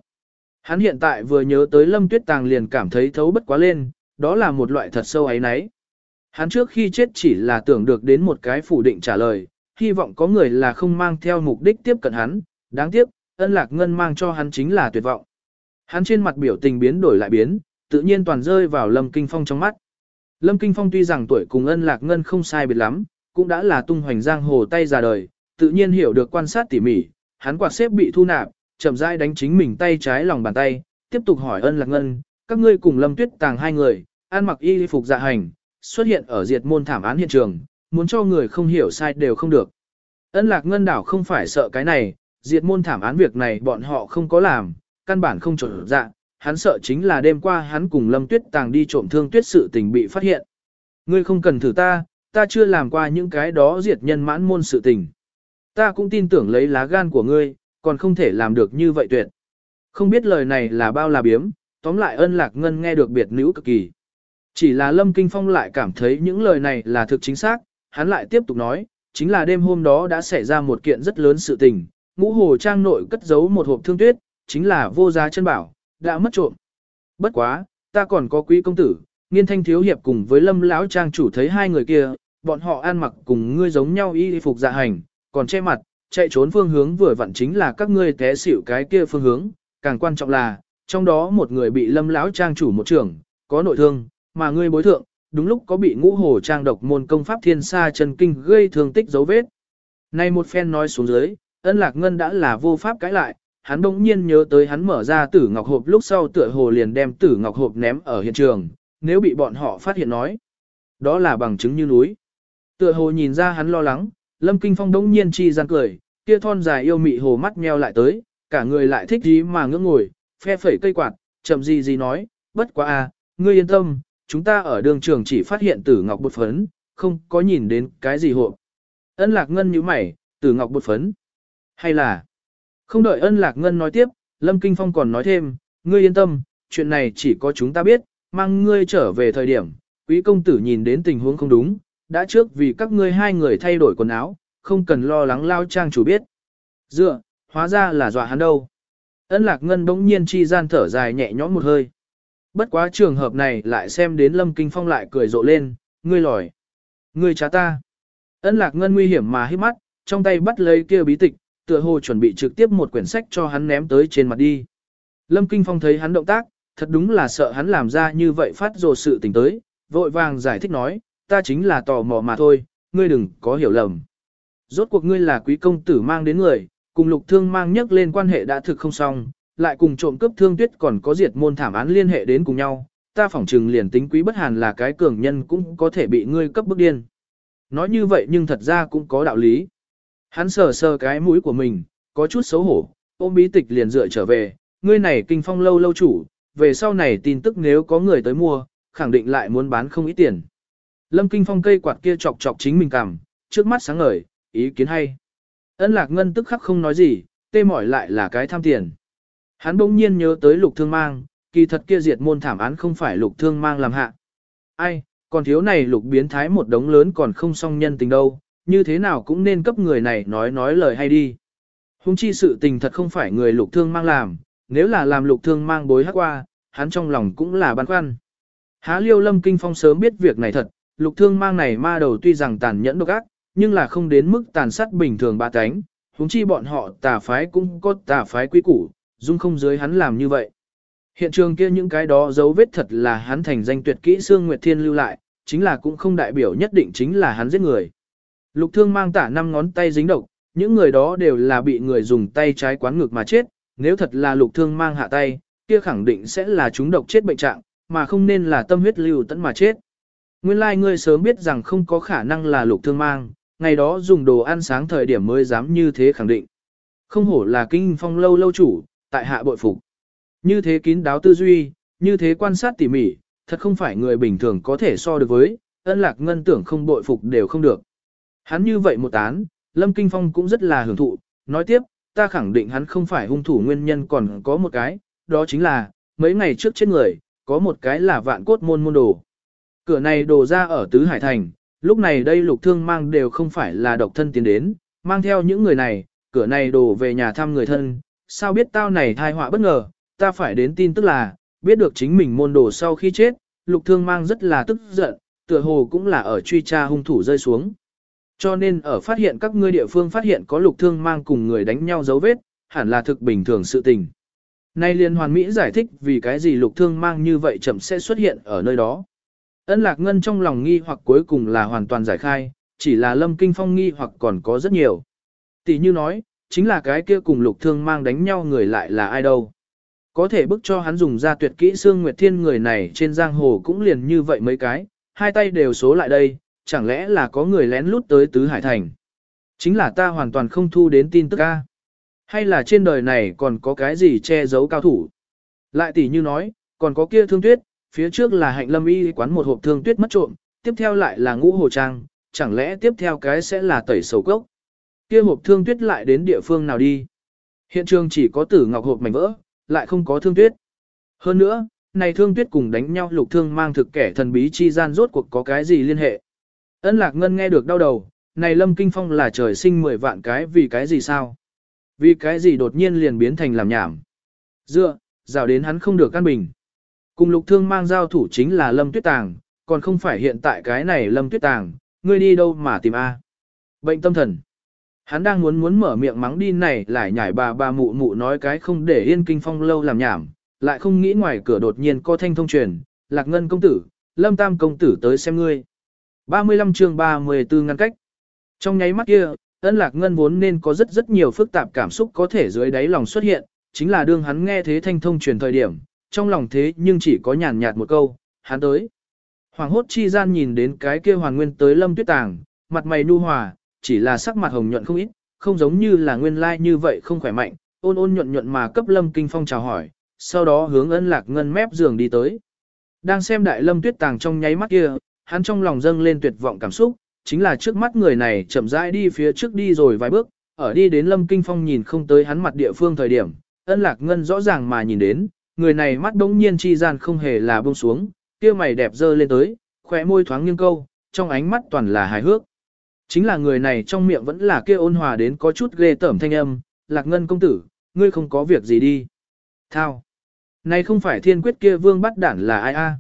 Hắn hiện tại vừa nhớ tới Lâm Tuyết Tàng liền cảm thấy thấu bất quá lên, đó là một loại thật sâu ấy nấy. Hắn trước khi chết chỉ là tưởng được đến một cái phủ định trả lời, hy vọng có người là không mang theo mục đích tiếp cận hắn, đáng tiếc, ân lạc ngân mang cho hắn chính là tuyệt vọng. Hắn trên mặt biểu tình biến đổi lại biến, tự nhiên toàn rơi vào Lâm Kinh Phong trong mắt. Lâm Kinh Phong tuy rằng tuổi cùng ân lạc ngân không sai biệt lắm, cũng đã là tung hoành giang hồ tay già đời, tự nhiên hiểu được quan sát tỉ mỉ, hắn quạt xếp bị thu nạp, chậm rãi đánh chính mình tay trái lòng bàn tay, tiếp tục hỏi ân lạc ngân, các ngươi cùng Lâm Tuyết Tàng hai người, ăn mặc y phục dạ hành, xuất hiện ở diệt môn thảm án hiện trường, muốn cho người không hiểu sai đều không được. Ân lạc ngân đảo không phải sợ cái này, diệt môn thảm án việc này bọn họ không có làm, căn bản không trộn dạ, hắn sợ chính là đêm qua hắn cùng Lâm Tuyết Tàng đi trộm thương tuyết sự tình bị phát hiện. Ngươi không cần thử ta, ta chưa làm qua những cái đó diệt nhân mãn môn sự tình. Ta cũng tin tưởng lấy lá gan của ngươi, còn không thể làm được như vậy tuyệt. Không biết lời này là bao là biếm, tóm lại ân lạc ngân nghe được biệt nữ cực kỳ. Chỉ là Lâm Kinh Phong lại cảm thấy những lời này là thực chính xác, hắn lại tiếp tục nói, chính là đêm hôm đó đã xảy ra một kiện rất lớn sự tình, ngũ hồ trang nội cất giấu một hộp thương tuyết, chính là vô giá chân bảo, đã mất trộm. Bất quá, ta còn có quý công tử, nghiên thanh thiếu hiệp cùng với lâm lão trang chủ thấy hai người kia, bọn họ ăn mặc cùng ngươi giống nhau y phục dạ hành, còn che mặt, chạy trốn phương hướng vừa vặn chính là các ngươi té xỉu cái kia phương hướng, càng quan trọng là, trong đó một người bị lâm lão trang chủ một trưởng, có nội thương, mà ngươi bối thượng, đúng lúc có bị ngũ hồ trang độc môn công pháp thiên sa chân kinh gây thương tích dấu vết. Nay một phen nói xuống dưới, ân lạc ngân đã là vô pháp cãi lại, hắn bỗng nhiên nhớ tới hắn mở ra tử ngọc hộp lúc sau tựa hồ liền đem tử ngọc hộp ném ở hiện trường, nếu bị bọn họ phát hiện nói. Đó là bằng chứng như núi. Tựa hồ nhìn ra hắn lo lắng, lâm kinh phong bỗng nhiên chi gian cười, kia thon dài yêu mị hồ mắt meo lại tới, cả người lại thích gì mà ngưỡng ngồi, phe phẩy cây quạt, chậm gì gì nói, bất quá à, ngươi yên tâm, chúng ta ở đường trường chỉ phát hiện tử ngọc bột phấn, không có nhìn đến cái gì hộp. Ân lạc ngân như mày, tử ngọc bột phấn. Hay là, không đợi ân lạc ngân nói tiếp, Lâm Kinh Phong còn nói thêm, ngươi yên tâm, chuyện này chỉ có chúng ta biết, mang ngươi trở về thời điểm, quý công tử nhìn đến tình huống không đúng, đã trước vì các ngươi hai người thay đổi quần áo, không cần lo lắng lao trang chủ biết. Dựa, hóa ra là dọa hắn đâu. Ân lạc ngân bỗng nhiên chi gian thở dài nhẹ nhõm một hơi. Bất quá trường hợp này lại xem đến Lâm Kinh Phong lại cười rộ lên, ngươi lòi. Ngươi trả ta. Ân lạc ngân nguy hiểm mà hít mắt, trong tay bắt lấy kia bí tịch, tựa hồ chuẩn bị trực tiếp một quyển sách cho hắn ném tới trên mặt đi. Lâm Kinh Phong thấy hắn động tác, thật đúng là sợ hắn làm ra như vậy phát rồ sự tình tới, vội vàng giải thích nói, ta chính là tò mò mà thôi, ngươi đừng có hiểu lầm. Rốt cuộc ngươi là quý công tử mang đến người, cùng lục thương mang nhắc lên quan hệ đã thực không xong, lại cùng trộm cướp thương tuyết còn có diệt môn thảm án liên hệ đến cùng nhau, ta phỏng trừng liền tính quý bất hàn là cái cường nhân cũng có thể bị ngươi cấp bức điên. Nói như vậy nhưng thật ra cũng có đạo lý. Hắn sờ sờ cái mũi của mình, có chút xấu hổ, ôm bí tịch liền dựa trở về, ngươi này kinh phong lâu lâu chủ, về sau này tin tức nếu có người tới mua, khẳng định lại muốn bán không ít tiền. Lâm kinh phong cây quạt kia chọc chọc chính mình cằm, trước mắt sáng ngời, ý kiến hay. Ân lạc ngân tức khắc không nói gì, tê mỏi lại là cái tham tiền. Hắn bỗng nhiên nhớ tới lục thương mang, kỳ thật kia diệt môn thảm án không phải lục thương mang làm hạ. Ai, còn thiếu này lục biến thái một đống lớn còn không song nhân tình đâu, như thế nào cũng nên cấp người này nói nói lời hay đi. Hùng chi sự tình thật không phải người lục thương mang làm, nếu là làm lục thương mang bối hắc qua, hắn trong lòng cũng là băn khoăn. Há liêu lâm kinh phong sớm biết việc này thật, lục thương mang này ma đầu tuy rằng tàn nhẫn độc ác, nhưng là không đến mức tàn sát bình thường ba cánh, huống chi bọn họ tà phái cũng có tà phái quý củ, dung không dưới hắn làm như vậy. Hiện trường kia những cái đó dấu vết thật là hắn thành danh tuyệt kỹ xương Nguyệt Thiên lưu lại, chính là cũng không đại biểu nhất định chính là hắn giết người. Lục thương mang tả năm ngón tay dính độc, những người đó đều là bị người dùng tay trái quán ngược mà chết, nếu thật là lục thương mang hạ tay, kia khẳng định sẽ là chúng độc chết bệnh trạng, mà không nên là tâm huyết lưu tận mà chết. Nguyên lai like ngươi sớm biết rằng không có khả năng là lục thương mang, ngày đó dùng đồ ăn sáng thời điểm mới dám như thế khẳng định. Không hổ là kinh phong lâu lâu chủ, tại hạ bội phục. Như thế kín đáo tư duy, như thế quan sát tỉ mỉ, thật không phải người bình thường có thể so được với, ân lạc ngân tưởng không bội phục đều không được. Hắn như vậy một tán, Lâm Kinh Phong cũng rất là hưởng thụ, nói tiếp, ta khẳng định hắn không phải hung thủ nguyên nhân còn có một cái, đó chính là, mấy ngày trước chết người, có một cái là vạn cốt môn môn đồ. Cửa này đồ ra ở Tứ Hải Thành, lúc này đây lục thương mang đều không phải là độc thân tiến đến, mang theo những người này, cửa này đổ về nhà thăm người thân, sao biết tao này thai họa bất ngờ, ta phải đến tin tức là, biết được chính mình môn đồ sau khi chết, lục thương mang rất là tức giận, tựa hồ cũng là ở truy tra hung thủ rơi xuống. Cho nên ở phát hiện các ngươi địa phương phát hiện có lục thương mang cùng người đánh nhau dấu vết, hẳn là thực bình thường sự tình. Nay liên hoàn Mỹ giải thích vì cái gì lục thương mang như vậy chậm sẽ xuất hiện ở nơi đó. Ân lạc ngân trong lòng nghi hoặc cuối cùng là hoàn toàn giải khai, chỉ là lâm kinh phong nghi hoặc còn có rất nhiều. Tỷ như nói, chính là cái kia cùng lục thương mang đánh nhau người lại là ai đâu. Có thể bức cho hắn dùng ra tuyệt kỹ xương nguyệt thiên người này trên giang hồ cũng liền như vậy mấy cái, hai tay đều số lại đây, chẳng lẽ là có người lén lút tới Tứ Hải Thành. Chính là ta hoàn toàn không thu đến tin tức ca. Hay là trên đời này còn có cái gì che giấu cao thủ. Lại tỷ như nói, còn có kia thương tuyết, phía trước là hạnh lâm y quán một hộp thương tuyết mất trộm, tiếp theo lại là ngũ hồ trang, chẳng lẽ tiếp theo cái sẽ là tẩy sầu cốc. Kia hộp thương tuyết lại đến địa phương nào đi. Hiện trường chỉ có tử ngọc hộp mảnh vỡ, lại không có thương tuyết. Hơn nữa, này thương tuyết cùng đánh nhau lục thương mang thực kẻ thần bí chi gian rốt cuộc có cái gì liên hệ. Ân lạc ngân nghe được đau đầu, này lâm kinh phong là trời sinh 10 vạn cái vì cái gì sao? Vì cái gì đột nhiên liền biến thành làm nhảm? Dựa, rào đến hắn không được căn bình. Cùng lục thương mang giao thủ chính là lâm tuyết tàng, còn không phải hiện tại cái này lâm tuyết tàng, ngươi đi đâu mà tìm A. Bệnh tâm thần. Hắn đang muốn muốn mở miệng mắng đi này lại nhảy bà bà mụ mụ nói cái không để yên kinh phong lâu làm nhảm, lại không nghĩ ngoài cửa đột nhiên có thanh thông truyền, lạc ngân công tử, lâm tam công tử tới xem ngươi. 35 chương 34 ngăn cách. Trong nháy mắt kia, ân lạc ngân vốn nên có rất rất nhiều phức tạp cảm xúc có thể dưới đáy lòng xuất hiện, chính là đương hắn nghe thế thanh thông truyền thời điểm, trong lòng thế nhưng chỉ có nhàn nhạt một câu, hắn tới. Hoàng hốt chi gian nhìn đến cái kia hoàn nguyên tới lâm tuyết tàng, mặt mày nu hòa, chỉ là sắc mặt hồng nhuận không ít, không giống như là nguyên lai như vậy không khỏe mạnh, ôn ôn nhuận nhuận mà cấp lâm kinh phong chào hỏi, sau đó hướng ân lạc ngân mép giường đi tới. Đang xem đại lâm tuyết tàng trong nháy mắt kia, hắn trong lòng dâng lên tuyệt vọng cảm xúc, chính là trước mắt người này chậm rãi đi phía trước đi rồi vài bước, ở đi đến lâm kinh phong nhìn không tới hắn mặt địa phương thời điểm, ân lạc ngân rõ ràng mà nhìn đến, người này mắt đống nhiên chi gian không hề là buông xuống, kia mày đẹp dơ lên tới, khỏe môi thoáng nghiêng câu, trong ánh mắt toàn là hài hước. Chính là người này trong miệng vẫn là kia ôn hòa đến có chút ghê tởm thanh âm, lạc ngân công tử, ngươi không có việc gì đi. Thao. Này không phải thiên quyết kia vương bắt đản là ai a?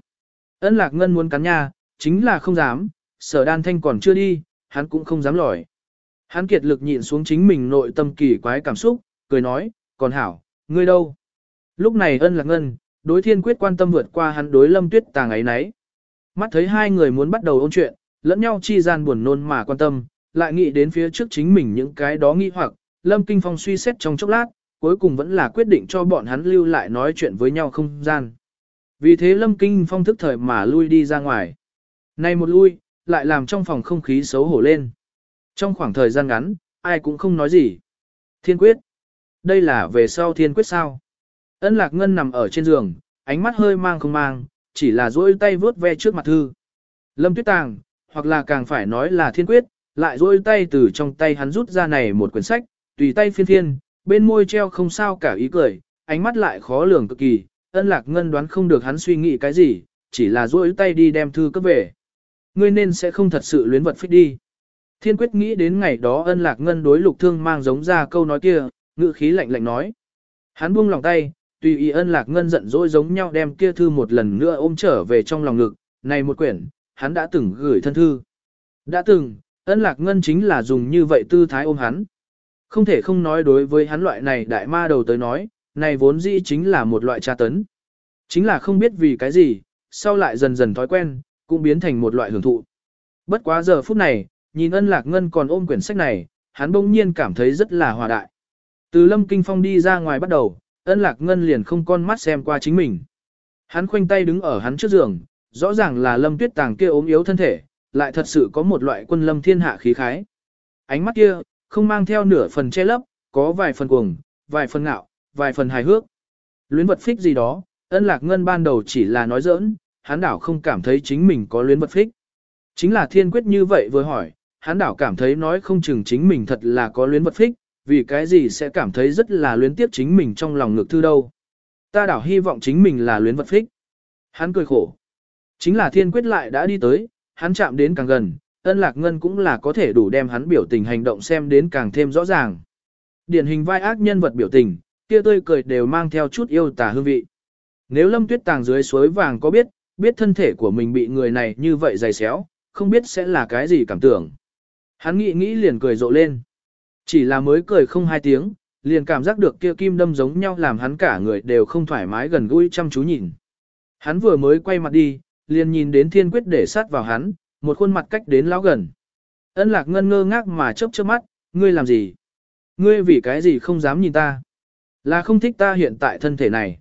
ấn lạc ngân muốn cắn nha, chính là không dám, sở đan thanh còn chưa đi, hắn cũng không dám lòi. Hắn kiệt lực nhịn xuống chính mình nội tâm kỳ quái cảm xúc, cười nói, còn hảo, ngươi đâu? Lúc này ân lạc ngân, đối thiên quyết quan tâm vượt qua hắn đối lâm tuyết tàng ấy nấy. Mắt thấy hai người muốn bắt đầu ôn chuyện, lẫn nhau chi gian buồn nôn mà quan tâm, lại nghĩ đến phía trước chính mình những cái đó nghi hoặc, lâm kinh phong suy xét trong chốc lát, cuối cùng vẫn là quyết định cho bọn hắn lưu lại nói chuyện với nhau không gian. Vì thế Lâm Kinh Phong thức thời mà lui đi ra ngoài. Này một lui, lại làm trong phòng không khí xấu hổ lên. Trong khoảng thời gian ngắn, ai cũng không nói gì. Thiên quyết. Đây là về sau thiên quyết sao. Ân lạc ngân nằm ở trên giường, ánh mắt hơi mang không mang, chỉ là duỗi tay vướt ve trước mặt thư. Lâm tuyết tàng, hoặc là càng phải nói là thiên quyết, lại duỗi tay từ trong tay hắn rút ra này một quyển sách, tùy tay phiên phiên, bên môi treo không sao cả ý cười, ánh mắt lại khó lường cực kỳ, ân lạc ngân đoán không được hắn suy nghĩ cái gì, chỉ là duỗi tay đi đem thư cấp về. Ngươi nên sẽ không thật sự luyến vật phích đi. Thiên quyết nghĩ đến ngày đó ân lạc ngân đối lục thương mang giống ra câu nói kia, ngữ khí lạnh lạnh nói. Hắn buông lòng tay, tùy ý ân lạc ngân giận dỗi giống nhau đem kia thư một lần nữa ôm trở về trong lòng ngực, này một quyển, hắn đã từng gửi thân thư. Đã từng, ân lạc ngân chính là dùng như vậy tư thái ôm hắn. Không thể không nói đối với hắn loại này đại ma đầu tới nói, này vốn dĩ chính là một loại tra tấn. Chính là không biết vì cái gì, sau lại dần dần thói quen, cũng biến thành một loại hưởng thụ. Bất quá giờ phút này, nhìn ân lạc ngân còn ôm quyển sách này, hắn bỗng nhiên cảm thấy rất là hòa đại. Từ lâm kinh phong đi ra ngoài bắt đầu, ân lạc ngân liền không con mắt xem qua chính mình. Hắn khoanh tay đứng ở hắn trước giường, rõ ràng là lâm tuyết tàng kia ốm yếu thân thể, lại thật sự có một loại quân lâm thiên hạ khí khái. Ánh mắt kia, không mang theo nửa phần che lấp, có vài phần cuồng, vài phần ngạo, vài phần hài hước. Luyến vật phích gì đó, ân lạc ngân ban đầu chỉ là nói giỡn, hắn đảo không cảm thấy chính mình có luyến vật phích. Chính là thiên quyết như vậy vừa hỏi, hắn đảo cảm thấy nói không chừng chính mình thật là có luyến vật phích, vì cái gì sẽ cảm thấy rất là luyến tiếp chính mình trong lòng ngực thư đâu. Ta đảo hy vọng chính mình là luyến vật phích. Hắn cười khổ. Chính là thiên quyết lại đã đi tới, hắn chạm đến càng gần, ân lạc ngân cũng là có thể đủ đem hắn biểu tình hành động xem đến càng thêm rõ ràng. Điển hình vai ác nhân vật biểu tình, kia tươi cười đều mang theo chút yêu tà hương vị. Nếu lâm tuyết tàng dưới suối vàng có biết, biết thân thể của mình bị người này như vậy dày xéo, không biết sẽ là cái gì cảm tưởng. Hắn nghĩ nghĩ liền cười rộ lên. Chỉ là mới cười không hai tiếng, liền cảm giác được kia kim đâm giống nhau làm hắn cả người đều không thoải mái gần gũi chăm chú nhìn. Hắn vừa mới quay mặt đi, liền nhìn đến thiên quyết để sát vào hắn, một khuôn mặt cách đến lão gần. Ân lạc ngân ngơ ngác mà chớp chớp mắt, ngươi làm gì? Ngươi vì cái gì không dám nhìn ta? Là không thích ta hiện tại thân thể này.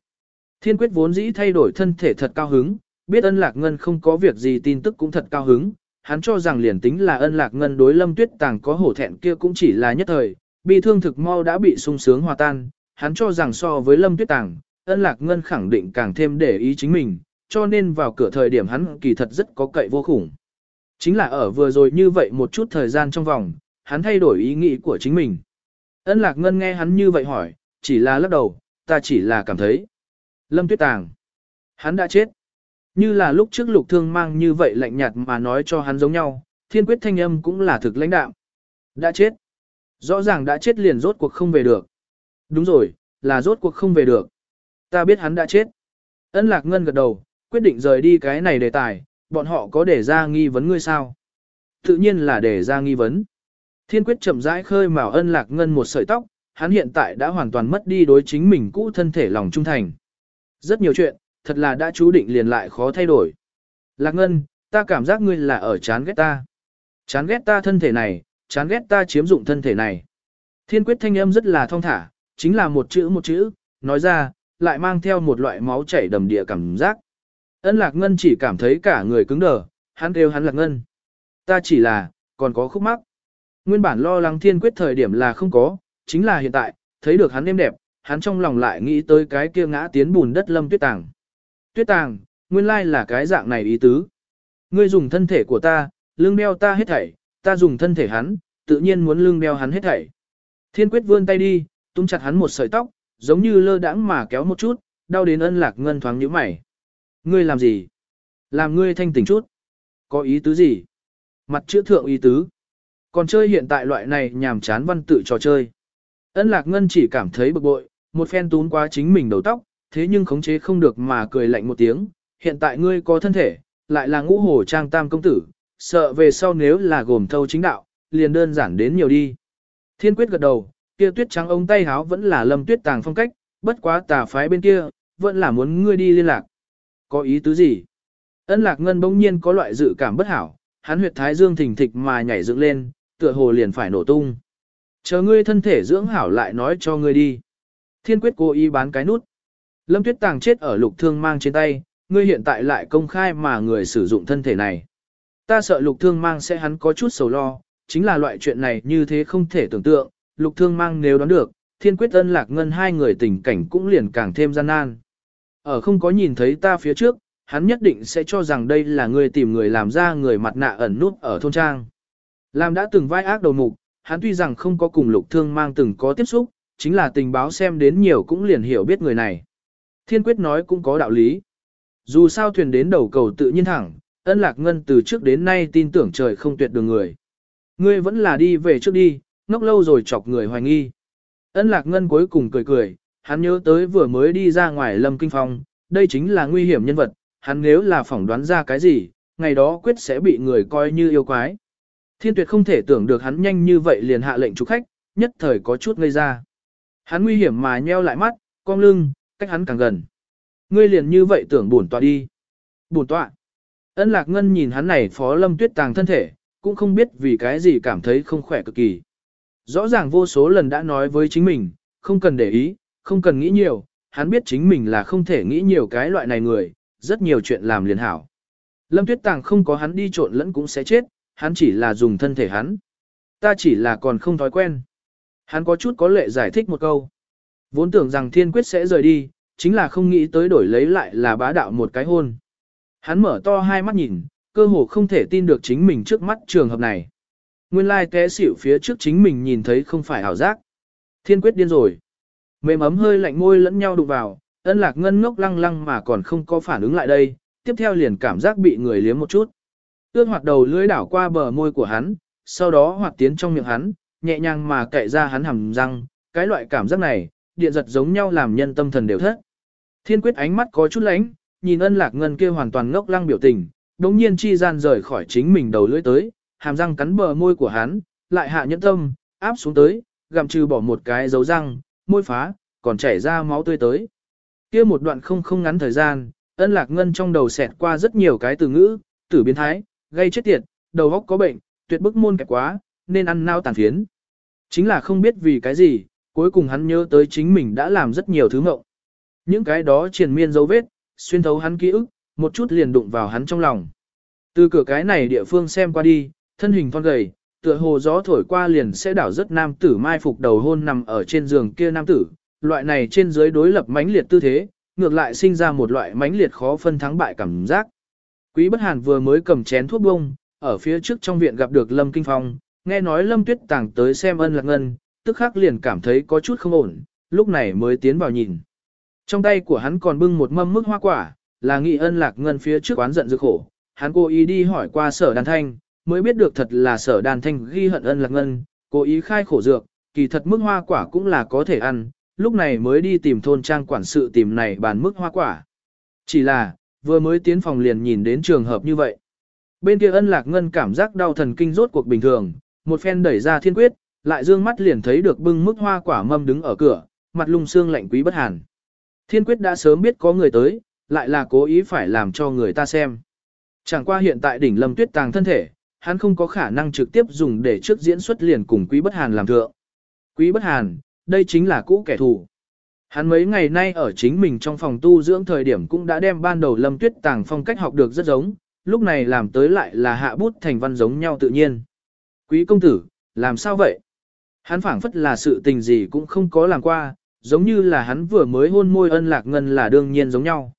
Thiên quyết vốn dĩ thay đổi thân thể thật cao hứng, biết ân lạc ngân không có việc gì tin tức cũng thật cao hứng. Hắn cho rằng liền tính là ân lạc ngân đối lâm tuyết tàng có hổ thẹn kia cũng chỉ là nhất thời, bị thương thực mau đã bị sung sướng hòa tan. Hắn cho rằng so với lâm tuyết tàng, ân lạc ngân khẳng định càng thêm để ý chính mình, cho nên vào cửa thời điểm hắn kỳ thật rất có cậy vô khủng. Chính là ở vừa rồi như vậy một chút thời gian trong vòng, hắn thay đổi ý nghĩ của chính mình. Ân lạc ngân nghe hắn như vậy hỏi, chỉ là lắc đầu, ta chỉ là cảm thấy. Lâm tuyết tàng. Hắn đã chết. Như là lúc trước lục thương mang như vậy lạnh nhạt mà nói cho hắn giống nhau, thiên quyết thanh âm cũng là thực lãnh đạo. Đã chết. Rõ ràng đã chết liền rốt cuộc không về được. Đúng rồi, là rốt cuộc không về được. Ta biết hắn đã chết. Ân lạc ngân gật đầu, quyết định rời đi cái này đề tài, bọn họ có để ra nghi vấn ngươi sao? Tự nhiên là để ra nghi vấn. Thiên quyết chậm rãi khơi mào ân lạc ngân một sợi tóc, hắn hiện tại đã hoàn toàn mất đi đối chính mình cũ thân thể lòng trung thành. Rất nhiều chuyện, thật là đã chú định liền lại khó thay đổi. Lạc ngân, ta cảm giác ngươi là ở chán ghét ta. Chán ghét ta thân thể này, chán ghét ta chiếm dụng thân thể này. Thiên quyết thanh âm rất là thong thả, chính là một chữ một chữ, nói ra, lại mang theo một loại máu chảy đầm địa cảm giác. Ân lạc ngân chỉ cảm thấy cả người cứng đờ, hắn kêu hắn lạc ngân. Ta chỉ là, còn có khúc mắc. Nguyên bản lo lắng thiên quyết thời điểm là không có, chính là hiện tại, thấy được hắn êm đẹp, hắn trong lòng lại nghĩ tới cái kia ngã tiến bùn đất lâm tuyết tàng. Tuyết tàng, nguyên lai là cái dạng này ý tứ. Ngươi dùng thân thể của ta, lưng đeo ta hết thảy, ta dùng thân thể hắn, tự nhiên muốn lưng đeo hắn hết thảy. Thiên quyết vươn tay đi, tung chặt hắn một sợi tóc, giống như lơ đãng mà kéo một chút, đau đến ân lạc ngân thoáng nhíu mày. Ngươi làm gì? Làm ngươi thanh tỉnh chút. Có ý tứ gì? Mặt chữa thượng ý tứ. Còn chơi hiện tại loại này nhàm chán văn tự trò chơi. Ân lạc ngân chỉ cảm thấy bực bội, một phen tún quá chính mình đầu tóc, thế nhưng khống chế không được mà cười lạnh một tiếng. Hiện tại ngươi có thân thể, lại là ngũ hồ trang tam công tử, sợ về sau nếu là gồm thâu chính đạo, liền đơn giản đến nhiều đi. Thiên quyết gật đầu, kia tuyết trắng ống tay háo vẫn là lâm tuyết tàng phong cách, bất quá tà phái bên kia, vẫn là muốn ngươi đi liên lạc. Có ý tứ gì? Ân lạc ngân bỗng nhiên có loại dự cảm bất hảo, hắn huyệt thái dương thình thịch mà nhảy dựng lên, tựa hồ liền phải nổ tung. Chờ ngươi thân thể dưỡng hảo lại nói cho ngươi đi. Thiên quyết cố ý bán cái nút. Lâm tuyết tàng chết ở lục thương mang trên tay, ngươi hiện tại lại công khai mà người sử dụng thân thể này. Ta sợ lục thương mang sẽ hắn có chút sầu lo, chính là loại chuyện này như thế không thể tưởng tượng, lục thương mang nếu đoán được, thiên quyết ân lạc ngân hai người tình cảnh cũng liền càng thêm gian nan. Ở không có nhìn thấy ta phía trước, hắn nhất định sẽ cho rằng đây là người tìm người làm ra người mặt nạ ẩn nút ở thôn trang. Làm đã từng vai ác đầu mục, hắn tuy rằng không có cùng lục thương mang từng có tiếp xúc, chính là tình báo xem đến nhiều cũng liền hiểu biết người này. Thiên quyết nói cũng có đạo lý. Dù sao thuyền đến đầu cầu tự nhiên thẳng, ân lạc ngân từ trước đến nay tin tưởng trời không tuyệt đường người. Ngươi vẫn là đi về trước đi, ngốc lâu rồi chọc người hoài nghi. Ân lạc ngân cuối cùng cười cười, hắn nhớ tới vừa mới đi ra ngoài lâm kinh phong, đây chính là nguy hiểm nhân vật, hắn nếu là phỏng đoán ra cái gì, ngày đó quyết sẽ bị người coi như yêu quái. Thiên tuyệt không thể tưởng được hắn nhanh như vậy liền hạ lệnh chủ khách, nhất thời có chút ngây ra. Hắn nguy hiểm mà nheo lại mắt, cong lưng, cách hắn càng gần. Ngươi liền như vậy tưởng bổn tọa đi. Bổn tọa. Ân lạc ngân nhìn hắn này phó lâm tuyết tàng thân thể, cũng không biết vì cái gì cảm thấy không khỏe cực kỳ. Rõ ràng vô số lần đã nói với chính mình, không cần để ý, không cần nghĩ nhiều, hắn biết chính mình là không thể nghĩ nhiều cái loại này người, rất nhiều chuyện làm liền hảo. Lâm tuyết tàng không có hắn đi trộn lẫn cũng sẽ chết, hắn chỉ là dùng thân thể hắn. Ta chỉ là còn không thói quen. Hắn có chút có lệ giải thích một câu. Vốn tưởng rằng thiên quyết sẽ rời đi, chính là không nghĩ tới đổi lấy lại là bá đạo một cái hôn. Hắn mở to hai mắt nhìn, cơ hồ không thể tin được chính mình trước mắt trường hợp này. Nguyên lai té xỉu phía trước chính mình nhìn thấy không phải ảo giác. Thiên quyết điên rồi. Mềm ấm hơi lạnh môi lẫn nhau đụng vào, ân lạc ngân ngốc lăng lăng mà còn không có phản ứng lại đây, tiếp theo liền cảm giác bị người liếm một chút. Ước hoạt đầu lưỡi đảo qua bờ môi của hắn, sau đó hoạt tiến trong miệng hắn, nhẹ nhàng mà cậy ra hắn hầm răng, cái loại cảm giác này, điện giật giống nhau làm nhân tâm thần đều thất. Thiên quyết ánh mắt có chút lánh, nhìn ân lạc ngân kia hoàn toàn ngốc lăng biểu tình, đống nhiên chi gian rời khỏi chính mình đầu lưỡi tới, hàm răng cắn bờ môi của hắn, lại hạ nhẫn tâm, áp xuống tới, gặm trừ bỏ một cái dấu răng, môi phá, còn chảy ra máu tươi tới. Kia một đoạn không không ngắn thời gian, ân lạc ngân trong đầu xẹt qua rất nhiều cái từ ngữ, tử biến thái, gây chết tiệt, đầu óc có bệnh, tuyệt bức môn kẹp quá, nên ăn nao tàn phiến. Chính là không biết vì cái gì, cuối cùng hắn nhớ tới chính mình đã làm rất nhiều thứ mộng. Những cái đó triền miên dấu vết, xuyên thấu hắn ký ức, một chút liền đụng vào hắn trong lòng. Từ cửa cái này địa phương xem qua đi, thân hình thon gầy, tựa hồ gió thổi qua liền sẽ đảo rất nam tử mai phục đầu hôn nằm ở trên giường kia nam tử, loại này trên dưới đối lập mãnh liệt tư thế, ngược lại sinh ra một loại mãnh liệt khó phân thắng bại cảm giác. Quý Bất Hàn vừa mới cầm chén thuốc bông, ở phía trước trong viện gặp được Lâm Kinh Phong, nghe nói Lâm Tuyết Tàng tới xem ân lạc ngân, tức khắc liền cảm thấy có chút không ổn, lúc này mới tiến vào nhìn. Trong tay của hắn còn bưng một mâm mức hoa quả, là nghị ân lạc ngân phía trước quán giận dữ khổ. Hắn cố ý đi hỏi qua sở đàn thanh, mới biết được thật là sở đàn thanh ghi hận ân lạc ngân, cố ý khai khổ dược, kỳ thật mức hoa quả cũng là có thể ăn, lúc này mới đi tìm thôn trang quản sự tìm này bàn mức hoa quả. Chỉ là, vừa mới tiến phòng liền nhìn đến trường hợp như vậy. Bên kia ân lạc ngân cảm giác đau thần kinh rốt cuộc bình thường, một phen đẩy ra thiên quyết, lại dương mắt liền thấy được bưng mức hoa quả mâm đứng ở cửa, mặt lung xương lạnh quý bất hàn. Thiên quyết đã sớm biết có người tới, lại là cố ý phải làm cho người ta xem. Chẳng qua hiện tại đỉnh lâm tuyết tàng thân thể, hắn không có khả năng trực tiếp dùng để trước diễn xuất liền cùng quý bất hàn làm thượng. Quý bất hàn, đây chính là cũ kẻ thù. Hắn mấy ngày nay ở chính mình trong phòng tu dưỡng thời điểm cũng đã đem ban đầu lâm tuyết tàng phong cách học được rất giống, lúc này làm tới lại là hạ bút thành văn giống nhau tự nhiên. Quý công tử, làm sao vậy? Hắn phảng phất là sự tình gì cũng không có làm qua, giống như là hắn vừa mới hôn môi ân lạc ngân là đương nhiên giống nhau.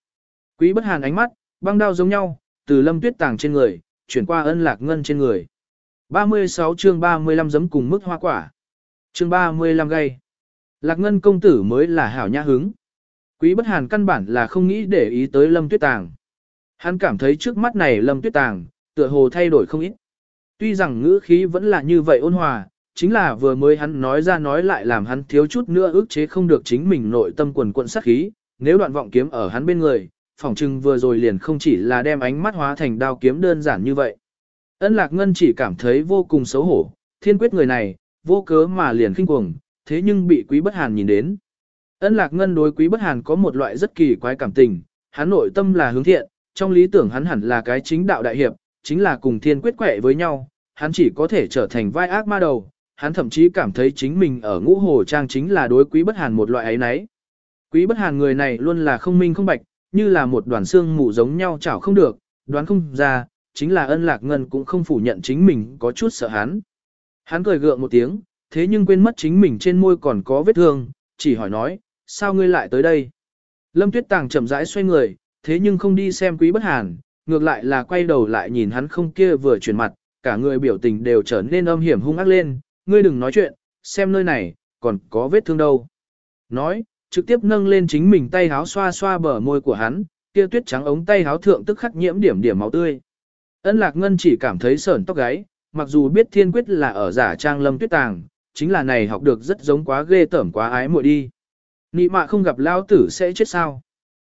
Quý bất hàn ánh mắt, băng đao giống nhau, từ lâm tuyết tàng trên người, chuyển qua ân lạc ngân trên người. 36 chương 35 giấm cùng mức hoa quả. Chương 35 gây. Lạc ngân công tử mới là hảo nhã hứng. Quý bất hàn căn bản là không nghĩ để ý tới lâm tuyết tàng. Hắn cảm thấy trước mắt này lâm tuyết tàng, tựa hồ thay đổi không ít. Tuy rằng ngữ khí vẫn là như vậy ôn hòa, chính là vừa mới hắn nói ra nói lại làm hắn thiếu chút nữa ức chế không được chính mình nội tâm quần quận sát khí, nếu đoạn vọng kiếm ở hắn bên người, phỏng chừng vừa rồi liền không chỉ là đem ánh mắt hóa thành đao kiếm đơn giản như vậy. Ân Lạc Ngân chỉ cảm thấy vô cùng xấu hổ, thiên quyết người này, vô cớ mà liền khinh cuồng, thế nhưng bị Quý Bất Hàn nhìn đến. Ân Lạc Ngân đối Quý Bất Hàn có một loại rất kỳ quái cảm tình, hắn nội tâm là hướng thiện, trong lý tưởng hắn hẳn là cái chính đạo đại hiệp, chính là cùng thiên quyết quẻ với nhau, hắn chỉ có thể trở thành vai ác ma đầu, hắn thậm chí cảm thấy chính mình ở ngũ hồ trang chính là đối quý bất hàn một loại ấy nấy. Quý bất hàn người này luôn là không minh không bạch, như là một đoàn xương mù giống nhau chảo không được, đoán không ra, chính là ân lạc ngân cũng không phủ nhận chính mình có chút sợ hắn. Hắn cười gượng một tiếng, thế nhưng quên mất chính mình trên môi còn có vết thương, chỉ hỏi nói, sao ngươi lại tới đây? Lâm Tuyết Tàng chậm rãi xoay người, thế nhưng không đi xem quý bất hàn, ngược lại là quay đầu lại nhìn hắn không kia vừa chuyển mặt, cả người biểu tình đều trở nên âm hiểm hung ác lên, ngươi đừng nói chuyện, xem nơi này, còn có vết thương đâu. Nói, trực tiếp nâng lên chính mình tay háo xoa xoa bờ môi của hắn, kia tuyết trắng ống tay háo thượng tức khắc nhiễm điểm điểm máu tươi. Ân Lạc Ngân chỉ cảm thấy sởn tóc gáy, mặc dù biết thiên quyết là ở giả trang lâm tuyết tàng, chính là này học được rất giống quá ghê tởm quá ái muội đi. Nị mạ không gặp lao tử sẽ chết sao.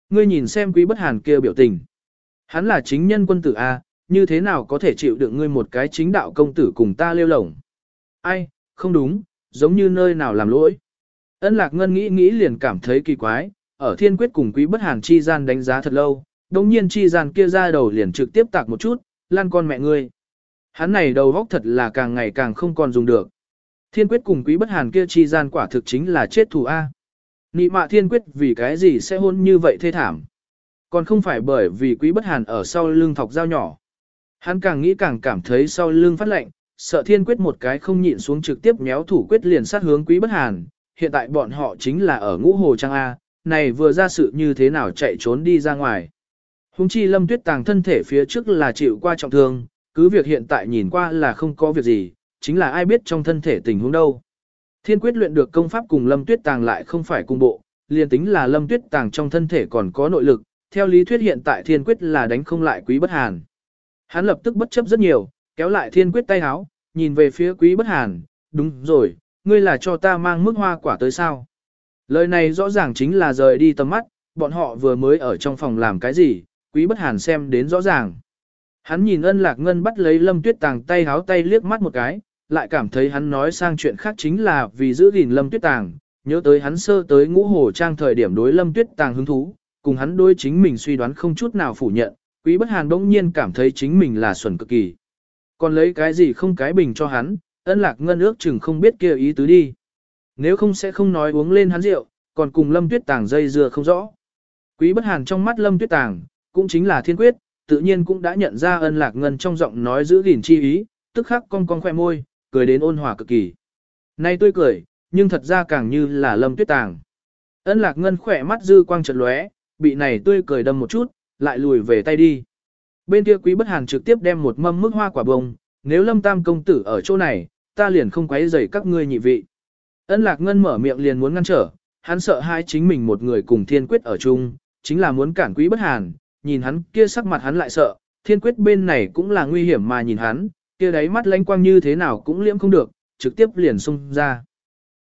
Ngươi nhìn xem quý bất hàn kia biểu tình. Hắn là chính nhân quân tử A, như thế nào có thể chịu đựng ngươi một cái chính đạo công tử cùng ta lêu lổng. Ai, không đúng, giống như nơi nào làm lỗi. Ân lạc ngân nghĩ nghĩ liền cảm thấy kỳ quái, ở thiên quyết cùng quý bất hàn chi gian đánh giá thật lâu, đồng nhiên chi gian kia ra đầu liền trực tiếp tạc một chút, lan con mẹ ngươi. Hắn này đầu góc thật là càng ngày càng không còn dùng được. Thiên quyết cùng quý bất hàn kia chi gian quả thực chính là chết thù A. Nị mạ thiên quyết vì cái gì sẽ hôn như vậy thê thảm. Còn không phải bởi vì quý bất hàn ở sau lưng thọc dao nhỏ. Hắn càng nghĩ càng cảm thấy sau lưng phát lạnh sợ thiên quyết một cái không nhịn xuống trực tiếp méo thủ quyết liền sát hướng quý bất hàn. Hiện tại bọn họ chính là ở ngũ hồ trang A, này vừa ra sự như thế nào chạy trốn đi ra ngoài. Hùng chi lâm tuyết tàng thân thể phía trước là chịu qua trọng thương, cứ việc hiện tại nhìn qua là không có việc gì, chính là ai biết trong thân thể tình huống đâu. Thiên quyết luyện được công pháp cùng lâm tuyết tàng lại không phải cùng bộ, liền tính là lâm tuyết tàng trong thân thể còn có nội lực, theo lý thuyết hiện tại thiên quyết là đánh không lại quý bất hàn. Hắn lập tức bất chấp rất nhiều, kéo lại thiên quyết tay háo, nhìn về phía quý bất hàn, đúng rồi, ngươi là cho ta mang mức hoa quả tới sao. Lời này rõ ràng chính là rời đi tầm mắt, bọn họ vừa mới ở trong phòng làm cái gì, quý bất hàn xem đến rõ ràng. Hắn nhìn ân lạc ngân bắt lấy lâm tuyết tàng tay háo tay liếc mắt một cái, lại cảm thấy hắn nói sang chuyện khác chính là vì giữ gìn lâm tuyết tàng, nhớ tới hắn sơ tới ngũ hồ trang thời điểm đối lâm tuyết tàng hứng thú, cùng hắn đối chính mình suy đoán không chút nào phủ nhận, quý bất hàn bỗng nhiên cảm thấy chính mình là xuẩn cực kỳ. Còn lấy cái gì không cái bình cho hắn, ân lạc ngân ước chừng không biết kia ý tứ đi. Nếu không sẽ không nói uống lên hắn rượu, còn cùng lâm tuyết tàng dây dưa không rõ. Quý bất hàn trong mắt lâm tuyết tàng, cũng chính là thiên quyết, tự nhiên cũng đã nhận ra ân lạc ngân trong giọng nói giữ gìn chi ý, tức khắc cong cong khoe môi, cười đến ôn hòa cực kỳ. Nay tươi cười, nhưng thật ra càng như là lâm tuyết tàng. Ân lạc ngân khỏe mắt dư quang chợt lóe, bị này tươi cười đâm một chút, lại lùi về tay đi. Bên kia quý bất hàn trực tiếp đem một mâm mức hoa quả bông, nếu lâm tam công tử ở chỗ này, ta liền không quấy rầy các ngươi nhị vị. Ân lạc ngân mở miệng liền muốn ngăn trở, hắn sợ hai chính mình một người cùng thiên quyết ở chung, chính là muốn cản quý bất hàn, nhìn hắn kia sắc mặt hắn lại sợ, thiên quyết bên này cũng là nguy hiểm mà nhìn hắn, kia đáy mắt lánh quang như thế nào cũng liễm không được, trực tiếp liền xung ra.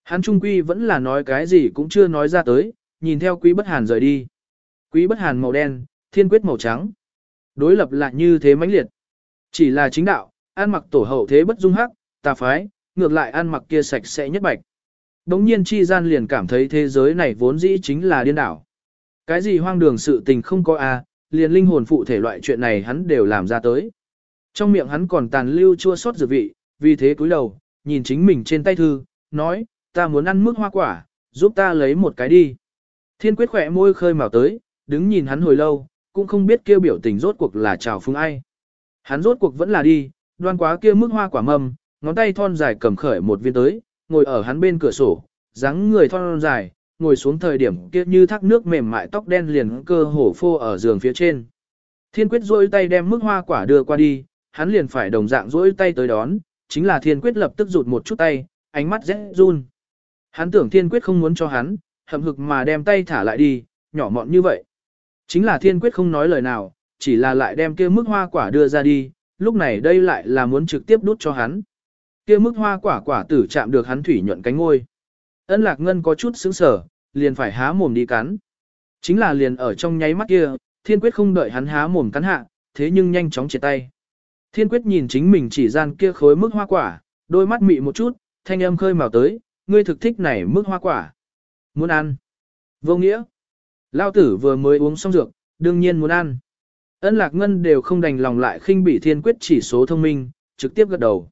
Hắn trung quy vẫn là nói cái gì cũng chưa nói ra tới, nhìn theo quý bất hàn rời đi. Quý bất hàn màu đen, thiên quyết màu trắng. Đối lập lại như thế mãnh liệt. Chỉ là chính đạo, ăn mặc tổ hậu thế bất dung hắc, tà phái, ngược lại ăn mặc kia sạch sẽ nhất bạch. Đống nhiên chi gian liền cảm thấy thế giới này vốn dĩ chính là điên đảo. Cái gì hoang đường sự tình không có a, à, liền linh hồn phụ thể loại chuyện này hắn đều làm ra tới. Trong miệng hắn còn tàn lưu chua xót dự vị, vì thế cúi đầu, nhìn chính mình trên tay thư, nói, ta muốn ăn mức hoa quả, giúp ta lấy một cái đi. Thiên quyết khỏe môi khơi màu tới, đứng nhìn hắn hồi lâu, cũng không biết kêu biểu tình rốt cuộc là chào phương ai. Hắn rốt cuộc vẫn là đi, đoan quá kia mức hoa quả mầm, ngón tay thon dài cầm khởi một viên tới, ngồi ở hắn bên cửa sổ, dáng người thon dài, ngồi xuống thời điểm kia như thác nước mềm mại tóc đen liền cơ hổ phô ở giường phía trên. Thiên quyết duỗi tay đem mức hoa quả đưa qua đi, hắn liền phải đồng dạng rỗi tay tới đón, chính là thiên quyết lập tức rụt một chút tay, ánh mắt rẽ run. Hắn tưởng thiên quyết không muốn cho hắn, hậm hực mà đem tay thả lại đi, nhỏ mọn như vậy. Chính là thiên quyết không nói lời nào, chỉ là lại đem kia mức hoa quả đưa ra đi, lúc này đây lại là muốn trực tiếp đút cho hắn. Kia mức hoa quả quả tử chạm được hắn thủy nhuận cánh ngôi. Ân lạc ngân có chút sững sở, liền phải há mồm đi cắn. Chính là liền ở trong nháy mắt kia, thiên quyết không đợi hắn há mồm cắn hạ, thế nhưng nhanh chóng chia tay. Thiên quyết nhìn chính mình chỉ gian kia khối mức hoa quả, đôi mắt mị một chút, thanh âm khơi mào tới, ngươi thực thích này mức hoa quả. Muốn ăn. Vô nghĩa. Lao tử vừa mới uống xong dược, đương nhiên muốn ăn. Ân lạc ngân đều không đành lòng lại khinh bị thiên quyết chỉ số thông minh, trực tiếp gật đầu.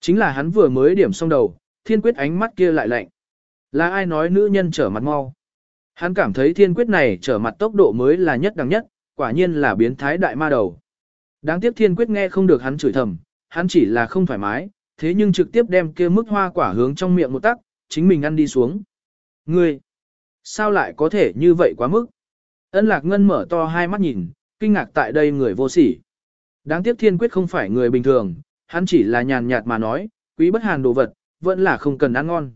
Chính là hắn vừa mới điểm xong đầu, thiên quyết ánh mắt kia lại lạnh. Là ai nói nữ nhân trở mặt mau? Hắn cảm thấy thiên quyết này trở mặt tốc độ mới là nhất đẳng nhất, quả nhiên là biến thái đại ma đầu. Đáng tiếc thiên quyết nghe không được hắn chửi thầm, hắn chỉ là không thoải mái, thế nhưng trực tiếp đem kia mức hoa quả hướng trong miệng một tắc, chính mình ăn đi xuống. Ngươi, sao lại có thể như vậy quá mức? Ân lạc ngân mở to hai mắt nhìn, kinh ngạc tại đây người vô sỉ. Đáng tiếc thiên quyết không phải người bình thường, hắn chỉ là nhàn nhạt mà nói, quý bất hàn đồ vật, vẫn là không cần ăn ngon.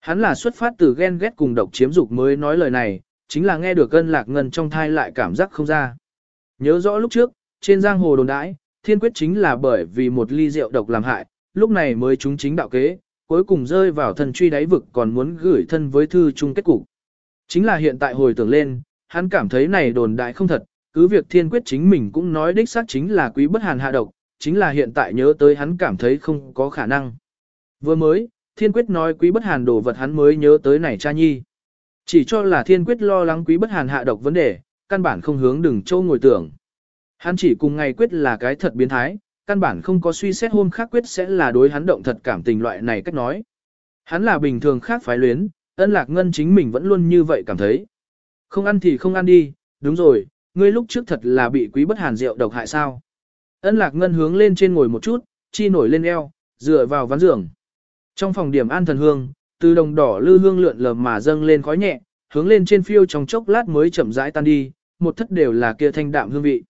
Hắn là xuất phát từ ghen ghét cùng độc chiếm dục mới nói lời này, chính là nghe được ân lạc ngân trong thai lại cảm giác không ra. Nhớ rõ lúc trước, trên giang hồ đồn đãi, thiên quyết chính là bởi vì một ly rượu độc làm hại, lúc này mới chúng chính đạo kế, cuối cùng rơi vào thần truy đáy vực còn muốn gửi thân với thư chung kết cục. Chính là hiện tại hồi tưởng lên, hắn cảm thấy này đồn đại không thật, cứ việc thiên quyết chính mình cũng nói đích xác chính là quý bất hàn hạ độc, chính là hiện tại nhớ tới hắn cảm thấy không có khả năng. Vừa mới, thiên quyết nói quý bất hàn đồ vật hắn mới nhớ tới này cha nhi. Chỉ cho là thiên quyết lo lắng quý bất hàn hạ độc vấn đề, căn bản không hướng đừng châu ngồi tưởng. Hắn chỉ cùng ngày quyết là cái thật biến thái, căn bản không có suy xét hôm khác quyết sẽ là đối hắn động thật cảm tình loại này cách nói. Hắn là bình thường khác phái luyến, ân lạc ngân chính mình vẫn luôn như vậy cảm thấy. Không ăn thì không ăn đi, đúng rồi, ngươi lúc trước thật là bị quý bất hàn rượu độc hại sao. Ân lạc ngân hướng lên trên ngồi một chút, chi nổi lên eo, dựa vào ván giường. Trong phòng điểm an thần hương, từ đồng đỏ lư hương lượn lờ mà dâng lên khói nhẹ, hướng lên trên phiêu trong chốc lát mới chậm rãi tan đi, một thất đều là kia thanh đạm hương vị.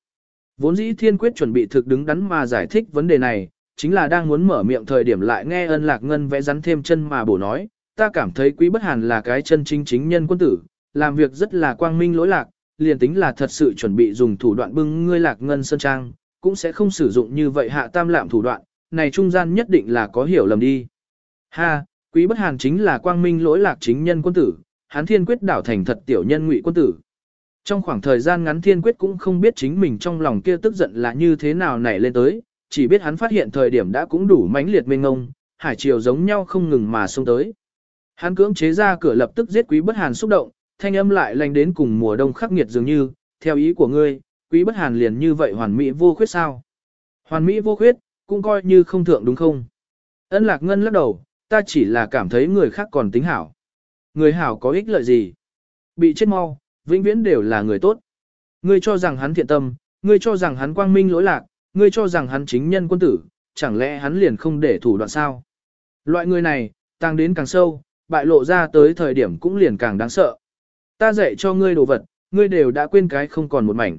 Vốn dĩ thiên quyết chuẩn bị thực đứng đắn mà giải thích vấn đề này, chính là đang muốn mở miệng thời điểm lại nghe ân lạc ngân vẽ rắn thêm chân mà bổ nói, ta cảm thấy quý bất hàn là cái chân chính chính nhân quân tử, làm việc rất là quang minh lỗi lạc, liền tính là thật sự chuẩn bị dùng thủ đoạn bưng ngươi lạc ngân sơn trang, cũng sẽ không sử dụng như vậy hạ tam lạm thủ đoạn, này trung gian nhất định là có hiểu lầm đi. Ha, quý bất hàn chính là quang minh lỗi lạc chính nhân quân tử, hắn thiên quyết đảo thành thật tiểu nhân ngụy quân tử. Trong khoảng thời gian ngắn thiên quyết cũng không biết chính mình trong lòng kia tức giận là như thế nào nảy lên tới, chỉ biết hắn phát hiện thời điểm đã cũng đủ mãnh liệt mênh ngông, hải triều giống nhau không ngừng mà xông tới. Hắn cưỡng chế ra cửa lập tức giết quý bất hàn xúc động, thanh âm lại lành đến cùng mùa đông khắc nghiệt dường như, theo ý của ngươi, quý bất hàn liền như vậy hoàn mỹ vô khuyết sao? Hoàn mỹ vô khuyết, cũng coi như không thượng đúng không? Ân lạc ngân lắc đầu, ta chỉ là cảm thấy người khác còn tính hảo. Người hảo có ích lợi gì? Bị chết mau, vĩnh viễn đều là người tốt. Ngươi cho rằng hắn thiện tâm, ngươi cho rằng hắn quang minh lỗi lạc, ngươi cho rằng hắn chính nhân quân tử, chẳng lẽ hắn liền không để thủ đoạn sao? Loại người này, tăng đến càng sâu, bại lộ ra tới thời điểm cũng liền càng đáng sợ. Ta dạy cho ngươi đồ vật, ngươi đều đã quên cái không còn một mảnh.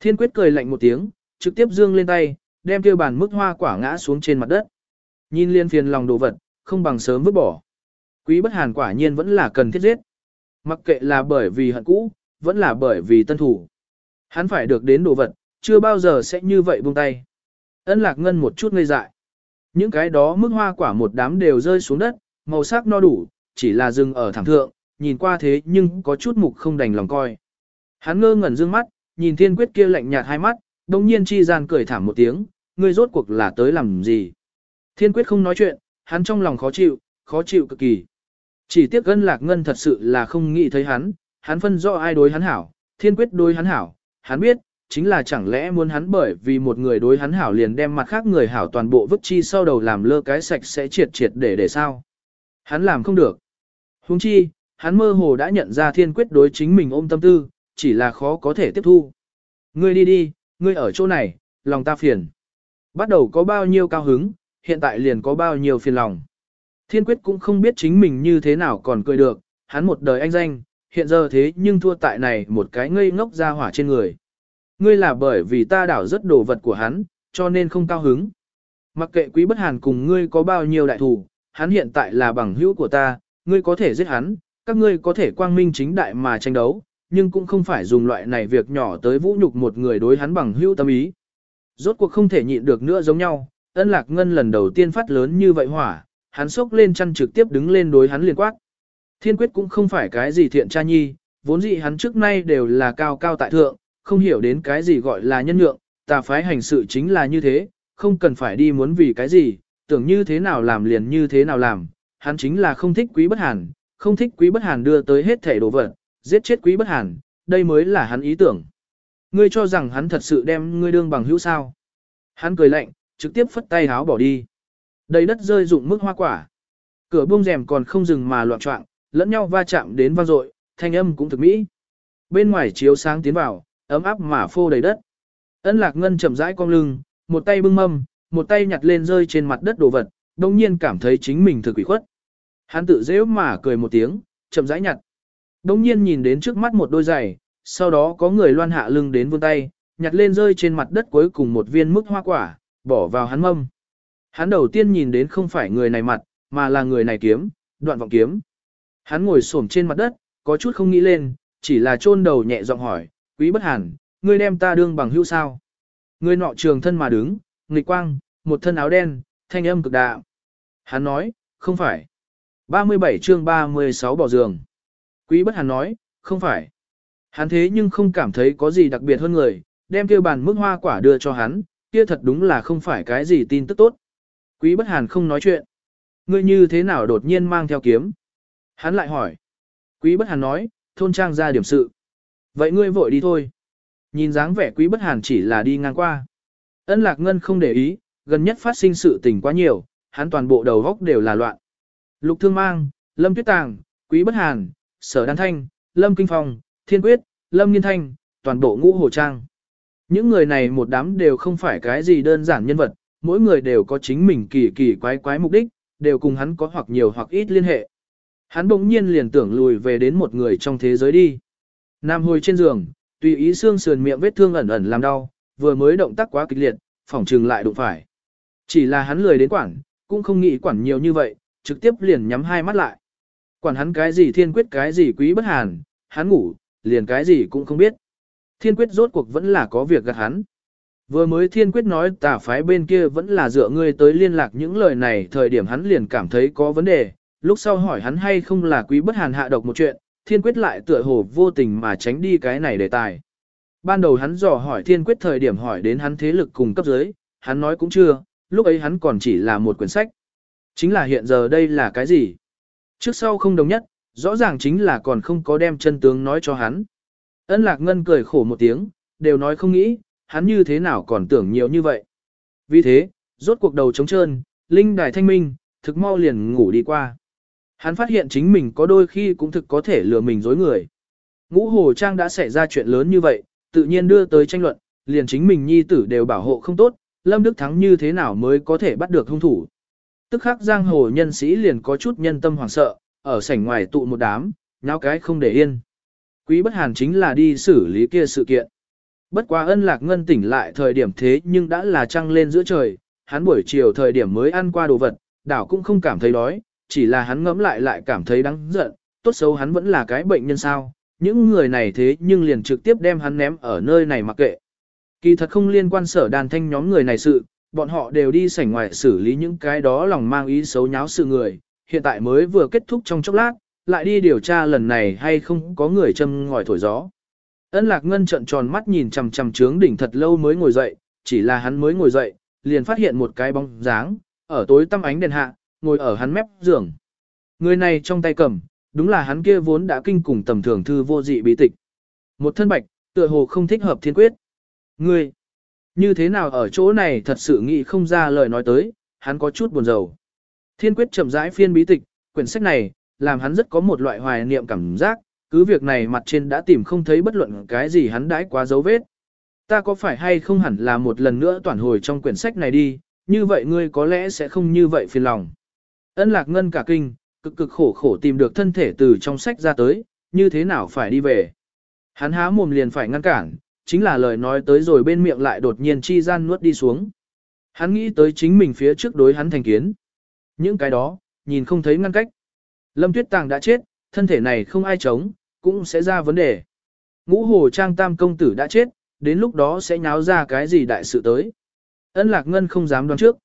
Thiên quyết cười lạnh một tiếng, trực tiếp dương lên tay, đem kêu bàn mức hoa quả ngã xuống trên mặt đất. Nhìn liên phiền lòng đồ vật, không bằng sớm vứt bỏ. Quý bất hàn quả nhiên vẫn là cần thiết giết. Mặc kệ là bởi vì hận cũ, vẫn là bởi vì tân thủ. Hắn phải được đến đồ vật, chưa bao giờ sẽ như vậy buông tay. Ân lạc ngân một chút ngây dại. Những cái đó mức hoa quả một đám đều rơi xuống đất, màu sắc no đủ, chỉ là dừng ở thẳng thượng, nhìn qua thế nhưng có chút mục không đành lòng coi. Hắn ngơ ngẩn dương mắt, nhìn thiên quyết kia lạnh nhạt hai mắt, đồng nhiên chi gian cười thảm một tiếng, ngươi rốt cuộc là tới làm gì. Thiên quyết không nói chuyện, hắn trong lòng khó chịu, khó chịu cực kỳ. Chỉ tiếc gân lạc ngân thật sự là không nghĩ thấy hắn, hắn phân rõ ai đối hắn hảo, thiên quyết đối hắn hảo, hắn biết, chính là chẳng lẽ muốn hắn bởi vì một người đối hắn hảo liền đem mặt khác người hảo toàn bộ vứt chi sau đầu làm lơ cái sạch sẽ triệt triệt để để sao. Hắn làm không được. Huống chi, hắn mơ hồ đã nhận ra thiên quyết đối chính mình ôm tâm tư, chỉ là khó có thể tiếp thu. Ngươi đi đi, ngươi ở chỗ này, lòng ta phiền. Bắt đầu có bao nhiêu cao hứng, hiện tại liền có bao nhiêu phiền lòng. Thiên quyết cũng không biết chính mình như thế nào còn cười được, hắn một đời anh danh, hiện giờ thế nhưng thua tại này một cái ngây ngốc ra hỏa trên người. Ngươi là bởi vì ta đảo rất đồ vật của hắn, cho nên không cao hứng. Mặc kệ quý bất hàn cùng ngươi có bao nhiêu đại thủ, hắn hiện tại là bằng hữu của ta, ngươi có thể giết hắn, các ngươi có thể quang minh chính đại mà tranh đấu, nhưng cũng không phải dùng loại này việc nhỏ tới vũ nhục một người đối hắn bằng hữu tâm ý. Rốt cuộc không thể nhịn được nữa giống nhau, ân lạc ngân lần đầu tiên phát lớn như vậy hỏa, hắn sốc lên chăn trực tiếp đứng lên đối hắn liền quát. Thiên quyết cũng không phải cái gì thiện cha nhi, vốn dĩ hắn trước nay đều là cao cao tại thượng, không hiểu đến cái gì gọi là nhân nhượng, tà phái hành sự chính là như thế, không cần phải đi muốn vì cái gì, tưởng như thế nào làm liền như thế nào làm, hắn chính là không thích quý bất hàn, không thích quý bất hàn đưa tới hết thể đồ vật, giết chết quý bất hàn, đây mới là hắn ý tưởng. Ngươi cho rằng hắn thật sự đem ngươi đương bằng hữu sao. Hắn cười lạnh, trực tiếp phất tay háo bỏ đi. Đầy đất rơi rụng mức hoa quả. Cửa buông rèm còn không dừng mà loạn trọng, lẫn nhau va chạm đến vang dội, thanh âm cũng thực mỹ. Bên ngoài chiếu sáng tiến vào, ấm áp mà phô đầy đất. Ân lạc ngân chậm rãi cong lưng, một tay bưng mâm, một tay nhặt lên rơi trên mặt đất đồ vật, đồng nhiên cảm thấy chính mình thực quỷ khuất. Hắn tự dễ mà cười một tiếng, chậm rãi nhặt. Đồng nhiên nhìn đến trước mắt một đôi giày, sau đó có người loan hạ lưng đến vươn tay, nhặt lên rơi trên mặt đất cuối cùng một viên mức hoa quả, bỏ vào hắn mâm. Hắn đầu tiên nhìn đến không phải người này mặt, mà là người này kiếm, đoạn vọng kiếm. Hắn ngồi xổm trên mặt đất, có chút không nghĩ lên, chỉ là chôn đầu nhẹ giọng hỏi, quý bất hàn, ngươi đem ta đương bằng hữu sao. Người nọ trường thân mà đứng, nghịch quang, một thân áo đen, thanh âm cực đạm. Hắn nói, không phải. 37 chương 36 bỏ giường. Quý bất hắn nói, không phải. Hắn thế nhưng không cảm thấy có gì đặc biệt hơn người, đem kêu bàn mức hoa quả đưa cho hắn, kia thật đúng là không phải cái gì tin tức tốt. Quý bất hàn không nói chuyện. Ngươi như thế nào đột nhiên mang theo kiếm? Hắn lại hỏi. Quý bất hàn nói, thôn trang ra điểm sự. Vậy ngươi vội đi thôi. Nhìn dáng vẻ quý bất hàn chỉ là đi ngang qua. Ân lạc ngân không để ý, gần nhất phát sinh sự tình quá nhiều, hắn toàn bộ đầu góc đều là loạn. Lục thương mang, lâm tuyết tàng, quý bất hàn, sở đan thanh, lâm kinh phong, thiên quyết, lâm nghiên thanh, toàn bộ ngũ hồ trang. Những người này một đám đều không phải cái gì đơn giản nhân vật, mỗi người đều có chính mình kỳ kỳ quái quái mục đích, đều cùng hắn có hoặc nhiều hoặc ít liên hệ. Hắn bỗng nhiên liền tưởng lùi về đến một người trong thế giới đi. Nam hồi trên giường, tùy ý xương sườn miệng vết thương ẩn ẩn làm đau, vừa mới động tác quá kịch liệt, phỏng trừng lại đụng phải. Chỉ là hắn lười đến quản, cũng không nghĩ quản nhiều như vậy, trực tiếp liền nhắm hai mắt lại. Quản hắn cái gì thiên quyết cái gì quý bất hàn, hắn ngủ, liền cái gì cũng không biết. Thiên quyết rốt cuộc vẫn là có việc gạt hắn. Vừa mới thiên quyết nói tà phái bên kia vẫn là dựa ngươi tới liên lạc những lời này thời điểm hắn liền cảm thấy có vấn đề, lúc sau hỏi hắn hay không là quý bất hàn hạ độc một chuyện, thiên quyết lại tựa hồ vô tình mà tránh đi cái này đề tài. Ban đầu hắn dò hỏi thiên quyết thời điểm hỏi đến hắn thế lực cùng cấp dưới, hắn nói cũng chưa, lúc ấy hắn còn chỉ là một quyển sách. Chính là hiện giờ đây là cái gì? Trước sau không đồng nhất, rõ ràng chính là còn không có đem chân tướng nói cho hắn. Ân lạc ngân cười khổ một tiếng, đều nói không nghĩ, hắn như thế nào còn tưởng nhiều như vậy. Vì thế, rốt cuộc đầu trống trơn, linh đài thanh minh, thực mau liền ngủ đi qua. Hắn phát hiện chính mình có đôi khi cũng thực có thể lừa mình dối người. Ngũ Hồ Trang đã xảy ra chuyện lớn như vậy, tự nhiên đưa tới tranh luận, liền chính mình nhi tử đều bảo hộ không tốt, Lâm Đức Thắng như thế nào mới có thể bắt được hung thủ. Tức khắc giang hồ nhân sĩ liền có chút nhân tâm hoảng sợ, ở sảnh ngoài tụ một đám, nháo cái không để yên. Quý bất hàn chính là đi xử lý kia sự kiện. Bất quá ân lạc ngân tỉnh lại thời điểm thế nhưng đã là trăng lên giữa trời, hắn buổi chiều thời điểm mới ăn qua đồ vật, đảo cũng không cảm thấy đói, chỉ là hắn ngẫm lại lại cảm thấy đáng giận, tốt xấu hắn vẫn là cái bệnh nhân sao, những người này thế nhưng liền trực tiếp đem hắn ném ở nơi này mặc kệ. Kỳ thật không liên quan sở đàn thanh nhóm người này sự, bọn họ đều đi sảnh ngoài xử lý những cái đó lòng mang ý xấu nháo sự người, hiện tại mới vừa kết thúc trong chốc lát, lại đi điều tra lần này hay không có người châm ngòi thổi gió. Ân lạc ngân trận tròn mắt nhìn chằm chằm trướng đỉnh thật lâu mới ngồi dậy, chỉ là hắn mới ngồi dậy, liền phát hiện một cái bóng dáng, ở tối tăm ánh đèn hạ, ngồi ở hắn mép giường. Người này trong tay cầm, đúng là hắn kia vốn đã kinh cùng tầm thường thư vô dị bí tịch. Một thân bạch, tựa hồ không thích hợp thiên quyết. Ngươi, như thế nào ở chỗ này thật sự nghĩ không ra lời nói tới, hắn có chút buồn rầu. Thiên quyết chậm rãi phiên bí tịch, quyển sách này, làm hắn rất có một loại hoài niệm cảm giác, cứ việc này mặt trên đã tìm không thấy bất luận cái gì hắn đãi quá dấu vết. Ta có phải hay không hẳn là một lần nữa toàn hồi trong quyển sách này đi, như vậy ngươi có lẽ sẽ không như vậy phiền lòng. Ân lạc ngân cả kinh, cực cực khổ khổ tìm được thân thể từ trong sách ra tới, như thế nào phải đi về. Hắn há mồm liền phải ngăn cản, chính là lời nói tới rồi bên miệng lại đột nhiên chi gian nuốt đi xuống. Hắn nghĩ tới chính mình phía trước đối hắn thành kiến. Những cái đó, nhìn không thấy ngăn cách. Lâm Tuyết Tàng đã chết, thân thể này không ai chống, cũng sẽ ra vấn đề. Ngũ hồ trang tam công tử đã chết, đến lúc đó sẽ nháo ra cái gì đại sự tới. Ân lạc ngân không dám đoán trước.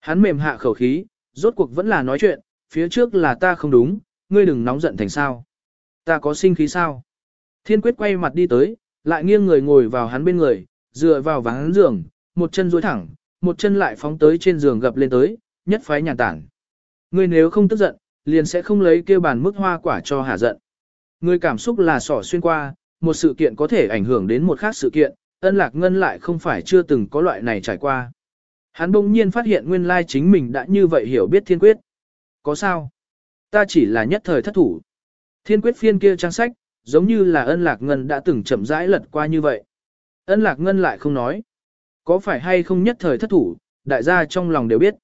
Hắn mềm hạ khẩu khí, rốt cuộc vẫn là nói chuyện, phía trước là ta không đúng, ngươi đừng nóng giận thành sao. Ta có sinh khí sao? Thiên quyết quay mặt đi tới, lại nghiêng người ngồi vào hắn bên người, dựa vào ván giường, một chân duỗi thẳng, một chân lại phóng tới trên giường gập lên tới, nhất phái nhàn tản. Ngươi nếu không tức giận, liền sẽ không lấy kêu bàn mức hoa quả cho hà giận. Ngươi cảm xúc là sỏ xuyên qua, một sự kiện có thể ảnh hưởng đến một khác sự kiện, ân lạc ngân lại không phải chưa từng có loại này trải qua. Hắn bỗng nhiên phát hiện nguyên lai chính mình đã như vậy hiểu biết thiên quyết. Có sao? Ta chỉ là nhất thời thất thủ. Thiên quyết phiên kia trang sách, giống như là ân lạc ngân đã từng chậm rãi lật qua như vậy. Ân lạc ngân lại không nói. Có phải hay không nhất thời thất thủ, đại gia trong lòng đều biết.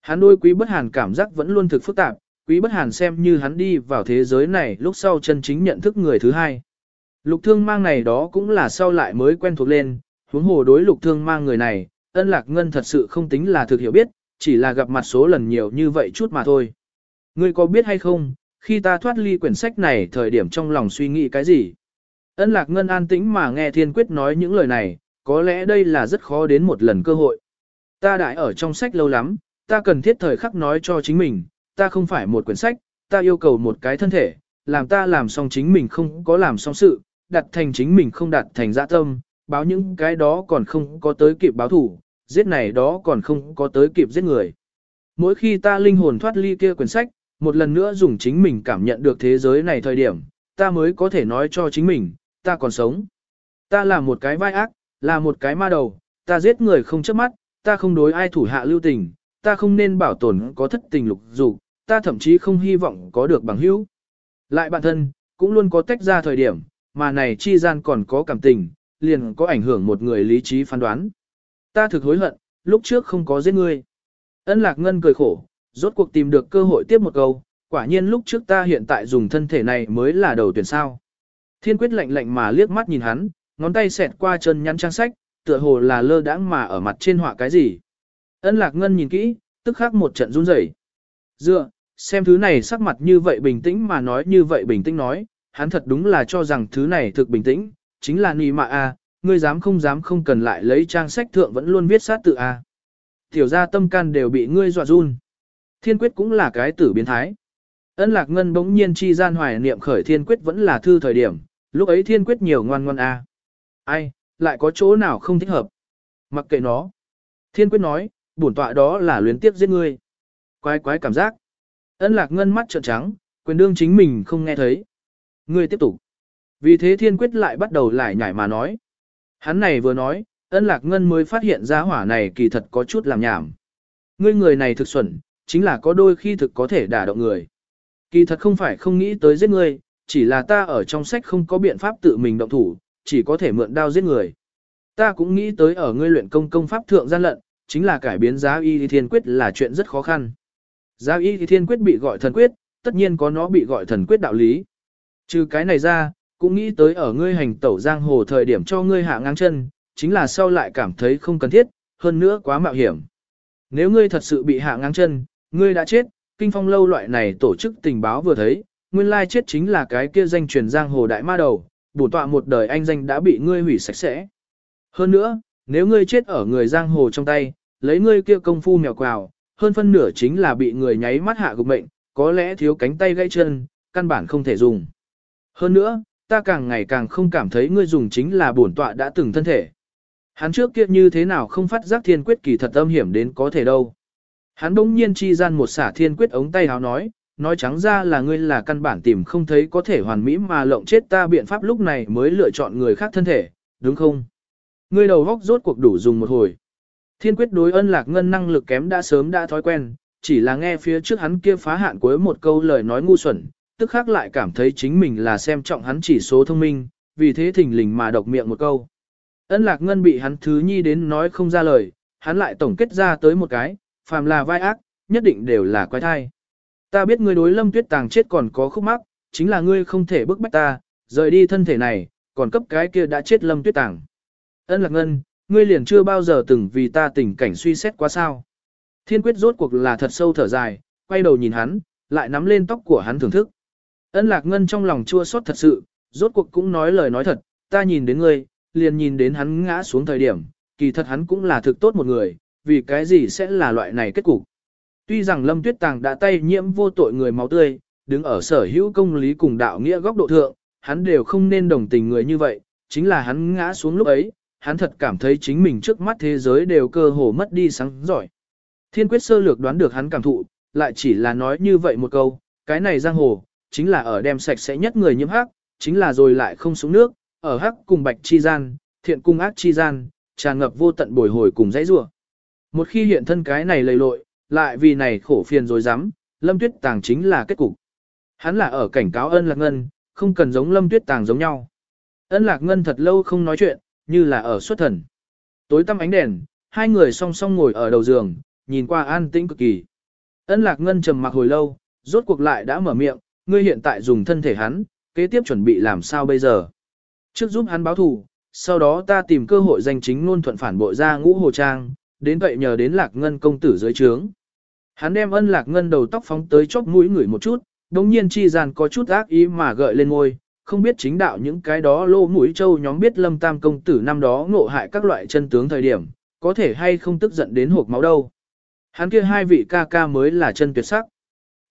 Hắn đôi quý bất hàn cảm giác vẫn luôn thực phức tạp, quý bất hàn xem như hắn đi vào thế giới này lúc sau chân chính nhận thức người thứ hai. Lục thương mang này đó cũng là sau lại mới quen thuộc lên, huống hồ đối lục thương mang người này, ân lạc ngân thật sự không tính là thực hiểu biết, chỉ là gặp mặt số lần nhiều như vậy chút mà thôi. Ngươi có biết hay không, khi ta thoát ly quyển sách này thời điểm trong lòng suy nghĩ cái gì? Ân lạc ngân an tĩnh mà nghe thiên quyết nói những lời này, có lẽ đây là rất khó đến một lần cơ hội. Ta đại ở trong sách lâu lắm, ta cần thiết thời khắc nói cho chính mình, ta không phải một quyển sách, ta yêu cầu một cái thân thể, làm ta làm xong chính mình không có làm xong sự, đặt thành chính mình không đặt thành dạ tâm, báo những cái đó còn không có tới kịp báo thủ, giết này đó còn không có tới kịp giết người. Mỗi khi ta linh hồn thoát ly kia quyển sách, một lần nữa dùng chính mình cảm nhận được thế giới này thời điểm, ta mới có thể nói cho chính mình, ta còn sống. Ta là một cái vai ác, là một cái ma đầu, ta giết người không chớp mắt, ta không đối ai thủ hạ lưu tình, ta không nên bảo tồn có thất tình lục dục, ta thậm chí không hy vọng có được bằng hữu. Lại bản thân, cũng luôn có tách ra thời điểm, mà này chi gian còn có cảm tình, liền có ảnh hưởng một người lý trí phán đoán. Ta thực hối hận, lúc trước không có giết ngươi. Ân lạc ngân cười khổ, rốt cuộc tìm được cơ hội tiếp một câu, quả nhiên lúc trước ta hiện tại dùng thân thể này mới là đầu tuyển sao. Thiên quyết lạnh lạnh mà liếc mắt nhìn hắn, ngón tay xẹt qua chân nhắn trang sách, tựa hồ là lơ đãng mà ở mặt trên họa cái gì. Ân lạc ngân nhìn kỹ, tức khắc một trận run rẩy. Dựa, xem thứ này sắc mặt như vậy bình tĩnh mà nói như vậy bình tĩnh nói, hắn thật đúng là cho rằng thứ này thực bình tĩnh, chính là nì mạ a, ngươi dám không dám không cần lại lấy trang sách thượng vẫn luôn viết sát tự a. Tiểu gia tâm can đều bị ngươi dọa run. Thiên quyết cũng là cái tử biến thái. Ân lạc ngân bỗng nhiên chi gian hoài niệm khởi thiên quyết vẫn là thư thời điểm, lúc ấy thiên quyết nhiều ngoan ngoan a. Ai, lại có chỗ nào không thích hợp. Mặc kệ nó. Thiên quyết nói, bổn tọa đó là luyến tiếp giết ngươi. Quái quái cảm giác. Ân lạc ngân mắt trợn trắng, quyền đương chính mình không nghe thấy. Ngươi tiếp tục. Vì thế thiên quyết lại bắt đầu lại nhảy mà nói. Hắn này vừa nói, ân lạc ngân mới phát hiện ra hỏa này kỳ thật có chút làm nhảm. Ngươi người này thực xuẩn, chính là có đôi khi thực có thể đả động người. Kỳ thật không phải không nghĩ tới giết ngươi, chỉ là ta ở trong sách không có biện pháp tự mình động thủ, chỉ có thể mượn đao giết người. Ta cũng nghĩ tới ở ngươi luyện công công pháp thượng gian lận, chính là cải biến giá y thiên quyết là chuyện rất khó khăn. Giá y thiên quyết bị gọi thần quyết, tất nhiên có nó bị gọi thần quyết đạo lý. Trừ cái này ra, cũng nghĩ tới ở ngươi hành tẩu giang hồ thời điểm cho ngươi hạ ngang chân, chính là sau lại cảm thấy không cần thiết, hơn nữa quá mạo hiểm. Nếu ngươi thật sự bị hạ ngang chân, ngươi đã chết, kinh phong lâu loại này tổ chức tình báo vừa thấy, nguyên lai chết chính là cái kia danh truyền giang hồ đại ma đầu, bổ tọa một đời anh danh đã bị ngươi hủy sạch sẽ. Hơn nữa, nếu ngươi chết ở người giang hồ trong tay, lấy ngươi kia công phu mèo quào, hơn phân nửa chính là bị người nháy mắt hạ gục mệnh, có lẽ thiếu cánh tay gãy chân, căn bản không thể dùng. Hơn nữa, ta càng ngày càng không cảm thấy ngươi dùng chính là bổn tọa đã từng thân thể. Hắn trước kia như thế nào không phát giác thiên quyết kỳ thật âm hiểm đến có thể đâu. Hắn bỗng nhiên chi gian một xả thiên quyết ống tay háo nói, nói trắng ra là ngươi là căn bản tìm không thấy có thể hoàn mỹ mà lộng chết ta biện pháp lúc này mới lựa chọn người khác thân thể, đúng không? Ngươi đầu góc rốt cuộc đủ dùng một hồi. Thiên quyết đối ân lạc ngân năng lực kém đã sớm đã thói quen, chỉ là nghe phía trước hắn kia phá hạn cuối một câu lời nói ngu xuẩn, tức khác lại cảm thấy chính mình là xem trọng hắn chỉ số thông minh, vì thế thỉnh lình mà độc miệng một câu. Ân lạc ngân bị hắn thứ nhi đến nói không ra lời, hắn lại tổng kết ra tới một cái, phàm là vai ác, nhất định đều là quái thai. Ta biết ngươi đối lâm tuyết tàng chết còn có khúc mắc, chính là ngươi không thể bức bách ta, rời đi thân thể này, còn cấp cái kia đã chết lâm tuyết tàng. Ân lạc ngân, ngươi liền chưa bao giờ từng vì ta tình cảnh suy xét quá sao. Thiên quyết rốt cuộc là thật sâu thở dài, quay đầu nhìn hắn, lại nắm lên tóc của hắn thưởng thức. Ân lạc ngân trong lòng chua xót thật sự, rốt cuộc cũng nói lời nói thật, ta nhìn đến ngươi, liền nhìn đến hắn ngã xuống thời điểm, kỳ thật hắn cũng là thực tốt một người, vì cái gì sẽ là loại này kết cục. Tuy rằng Lâm Tuyết Tàng đã tay nhiễm vô tội người máu tươi, đứng ở sở hữu công lý cùng đạo nghĩa góc độ thượng, hắn đều không nên đồng tình người như vậy, chính là hắn ngã xuống lúc ấy, hắn thật cảm thấy chính mình trước mắt thế giới đều cơ hồ mất đi sáng giỏi. Thiên quyết sơ lược đoán được hắn cảm thụ, lại chỉ là nói như vậy một câu, cái này giang hồ, chính là ở đem sạch sẽ nhất người nhiễm hắc, chính là rồi lại không xuống nước, ở hắc cùng bạch chi gian, thiện cung ác chi gian, tràn ngập vô tận bồi hồi cùng dãy rủa. Một khi hiện thân cái này lầy lội, lại vì này khổ phiền rồi dám, lâm tuyết tàng chính là kết cục. Hắn là ở cảnh cáo ân lạc ngân, không cần giống lâm tuyết tàng giống nhau. Ân lạc ngân thật lâu không nói chuyện, như là ở xuất thần. Tối tăm ánh đèn, hai người song song ngồi ở đầu giường, nhìn qua an tĩnh cực kỳ. Ân lạc ngân trầm mặc hồi lâu, rốt cuộc lại đã mở miệng, ngươi hiện tại dùng thân thể hắn, kế tiếp chuẩn bị làm sao bây giờ. Trước giúp hắn báo thù, sau đó ta tìm cơ hội danh chính luôn thuận phản bội ra ngũ hồ trang, đến vậy nhờ đến lạc ngân công tử dưới trướng. Hắn đem ân lạc ngân đầu tóc phóng tới chóp mũi người một chút, đồng nhiên chi gian có chút ác ý mà gợi lên ngôi, không biết chính đạo những cái đó lô mũi châu nhóm biết lâm tam công tử năm đó ngộ hại các loại chân tướng thời điểm, có thể hay không tức giận đến hộp máu đâu. Hắn kia hai vị ca ca mới là chân tuyệt sắc.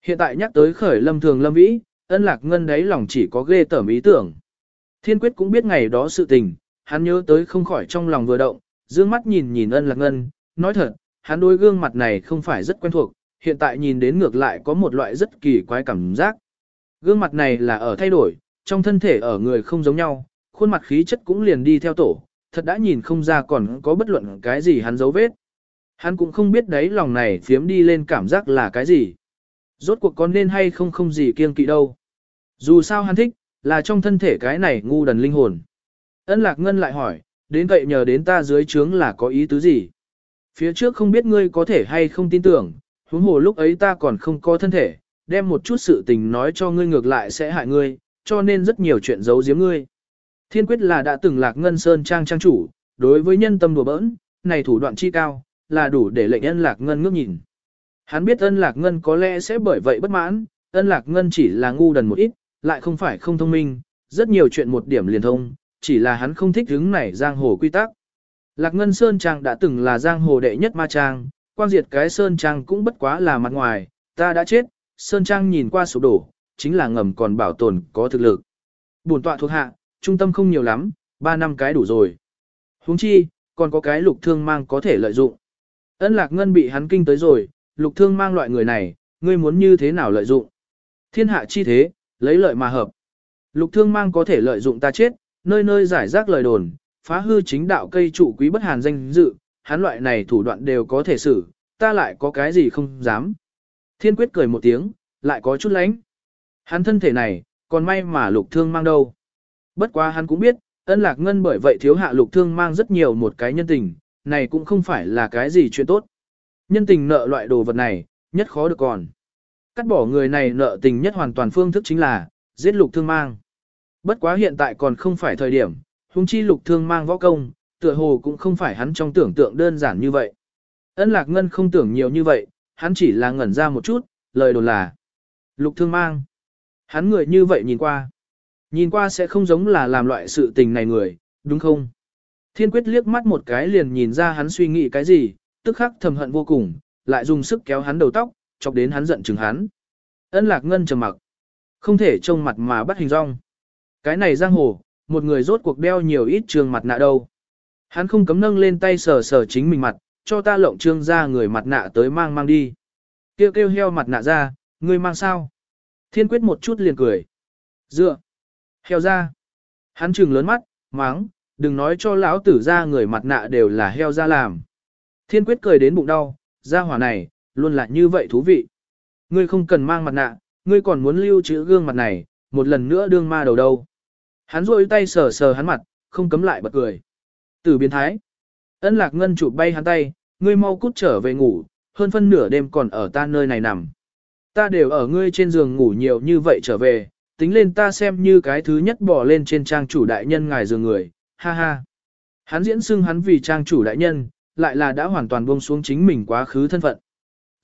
Hiện tại nhắc tới khởi lâm thường lâm vĩ, ân lạc ngân đấy lòng chỉ có ghê tởm ý tưởng. Thiên quyết cũng biết ngày đó sự tình, hắn nhớ tới không khỏi trong lòng vừa động, dương mắt nhìn nhìn ân lạc ngân, nói thật, hắn đôi gương mặt này không phải rất quen thuộc, hiện tại nhìn đến ngược lại có một loại rất kỳ quái cảm giác. Gương mặt này là ở thay đổi, trong thân thể ở người không giống nhau, khuôn mặt khí chất cũng liền đi theo tổ, thật đã nhìn không ra còn có bất luận cái gì hắn dấu vết. Hắn cũng không biết đấy lòng này phiếm đi lên cảm giác là cái gì. Rốt cuộc con nên hay không không gì kiêng kỵ đâu. Dù sao hắn thích, là trong thân thể cái này ngu đần linh hồn. Ân lạc ngân lại hỏi, đến vậy nhờ đến ta dưới trướng là có ý tứ gì? Phía trước không biết ngươi có thể hay không tin tưởng, huống hồ lúc ấy ta còn không có thân thể, đem một chút sự tình nói cho ngươi ngược lại sẽ hại ngươi, cho nên rất nhiều chuyện giấu giếm ngươi. Thiên quyết là đã từng lạc ngân sơn trang trang chủ, đối với nhân tâm đùa bỡn, này thủ đoạn chi cao, là đủ để lệnh ân lạc ngân ngước nhìn. Hắn biết ân lạc ngân có lẽ sẽ bởi vậy bất mãn, ân lạc ngân chỉ là ngu đần một ít, lại không phải không thông minh, rất nhiều chuyện một điểm liền thông, chỉ là hắn không thích hứng này giang hồ quy tắc. Lạc Ngân Sơn Trang đã từng là giang hồ đệ nhất ma trang, quan diệt cái Sơn Trang cũng bất quá là mặt ngoài, ta đã chết, Sơn Trang nhìn qua sụp đổ, chính là ngầm còn bảo tồn có thực lực. Bổn tọa thuộc hạ, trung tâm không nhiều lắm, 3 năm cái đủ rồi. huống chi, còn có cái lục thương mang có thể lợi dụng. Ân Lạc Ngân bị hắn kinh tới rồi, lục thương mang loại người này, ngươi muốn như thế nào lợi dụng? Thiên hạ chi thế, lấy lợi mà hợp. Lục thương mang có thể lợi dụng ta chết, nơi nơi giải rác lời đồn, phá hư chính đạo cây trụ quý bất hàn danh dự, hắn loại này thủ đoạn đều có thể xử, ta lại có cái gì không dám. Thiên quyết cười một tiếng, lại có chút lánh. Hắn thân thể này, còn may mà lục thương mang đâu. Bất quá hắn cũng biết, ân lạc ngân bởi vậy thiếu hạ lục thương mang rất nhiều một cái nhân tình, này cũng không phải là cái gì chuyện tốt. Nhân tình nợ loại đồ vật này, nhất khó được còn. Cắt bỏ người này nợ tình nhất hoàn toàn phương thức chính là, giết lục thương mang. Bất quá hiện tại còn không phải thời điểm, huống chi lục thương mang võ công, tựa hồ cũng không phải hắn trong tưởng tượng đơn giản như vậy. Ân lạc ngân không tưởng nhiều như vậy, hắn chỉ là ngẩn ra một chút, lời đồn là. Lục thương mang. Hắn người như vậy nhìn qua. Nhìn qua sẽ không giống là làm loại sự tình này người, đúng không? Thiên quyết liếc mắt một cái liền nhìn ra hắn suy nghĩ cái gì, tức khắc thầm hận vô cùng, lại dùng sức kéo hắn đầu tóc, chọc đến hắn giận chừng hắn. Ân lạc ngân trầm mặc. Không thể trông mặt mà bắt hình rong. Cái này giang hồ, một người rốt cuộc đeo nhiều ít trường mặt nạ đâu. Hắn không cấm nâng lên tay sờ sờ chính mình mặt, cho ta lộng trương ra người mặt nạ tới mang mang đi. Kêu kêu heo mặt nạ ra, ngươi mang sao? Thiên quyết một chút liền cười. Dựa. Heo ra. Hắn trừng lớn mắt, máng, đừng nói cho lão tử ra người mặt nạ đều là heo ra làm. Thiên quyết cười đến bụng đau, ra hỏa này, luôn là như vậy thú vị. Ngươi không cần mang mặt nạ, ngươi còn muốn lưu trữ gương mặt này, một lần nữa đương ma đầu đâu. Hắn rôi tay sờ sờ hắn mặt, không cấm lại bật cười. Từ biến thái. Ân lạc ngân chụp bay hắn tay, ngươi mau cút trở về ngủ, hơn phân nửa đêm còn ở ta nơi này nằm. Ta đều ở ngươi trên giường ngủ nhiều như vậy trở về, tính lên ta xem như cái thứ nhất bỏ lên trên trang chủ đại nhân ngài giường người, ha ha. Hắn diễn xưng hắn vì trang chủ đại nhân, lại là đã hoàn toàn buông xuống chính mình quá khứ thân phận.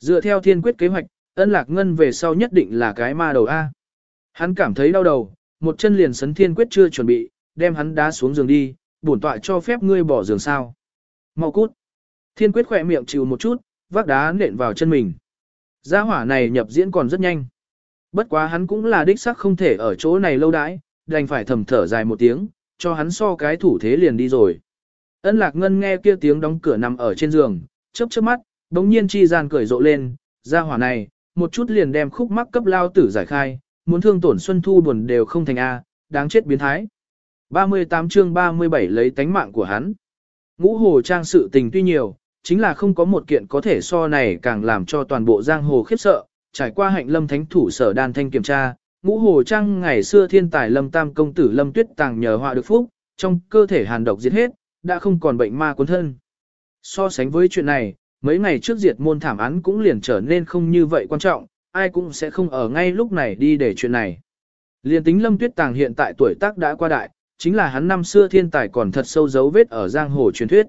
Dựa theo thiên quyết kế hoạch, ân lạc ngân về sau nhất định là cái ma đầu A. Hắn cảm thấy đau đầu, một chân liền sấn thiên quyết chưa chuẩn bị, đem hắn đá xuống giường đi, bổn tọa cho phép ngươi bỏ giường sao. Mau cút. Thiên quyết khỏe miệng chịu một chút, vác đá nện vào chân mình. Gia hỏa này nhập diễn còn rất nhanh. Bất quá hắn cũng là đích sắc không thể ở chỗ này lâu đãi, đành phải thầm thở dài một tiếng, cho hắn so cái thủ thế liền đi rồi. Ân lạc ngân nghe kia tiếng đóng cửa nằm ở trên giường, chớp chớp mắt, bỗng nhiên chi gian cười rộ lên, gia hỏa này, một chút liền đem khúc mắc cấp lao tử giải khai, muốn thương tổn Xuân Thu buồn đều không thành A, đáng chết biến thái. 38 chương 37 lấy tánh mạng của hắn. Ngũ hồ trang sự tình tuy nhiều, chính là không có một kiện có thể so này càng làm cho toàn bộ giang hồ khiếp sợ, trải qua hạnh lâm thánh thủ sở đan thanh kiểm tra, ngũ hồ trang ngày xưa thiên tài lâm tam công tử lâm tuyết tàng nhờ họa được phúc, trong cơ thể hàn độc diệt hết, đã không còn bệnh ma cuốn thân. So sánh với chuyện này, mấy ngày trước diệt môn thảm án cũng liền trở nên không như vậy quan trọng, ai cũng sẽ không ở ngay lúc này đi để chuyện này. Liên tính lâm tuyết tàng hiện tại tuổi tác đã qua đại, chính là hắn năm xưa thiên tài còn thật sâu dấu vết ở giang hồ truyền thuyết.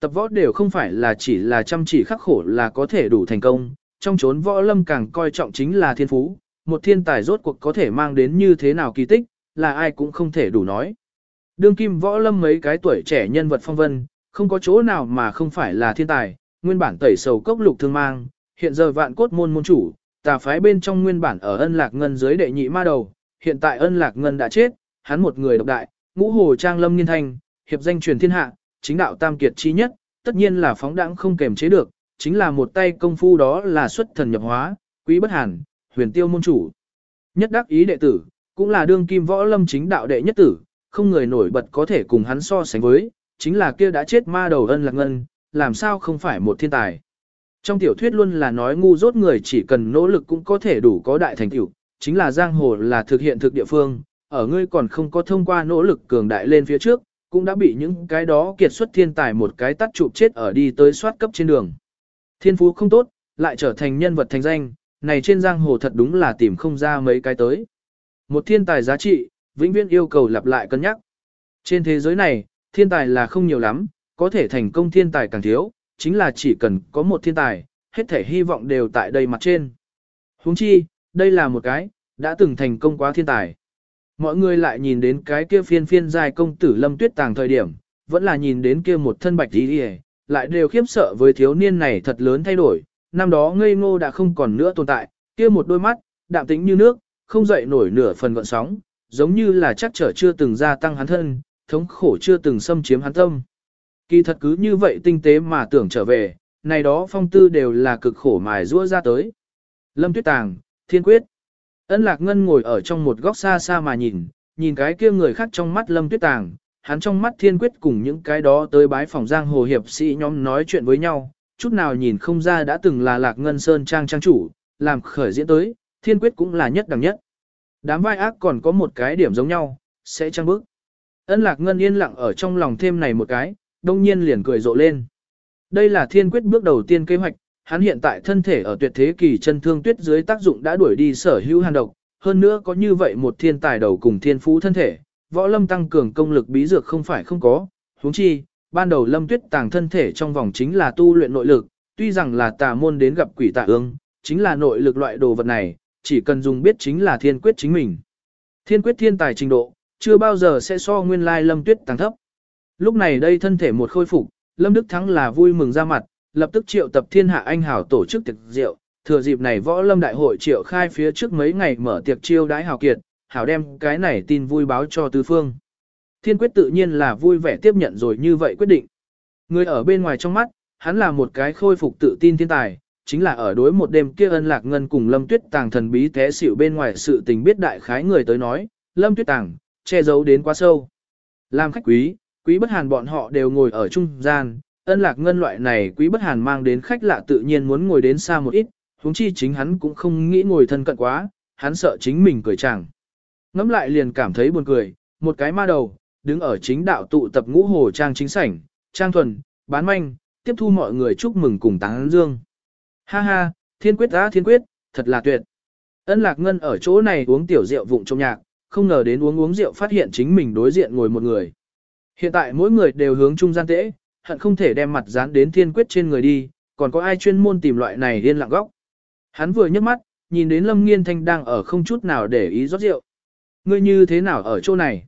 Tập võ đều không phải là chỉ là chăm chỉ khắc khổ là có thể đủ thành công, trong chốn võ lâm càng coi trọng chính là thiên phú, một thiên tài rốt cuộc có thể mang đến như thế nào kỳ tích, là ai cũng không thể đủ nói. Đương kim võ lâm mấy cái tuổi trẻ nhân vật phong vân, không có chỗ nào mà không phải là thiên tài, nguyên bản tẩy sầu cốc lục thương mang, hiện giờ vạn cốt môn môn chủ, tà phái bên trong nguyên bản ở ân lạc ngân dưới đệ nhị ma đầu, hiện tại ân lạc ngân đã chết, hắn một người độc đại, ngũ hồ trang lâm nghiên thanh, hiệp danh truyền thiên hạ, chính đạo tam kiệt chi nhất, tất nhiên là phóng đãng không kềm chế được, chính là một tay công phu đó là xuất thần nhập hóa, quý bất hàn, huyền tiêu môn chủ. Nhất đắc ý đệ tử, cũng là đương kim võ lâm chính đạo đệ nhất tử, không người nổi bật có thể cùng hắn so sánh với, chính là kia đã chết ma đầu ân lạc ngân, làm sao không phải một thiên tài. Trong tiểu thuyết luôn là nói ngu dốt người chỉ cần nỗ lực cũng có thể đủ có đại thành tựu, chính là giang hồ là thực hiện thực địa phương, ở ngươi còn không có thông qua nỗ lực cường đại lên phía trước, cũng đã bị những cái đó kiệt xuất thiên tài một cái tắt chụp chết ở đi tới soát cấp trên đường. Thiên phú không tốt, lại trở thành nhân vật thành danh, này trên giang hồ thật đúng là tìm không ra mấy cái tới. Một thiên tài giá trị, vĩnh viễn yêu cầu lặp lại cân nhắc. Trên thế giới này, thiên tài là không nhiều lắm, có thể thành công thiên tài càng thiếu, chính là chỉ cần có một thiên tài, hết thể hy vọng đều tại đây mặt trên. Huống chi, đây là một cái, đã từng thành công quá thiên tài. Mọi người lại nhìn đến cái kia phiên phiên dài công tử lâm tuyết tàng thời điểm, vẫn là nhìn đến kia một thân bạch đi đi lại đều khiếp sợ với thiếu niên này thật lớn thay đổi, năm đó ngây ngô đã không còn nữa tồn tại, kia một đôi mắt, đạm tĩnh như nước, không dậy nổi nửa phần gọn sóng, giống như là chắc trở chưa từng gia tăng hắn thân, thống khổ chưa từng xâm chiếm hắn tâm. Kỳ thật cứ như vậy tinh tế mà tưởng trở về, này đó phong tư đều là cực khổ mài rũa ra tới. Lâm Tuyết Tàng, Thiên Quyết. Ân Lạc Ngân ngồi ở trong một góc xa xa mà nhìn, nhìn cái kia người khác trong mắt Lâm Tuyết Tàng, hắn trong mắt Thiên Quyết cùng những cái đó tới bái phòng giang hồ hiệp sĩ nhóm nói chuyện với nhau, chút nào nhìn không ra đã từng là Lạc Ngân Sơn trang trang chủ, làm khởi diễn tới, Thiên Quyết cũng là nhất đẳng nhất. Đám vai ác còn có một cái điểm giống nhau, sẽ trang bước. Ân Lạc Ngân yên lặng ở trong lòng thêm này một cái, đông nhiên liền cười rộ lên. Đây là Thiên Quyết bước đầu tiên kế hoạch, hắn hiện tại thân thể ở tuyệt thế kỳ chân thương tuyết dưới tác dụng đã đuổi đi sở hữu hàn độc, hơn nữa có như vậy một thiên tài đầu cùng thiên phú thân thể, võ lâm tăng cường công lực bí dược không phải không có, huống chi, ban đầu lâm tuyết tàng thân thể trong vòng chính là tu luyện nội lực, tuy rằng là tà môn đến gặp quỷ tạ ương, chính là nội lực loại đồ vật này, chỉ cần dùng biết chính là thiên quyết chính mình. Thiên quyết thiên tài trình độ, chưa bao giờ sẽ so nguyên lai lâm tuyết tàng thấp. Lúc này đây thân thể một khôi phục, lâm đức thắng là vui mừng ra mặt, lập tức triệu tập thiên hạ anh hào tổ chức tiệc rượu, thừa dịp này võ lâm đại hội triệu khai phía trước mấy ngày mở tiệc chiêu đãi hào kiệt, hảo đem cái này tin vui báo cho tứ phương. Thiên quyết tự nhiên là vui vẻ tiếp nhận rồi như vậy quyết định. Người ở bên ngoài trong mắt, hắn là một cái khôi phục tự tin thiên tài, chính là ở đối một đêm kia ân lạc ngân cùng lâm tuyết tàng thần bí té xỉu bên ngoài sự tình biết đại khái người tới nói, lâm tuyết tàng, che giấu đến quá sâu. Làm khách quý, quý bất hàn bọn họ đều ngồi ở trung gian, ân lạc ngân loại này quý bất hàn mang đến khách lạ tự nhiên muốn ngồi đến xa một ít, huống chi chính hắn cũng không nghĩ ngồi thân cận quá, hắn sợ chính mình cười chẳng. Ngắm lại liền cảm thấy buồn cười, một cái ma đầu, đứng ở chính đạo tụ tập ngũ hồ trang chính sảnh, trang thuần, bán manh, tiếp thu mọi người chúc mừng cùng táng dương. Ha ha, thiên quyết á thiên quyết, thật là tuyệt. Ân lạc ngân ở chỗ này uống tiểu rượu vụng trong nhạc, không ngờ đến uống uống rượu phát hiện chính mình đối diện ngồi một người. Hiện tại mỗi người đều hướng trung gian tễ, hận không thể đem mặt dán đến thiên quyết trên người đi, còn có ai chuyên môn tìm loại này điên lặng góc. Hắn vừa nhấc mắt, nhìn đến Lâm Nghiên Thanh đang ở không chút nào để ý rót rượu. Ngươi như thế nào ở chỗ này?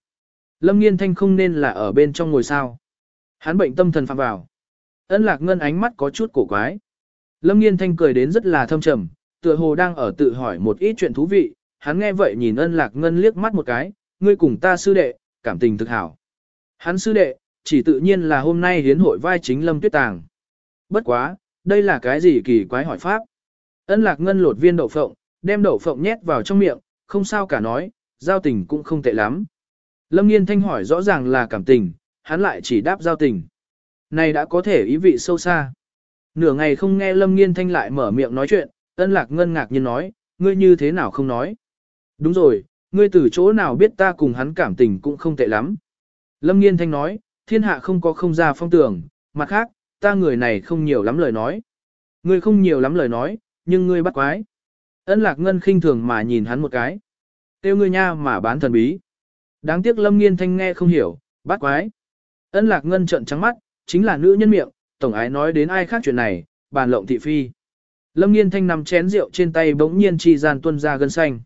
Lâm Nghiên Thanh không nên là ở bên trong ngồi sao. Hắn bệnh tâm thần phạm vào. Ân lạc ngân ánh mắt có chút cổ quái. Lâm Nghiên Thanh cười đến rất là thâm trầm, tựa hồ đang ở tự hỏi một ít chuyện thú vị. Hắn nghe vậy nhìn ân lạc ngân liếc mắt một cái, ngươi cùng ta sư đệ, cảm tình thực hảo. Hắn sư đệ, chỉ tự nhiên là hôm nay hiến hội vai chính Lâm Tuyết Tàng. Bất quá, đây là cái gì kỳ quái hỏi pháp? Ân lạc ngân lột viên đậu phộng, đem đậu phộng nhét vào trong miệng, không sao cả nói, giao tình cũng không tệ lắm. Lâm nghiên thanh hỏi rõ ràng là cảm tình, hắn lại chỉ đáp giao tình. Này đã có thể ý vị sâu xa. Nửa ngày không nghe Lâm nghiên thanh lại mở miệng nói chuyện, ân lạc ngân ngạc nhiên nói, ngươi như thế nào không nói. Đúng rồi, ngươi từ chỗ nào biết ta cùng hắn cảm tình cũng không tệ lắm. Lâm Nghiên Thanh nói, thiên hạ không có không ra phong tưởng, mặt khác, ta người này không nhiều lắm lời nói. Ngươi không nhiều lắm lời nói, nhưng ngươi bắt quái. Ân lạc ngân khinh thường mà nhìn hắn một cái. Tiêu ngươi nha mà bán thần bí. Đáng tiếc Lâm Nghiên Thanh nghe không hiểu, bắt quái. Ân lạc ngân trợn trắng mắt, chính là nữ nhân miệng, tổng ái nói đến ai khác chuyện này, bàn lộng thị phi. Lâm Nghiên Thanh nằm chén rượu trên tay bỗng nhiên chi gian tuôn ra gân xanh.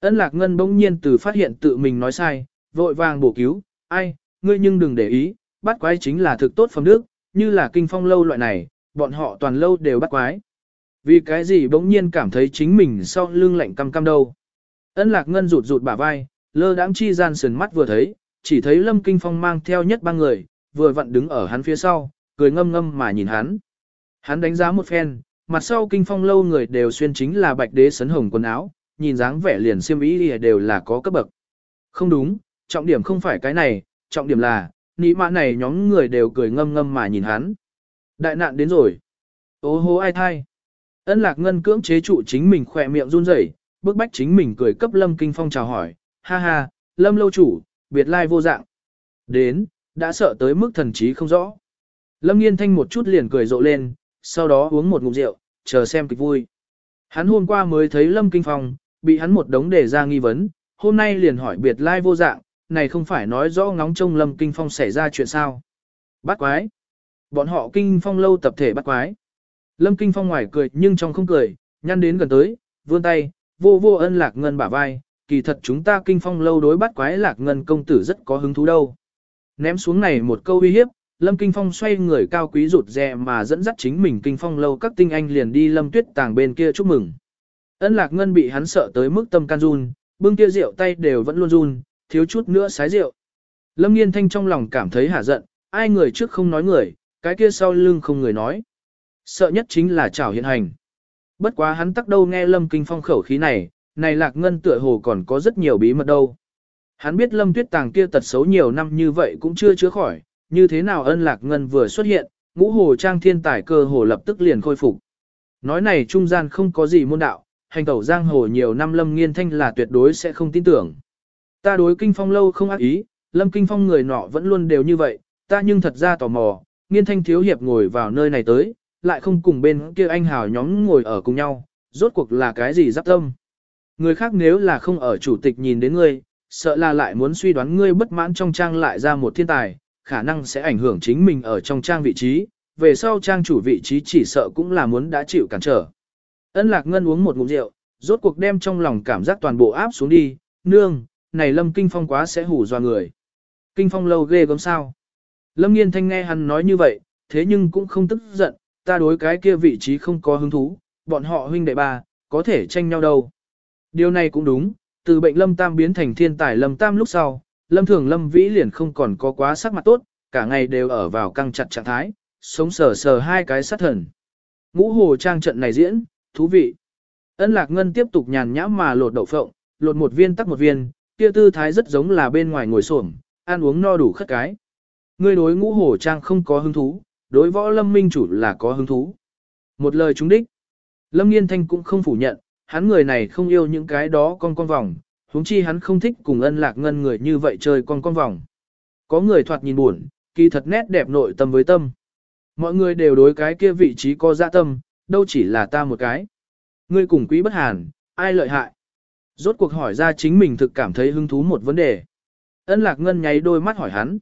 Ân Lạc Ngân bỗng nhiên từ phát hiện tự mình nói sai, vội vàng bổ cứu, ai, ngươi nhưng đừng để ý, bắt quái chính là thực tốt phẩm đức, như là kinh phong lâu loại này, bọn họ toàn lâu đều bắt quái. Vì cái gì bỗng nhiên cảm thấy chính mình sau lưng lạnh căm căm đâu. Ân Lạc Ngân rụt rụt bả vai, lơ đãng chi gian sườn mắt vừa thấy, chỉ thấy Lâm Kinh Phong mang theo nhất ba người, vừa vặn đứng ở hắn phía sau, cười ngâm ngâm mà nhìn hắn. Hắn đánh giá một phen, mặt sau kinh phong lâu người đều xuyên chính là bạch đế sấn hồng quần áo, nhìn dáng vẻ liền xiêm ý đều là có cấp bậc. Không đúng, trọng điểm không phải cái này, trọng điểm là, nị mạ này nhóm người đều cười ngâm ngâm mà nhìn hắn. Đại nạn đến rồi. Ô hô ai thai. Ân lạc ngân cưỡng chế trụ chính mình khỏe miệng run rẩy, bước bách chính mình cười cấp lâm kinh phong chào hỏi, ha ha, lâm lâu chủ, biệt lai vô dạng. Đến, đã sợ tới mức thần trí không rõ. Lâm nghiên thanh một chút liền cười rộ lên, sau đó uống một ngụm rượu, chờ xem kịch vui. Hắn hôm qua mới thấy Lâm Kinh Phong, bị hắn một đống đề ra nghi vấn, hôm nay liền hỏi biệt lai vô dạng, này không phải nói rõ ngóng trông Lâm Kinh Phong xảy ra chuyện sao. Bắt quái. Bọn họ Kinh Phong lâu tập thể bắt quái. Lâm Kinh Phong ngoài cười nhưng trong không cười, nhăn đến gần tới, vươn tay, vô vô ân lạc ngân bả vai, kỳ thật chúng ta Kinh Phong lâu đối bắt quái lạc ngân công tử rất có hứng thú đâu. Ném xuống này một câu uy hiếp, Lâm Kinh Phong xoay người cao quý rụt rè mà dẫn dắt chính mình Kinh Phong lâu các tinh anh liền đi Lâm Tuyết tàng bên kia chúc mừng. Ân Lạc Ngân bị hắn sợ tới mức tâm can run, bưng kia rượu tay đều vẫn luôn run, thiếu chút nữa sái rượu. Lâm Nghiên Thanh trong lòng cảm thấy hả giận, ai người trước không nói người, cái kia sau lưng không người nói. Sợ nhất chính là chảo hiện hành. Bất quá hắn tắc đâu nghe Lâm Kinh Phong khẩu khí này, này Lạc Ngân tựa hồ còn có rất nhiều bí mật đâu. Hắn biết Lâm Tuyết Tàng kia tật xấu nhiều năm như vậy cũng chưa chữa khỏi, như thế nào ân lạc ngân vừa xuất hiện, ngũ hồ trang thiên tài cơ hồ lập tức liền khôi phục. Nói này trung gian không có gì môn đạo, hành tẩu giang hồ nhiều năm lâm nghiên thanh là tuyệt đối sẽ không tin tưởng. Ta đối kinh phong lâu không ác ý, lâm kinh phong người nọ vẫn luôn đều như vậy, ta nhưng thật ra tò mò, nghiên thanh thiếu hiệp ngồi vào nơi này tới, lại không cùng bên kia anh hào nhóm ngồi ở cùng nhau, rốt cuộc là cái gì giáp tâm. Người khác nếu là không ở chủ tịch nhìn đến ngươi, sợ là lại muốn suy đoán ngươi bất mãn trong trang lại ra một thiên tài, khả năng sẽ ảnh hưởng chính mình ở trong trang vị trí, về sau trang chủ vị trí chỉ sợ cũng là muốn đã chịu cản trở. Ân lạc ngân uống một ngụm rượu, rốt cuộc đem trong lòng cảm giác toàn bộ áp xuống đi, nương, này lâm kinh phong quá sẽ hủ doa người. Kinh phong lâu ghê gớm sao. Lâm nghiên thanh nghe hắn nói như vậy, thế nhưng cũng không tức giận, ta đối cái kia vị trí không có hứng thú, bọn họ huynh đệ ba, có thể tranh nhau đâu. Điều này cũng đúng, từ bệnh lâm tam biến thành thiên tài lâm tam lúc sau, lâm thường lâm vĩ liền không còn có quá sắc mặt tốt, cả ngày đều ở vào căng chặt trạng thái, sống sờ sờ hai cái sát thần. Ngũ hồ trang trận này diễn, thú vị. Ân lạc ngân tiếp tục nhàn nhã mà lột đậu phộng, lột một viên tắc một viên, kia tư thái rất giống là bên ngoài ngồi xổm, ăn uống no đủ khất cái. Ngươi đối ngũ hồ trang không có hứng thú, đối võ lâm minh chủ là có hứng thú. Một lời trúng đích. Lâm nghiên thanh cũng không phủ nhận, hắn người này không yêu những cái đó con con vòng, huống chi hắn không thích cùng ân lạc ngân người như vậy chơi con con vòng. Có người thoạt nhìn buồn, kỳ thật nét đẹp nội tâm với tâm. Mọi người đều đối cái kia vị trí có dạ tâm, đâu chỉ là ta một cái. Ngươi cùng quý bất hàn, ai lợi hại? Rốt cuộc hỏi ra chính mình thực cảm thấy hứng thú một vấn đề. Ân lạc ngân nháy đôi mắt hỏi hắn.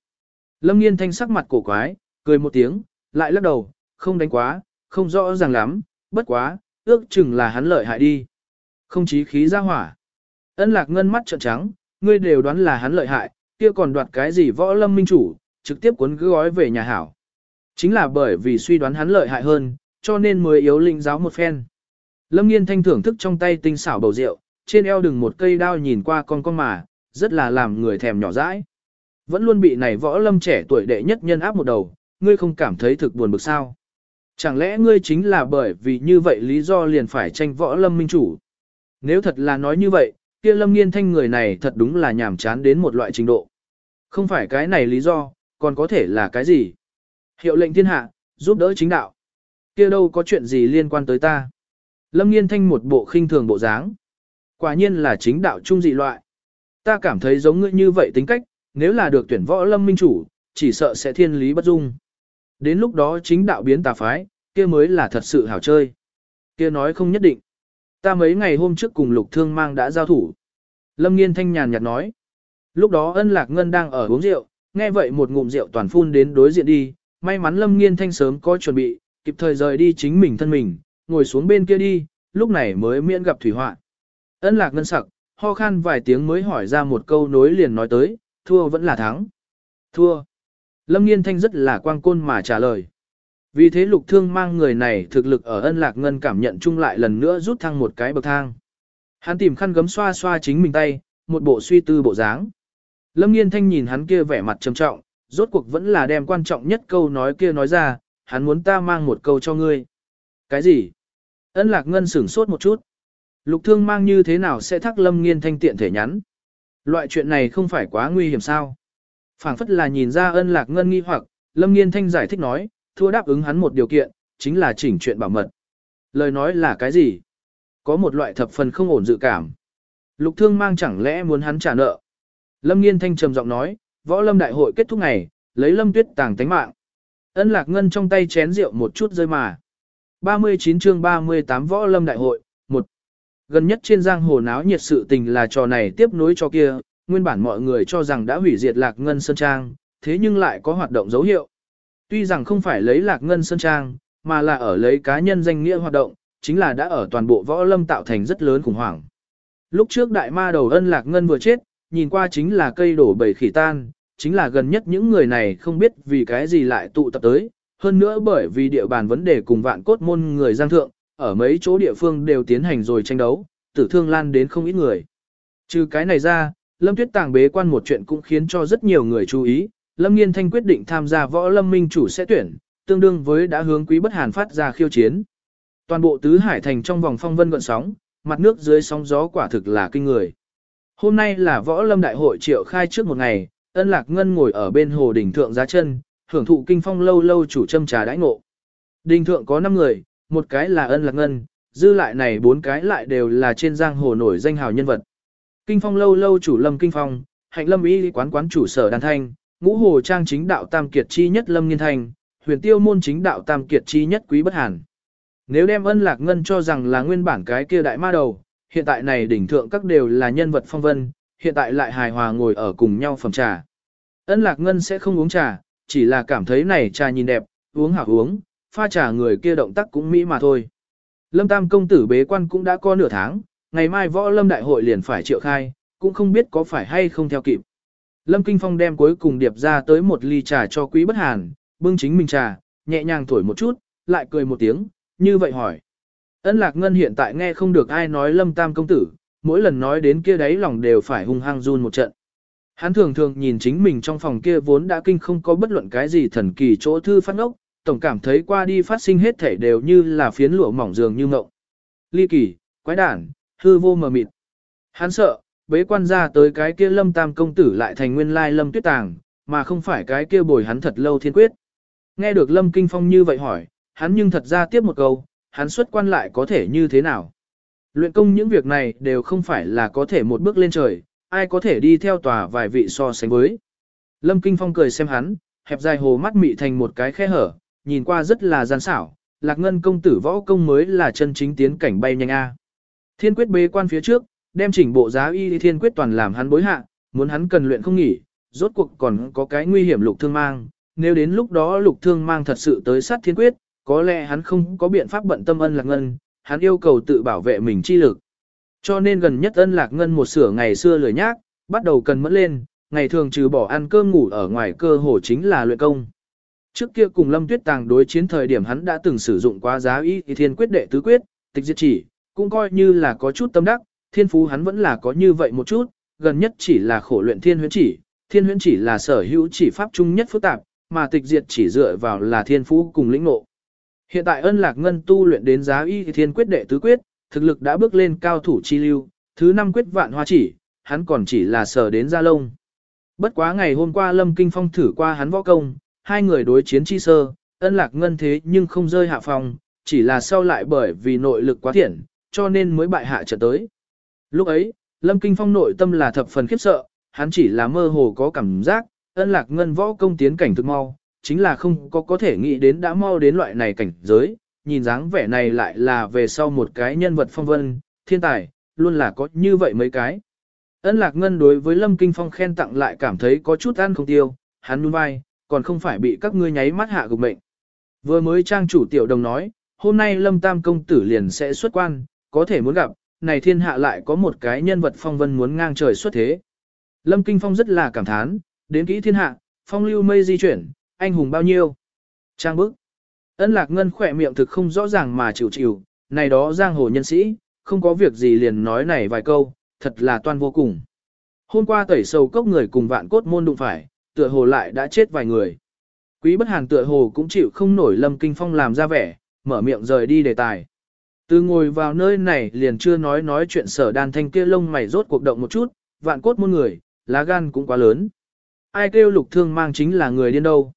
Lâm nghiên thanh sắc mặt cổ quái, cười một tiếng, lại lắc đầu, không đánh quá, không rõ ràng lắm, bất quá, ước chừng là hắn lợi hại đi. Không chí khí ra hỏa. Ân lạc ngân mắt trợn trắng, ngươi đều đoán là hắn lợi hại, kia còn đoạt cái gì võ lâm minh chủ, trực tiếp cuốn gói về nhà hảo. Chính là bởi vì suy đoán hắn lợi hại hơn, cho nên mới yếu linh giáo một phen. Lâm nghiên thanh thưởng thức trong tay tinh xảo bầu rượu, trên eo đừng một cây đao nhìn qua con con mà, rất là làm người thèm nhỏ dãi. Vẫn luôn bị này võ lâm trẻ tuổi đệ nhất nhân áp một đầu, ngươi không cảm thấy thực buồn bực sao. Chẳng lẽ ngươi chính là bởi vì như vậy lý do liền phải tranh võ lâm minh chủ? Nếu thật là nói như vậy, kia lâm nghiên thanh người này thật đúng là nhàm chán đến một loại trình độ. Không phải cái này lý do, còn có thể là cái gì? Hiệu lệnh thiên hạ, giúp đỡ chính đạo. Kia đâu có chuyện gì liên quan tới ta? Lâm nghiên thanh một bộ khinh thường bộ dáng. Quả nhiên là chính đạo trung dị loại. Ta cảm thấy giống ngươi như vậy tính cách, nếu là được tuyển võ lâm minh chủ, chỉ sợ sẽ thiên lý bất dung. Đến lúc đó chính đạo biến tà phái, kia mới là thật sự hảo chơi. Kia nói không nhất định. Ta mấy ngày hôm trước cùng lục thương mang đã giao thủ. Lâm nghiên thanh nhàn nhạt nói. Lúc đó ân lạc ngân đang ở uống rượu, nghe vậy một ngụm rượu toàn phun đến đối diện đi. May mắn lâm nghiên thanh sớm có chuẩn bị, kịp thời rời đi chính mình thân mình, ngồi xuống bên kia đi, lúc này mới miễn gặp thủy họa. Ân lạc ngân sặc, ho khan vài tiếng mới hỏi ra một câu nối liền nói tới, thua vẫn là thắng. Thua. Lâm nghiên thanh rất là quang côn mà trả lời. Vì thế lục thương mang người này thực lực ở ân lạc ngân cảm nhận chung lại lần nữa rút thăng một cái bậc thang. Hắn tìm khăn gấm xoa xoa chính mình tay, một bộ suy tư bộ dáng. Lâm nghiên thanh nhìn hắn kia vẻ mặt trầm trọng, rốt cuộc vẫn là đem quan trọng nhất câu nói kia nói ra, hắn muốn ta mang một câu cho ngươi. Cái gì? Ân lạc ngân sửng sốt một chút. Lục thương mang như thế nào sẽ thắc lâm nghiên thanh tiện thể nhắn? Loại chuyện này không phải quá nguy hiểm sao? phảng phất là nhìn ra ân lạc ngân nghi hoặc, lâm nghiên thanh giải thích nói, thua đáp ứng hắn một điều kiện, chính là chỉnh chuyện bảo mật. Lời nói là cái gì? Có một loại thập phần không ổn dự cảm. Lục thương mang chẳng lẽ muốn hắn trả nợ? Lâm nghiên thanh trầm giọng nói, võ lâm đại hội kết thúc ngày, lấy lâm tuyết tàng tánh mạng. Ân lạc ngân trong tay chén rượu một chút rơi mà. 39 chương 38 võ lâm đại hội, Gần nhất trên giang hồ náo nhiệt sự tình là trò này tiếp nối cho kia, nguyên bản mọi người cho rằng đã hủy diệt lạc ngân sơn trang, thế nhưng lại có hoạt động dấu hiệu. Tuy rằng không phải lấy lạc ngân sơn trang, mà là ở lấy cá nhân danh nghĩa hoạt động, chính là đã ở toàn bộ võ lâm tạo thành rất lớn khủng hoảng. Lúc trước đại ma đầu ân lạc ngân vừa chết, nhìn qua chính là cây đổ bầy khỉ tan, chính là gần nhất những người này không biết vì cái gì lại tụ tập tới, hơn nữa bởi vì địa bàn vấn đề cùng vạn cốt môn người giang thượng, ở mấy chỗ địa phương đều tiến hành rồi tranh đấu, tử thương lan đến không ít người. Trừ cái này ra, Lâm Tuyết Tàng bế quan một chuyện cũng khiến cho rất nhiều người chú ý, Lâm Nghiên Thanh quyết định tham gia võ lâm minh chủ sẽ tuyển, tương đương với đã hướng quý bất hàn phát ra khiêu chiến. Toàn bộ tứ hải thành trong vòng phong vân gọn sóng, mặt nước dưới sóng gió quả thực là kinh người. Hôm nay là võ lâm đại hội triệu khai trước một ngày, ân lạc ngân ngồi ở bên hồ đỉnh thượng giá chân, hưởng thụ kinh phong lâu lâu chủ châm trà đãi ngộ. Đình thượng có 5 người, một cái là ân lạc ngân, dư lại này bốn cái lại đều là trên giang hồ nổi danh hào nhân vật. Kinh phong lâu lâu chủ lâm kinh phong, hạnh lâm y quán quán chủ sở đàn thanh, ngũ hồ trang chính đạo tam kiệt chi nhất lâm nghiên thanh, huyền tiêu môn chính đạo tam kiệt chi nhất quý bất hàn. Nếu đem ân lạc ngân cho rằng là nguyên bản cái kia đại ma đầu, hiện tại này đỉnh thượng các đều là nhân vật phong vân, hiện tại lại hài hòa ngồi ở cùng nhau phẩm trà. Ân lạc ngân sẽ không uống trà, chỉ là cảm thấy này trà nhìn đẹp, uống hảo uống, pha trà người kia động tác cũng mỹ mà thôi. Lâm Tam công tử bế quan cũng đã có nửa tháng, ngày mai võ lâm đại hội liền phải triệu khai, cũng không biết có phải hay không theo kịp. Lâm Kinh Phong đem cuối cùng điệp ra tới một ly trà cho quý bất hàn, bưng chính mình trà, nhẹ nhàng thổi một chút, lại cười một tiếng, như vậy hỏi. Ân Lạc Ngân hiện tại nghe không được ai nói Lâm Tam công tử, mỗi lần nói đến kia đấy lòng đều phải hung hăng run một trận. Hắn thường thường nhìn chính mình trong phòng kia vốn đã kinh không có bất luận cái gì thần kỳ chỗ thư phát ngốc, tổng cảm thấy qua đi phát sinh hết thể đều như là phiến lụa mỏng dường như ngộng. Ly kỳ, quái đản, hư vô mờ mịt. Hắn sợ, bế quan ra tới cái kia lâm tam công tử lại thành nguyên lai lâm tuyết tàng, mà không phải cái kia bồi hắn thật lâu thiên quyết. Nghe được lâm kinh phong như vậy hỏi, hắn nhưng thật ra tiếp một câu, hắn xuất quan lại có thể như thế nào. Luyện công những việc này đều không phải là có thể một bước lên trời, ai có thể đi theo tòa vài vị so sánh với. Lâm Kinh Phong cười xem hắn, hẹp dài hồ mắt mị thành một cái khe hở, nhìn qua rất là gian xảo, lạc ngân công tử võ công mới là chân chính tiến cảnh bay nhanh A. Thiên quyết bế quan phía trước, đem chỉnh bộ giá y thiên quyết toàn làm hắn bối hạ, muốn hắn cần luyện không nghỉ, rốt cuộc còn có cái nguy hiểm lục thương mang, nếu đến lúc đó lục thương mang thật sự tới sát thiên quyết, có lẽ hắn không có biện pháp bận tâm ân lạc ngân, hắn yêu cầu tự bảo vệ mình chi lực. Cho nên gần nhất ân lạc ngân một sửa ngày xưa lười nhác, bắt đầu cần mẫn lên, ngày thường trừ bỏ ăn cơm ngủ ở ngoài cơ hồ chính là luyện công. Trước kia cùng Lâm Tuyết Tàng đối chiến thời điểm hắn đã từng sử dụng quá giá y thiên quyết đệ tứ quyết, tịch diệt chỉ, cũng coi như là có chút tâm đắc, thiên phú hắn vẫn là có như vậy một chút, gần nhất chỉ là khổ luyện thiên huyễn chỉ, thiên huyễn chỉ là sở hữu chỉ pháp chung nhất phức tạp, mà tịch diệt chỉ dựa vào là thiên phú cùng lĩnh ngộ. Hiện tại ân lạc ngân tu luyện đến giá y thiên quyết đệ tứ quyết, thực lực đã bước lên cao thủ chi lưu, thứ năm quyết vạn hoa chỉ, hắn còn chỉ là sở đến gia lông. Bất quá ngày hôm qua Lâm Kinh Phong thử qua hắn võ công, hai người đối chiến chi sơ, ân lạc ngân thế nhưng không rơi hạ phòng, chỉ là sau lại bởi vì nội lực quá thiện, cho nên mới bại hạ trở tới. Lúc ấy, Lâm Kinh Phong nội tâm là thập phần khiếp sợ, hắn chỉ là mơ hồ có cảm giác, ân lạc ngân võ công tiến cảnh thực mau, chính là không có có thể nghĩ đến đã mau đến loại này cảnh giới, nhìn dáng vẻ này lại là về sau một cái nhân vật phong vân, thiên tài, luôn là có như vậy mấy cái. Ân lạc ngân đối với Lâm Kinh Phong khen tặng lại cảm thấy có chút ăn không tiêu, hắn nhún vai, còn không phải bị các ngươi nháy mắt hạ gục mệnh. Vừa mới trang chủ tiểu đồng nói, hôm nay Lâm Tam công tử liền sẽ xuất quan, có thể muốn gặp, này thiên hạ lại có một cái nhân vật phong vân muốn ngang trời xuất thế. Lâm Kinh Phong rất là cảm thán, đến kỹ thiên hạ, phong lưu mây di chuyển, anh hùng bao nhiêu. Trang bức. Ân lạc ngân khỏe miệng thực không rõ ràng mà chịu chịu, này đó giang hồ nhân sĩ, không có việc gì liền nói này vài câu, thật là toan vô cùng. Hôm qua tẩy sầu cốc người cùng vạn cốt môn đụng phải, tựa hồ lại đã chết vài người. Quý bất hàn tựa hồ cũng chịu không nổi lâm kinh phong làm ra vẻ, mở miệng rời đi đề tài. Từ ngồi vào nơi này liền chưa nói nói chuyện sở đàn thanh kia lông mày rốt cuộc động một chút, vạn cốt muôn người, lá gan cũng quá lớn. Ai kêu lục thương mang chính là người điên đâu.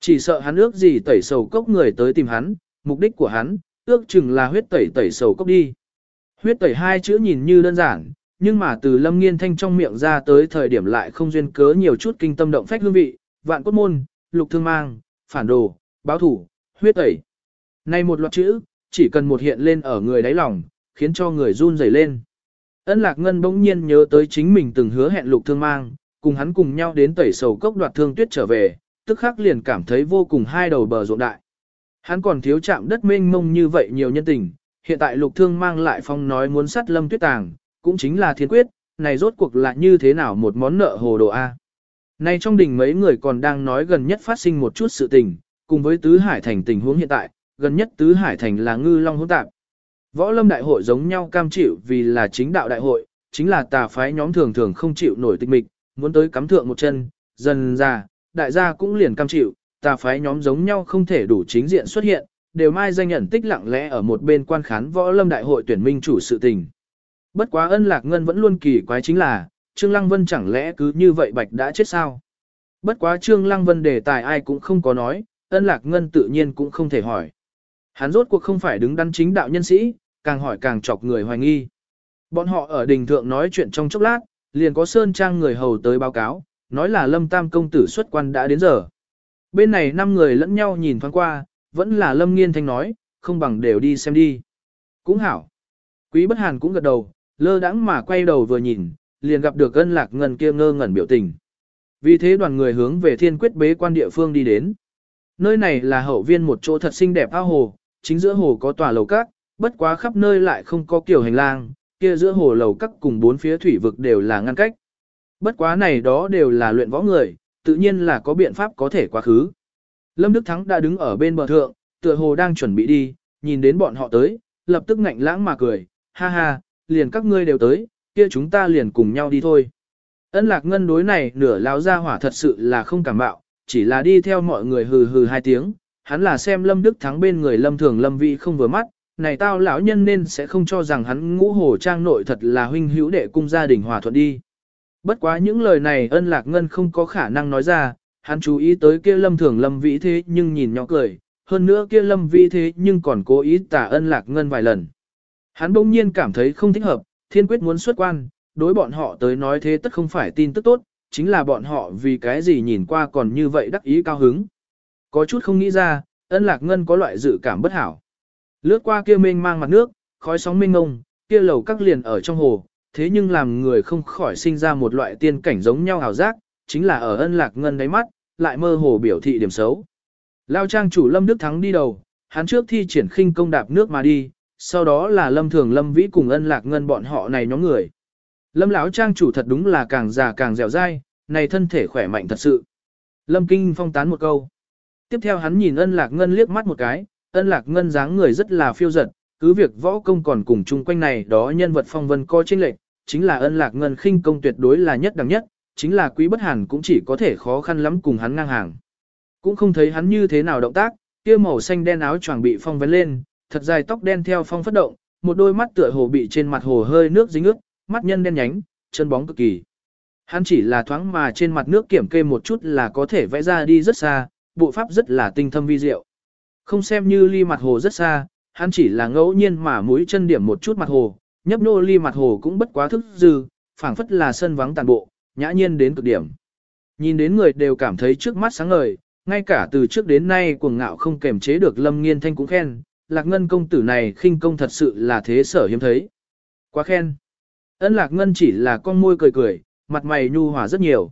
Chỉ sợ hắn ước gì tẩy sầu cốc người tới tìm hắn, mục đích của hắn, ước chừng là huyết tẩy tẩy sầu cốc đi. Huyết tẩy hai chữ nhìn như đơn giản, nhưng mà từ lâm nghiên thanh trong miệng ra tới thời điểm lại không duyên cớ nhiều chút kinh tâm động phách hương vị, vạn cốt môn, lục thương mang, phản đồ, báo thủ, huyết tẩy. Này một loạt chữ, chỉ cần một hiện lên ở người đáy lòng, khiến cho người run rẩy lên. Ân Lạc Ngân bỗng nhiên nhớ tới chính mình từng hứa hẹn lục thương mang, cùng hắn cùng nhau đến tẩy sầu cốc đoạt thương tuyết trở về, tức khắc liền cảm thấy vô cùng hai đầu bờ ruộng đại. Hắn còn thiếu chạm đất mênh mông như vậy nhiều nhân tình, hiện tại lục thương mang lại phong nói muốn sát lâm tuyết tàng, cũng chính là thiên quyết, này rốt cuộc là như thế nào một món nợ hồ đồ A. Này trong đình mấy người còn đang nói gần nhất phát sinh một chút sự tình, cùng với Tứ Hải Thành tình huống hiện tại, gần nhất Tứ Hải Thành là ngư long hỗn tạp. Võ lâm đại hội giống nhau cam chịu vì là chính đạo đại hội, chính là tà phái nhóm thường thường không chịu nổi tịch mịch, muốn tới cắm thượng một chân, dần ra, đại gia cũng liền cam chịu, tà phái nhóm giống nhau không thể đủ chính diện xuất hiện, đều mai danh nhận tích lặng lẽ ở một bên quan khán võ lâm đại hội tuyển minh chủ sự tình. Bất quá ân lạc ngân vẫn luôn kỳ quái chính là, Trương Lăng Vân chẳng lẽ cứ như vậy bạch đã chết sao? Bất quá Trương Lăng Vân đề tài ai cũng không có nói, ân lạc ngân tự nhiên cũng không thể hỏi. Hắn rốt cuộc không phải đứng đắn chính đạo nhân sĩ, càng hỏi càng chọc người hoài nghi. Bọn họ ở đình thượng nói chuyện trong chốc lát, liền có Sơn Trang người hầu tới báo cáo, nói là Lâm Tam công tử xuất quan đã đến giờ. Bên này năm người lẫn nhau nhìn thoáng qua, vẫn là Lâm Nghiên Thanh nói, không bằng đều đi xem đi. Cũng hảo. Quý Bất Hàn cũng gật đầu, lơ đãng mà quay đầu vừa nhìn, liền gặp được ân lạc ngân kia ngơ ngẩn biểu tình. Vì thế đoàn người hướng về thiên quyết bế quan địa phương đi đến. Nơi này là hậu viên một chỗ thật xinh đẹp ao hồ, chính giữa hồ có tòa lầu các, bất quá khắp nơi lại không có kiểu hành lang, kia giữa hồ lầu các cùng bốn phía thủy vực đều là ngăn cách. Bất quá này đó đều là luyện võ người, tự nhiên là có biện pháp có thể quá khứ. Lâm Đức Thắng đã đứng ở bên bờ thượng, tựa hồ đang chuẩn bị đi, nhìn đến bọn họ tới, lập tức ngạnh lãng mà cười, ha ha, liền các ngươi đều tới, kia chúng ta liền cùng nhau đi thôi. Ân lạc ngân đối này nửa lao ra hỏa thật sự là không cảm bạo, chỉ là đi theo mọi người hừ hừ hai tiếng, hắn là xem Lâm Đức Thắng bên người Lâm Thường Lâm Vị không vừa mắt, này tao lão nhân nên sẽ không cho rằng hắn ngũ hồ trang nội thật là huynh hữu đệ cung gia đình hòa thuận đi. Bất quá những lời này ân lạc ngân không có khả năng nói ra, hắn chú ý tới kia lâm thường lâm vĩ thế nhưng nhìn nhỏ cười, hơn nữa kia lâm vĩ thế nhưng còn cố ý tả ân lạc ngân vài lần. Hắn bỗng nhiên cảm thấy không thích hợp, thiên quyết muốn xuất quan, đối bọn họ tới nói thế tất không phải tin tức tốt, chính là bọn họ vì cái gì nhìn qua còn như vậy đắc ý cao hứng. Có chút không nghĩ ra, ân lạc ngân có loại dự cảm bất hảo. Lướt qua kia mênh mang mặt nước, khói sóng mênh ngông, kia lầu các liền ở trong hồ, thế nhưng làm người không khỏi sinh ra một loại tiên cảnh giống nhau hào giác, chính là ở ân lạc ngân đáy mắt, lại mơ hồ biểu thị điểm xấu. Lao trang chủ Lâm Đức Thắng đi đầu, hắn trước thi triển khinh công đạp nước mà đi, sau đó là Lâm Thường Lâm Vĩ cùng ân lạc ngân bọn họ này nhóm người. Lâm lão trang chủ thật đúng là càng già càng dẻo dai, này thân thể khỏe mạnh thật sự. Lâm Kinh phong tán một câu. Tiếp theo hắn nhìn ân lạc ngân liếc mắt một cái, ân lạc ngân dáng người rất là phiêu giật, cứ việc võ công còn cùng chung quanh này đó nhân vật phong vân co chênh lệch, chính là ân lạc ngân khinh công tuyệt đối là nhất đẳng nhất, chính là quý bất hàn cũng chỉ có thể khó khăn lắm cùng hắn ngang hàng. Cũng không thấy hắn như thế nào động tác, kia màu xanh đen áo choàng bị phong vấn lên, thật dài tóc đen theo phong phất động, một đôi mắt tựa hồ bị trên mặt hồ hơi nước dính ướt, mắt nhân đen nhánh, chân bóng cực kỳ. Hắn chỉ là thoáng mà trên mặt nước kiểm kê một chút là có thể vẽ ra đi rất xa, bộ pháp rất là tinh thâm vi diệu. Không xem như ly mặt hồ rất xa, hắn chỉ là ngẫu nhiên mà mũi chân điểm một chút mặt hồ, nhấp nô ly mặt hồ cũng bất quá thức dư, phảng phất là sân vắng tàn bộ, nhã nhiên đến cực điểm. Nhìn đến người đều cảm thấy trước mắt sáng ngời, ngay cả từ trước đến nay cuồng ngạo không kềm chế được Lâm Nghiên Thanh cũng khen, Lạc Ngân công tử này khinh công thật sự là thế sở hiếm thấy. Quá khen. Ân Lạc Ngân chỉ là con môi cười cười, mặt mày nhu hòa rất nhiều.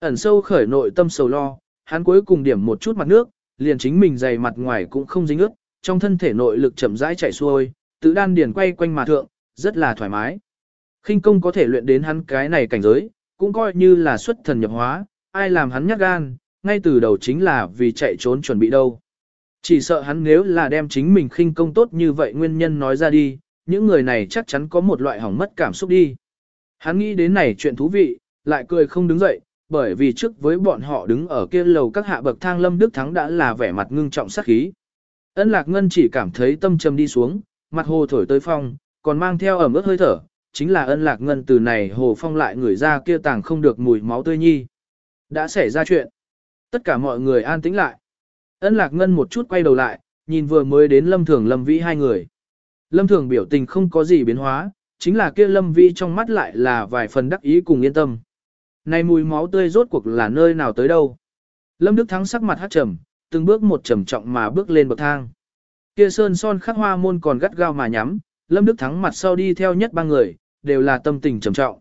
Ẩn sâu khởi nội tâm sầu lo, hắn cuối cùng điểm một chút mặt nước, liền chính mình dày mặt ngoài cũng không dính ướt, trong thân thể nội lực chậm rãi chảy xuôi, tự đan điền quay quanh mà thượng, rất là thoải mái. Khinh công có thể luyện đến hắn cái này cảnh giới, cũng coi như là xuất thần nhập hóa, ai làm hắn nhát gan, ngay từ đầu chính là vì chạy trốn chuẩn bị đâu. Chỉ sợ hắn nếu là đem chính mình khinh công tốt như vậy nguyên nhân nói ra đi, những người này chắc chắn có một loại hỏng mất cảm xúc đi. Hắn nghĩ đến này chuyện thú vị, lại cười không đứng dậy, bởi vì trước với bọn họ đứng ở kia lầu các hạ bậc thang Lâm Đức Thắng đã là vẻ mặt ngưng trọng sắc khí. Ân Lạc Ngân chỉ cảm thấy tâm trầm đi xuống, mặt hồ thổi tới phong, còn mang theo ẩm ướt hơi thở, chính là ân Lạc Ngân từ này hồ phong lại người ra kia tàng không được mùi máu tươi nhi. Đã xảy ra chuyện. Tất cả mọi người an tĩnh lại. Ân Lạc Ngân một chút quay đầu lại, nhìn vừa mới đến Lâm Thường Lâm Vĩ hai người. Lâm Thường biểu tình không có gì biến hóa, chính là kia Lâm Vĩ trong mắt lại là vài phần đắc ý cùng yên tâm. Này mùi máu tươi rốt cuộc là nơi nào tới đâu? Lâm Đức Thắng sắc mặt hát trầm, từng bước một trầm trọng mà bước lên bậc thang. Kia sơn son khắc hoa môn còn gắt gao mà nhắm, Lâm Đức Thắng mặt sau đi theo nhất ba người, đều là tâm tình trầm trọng.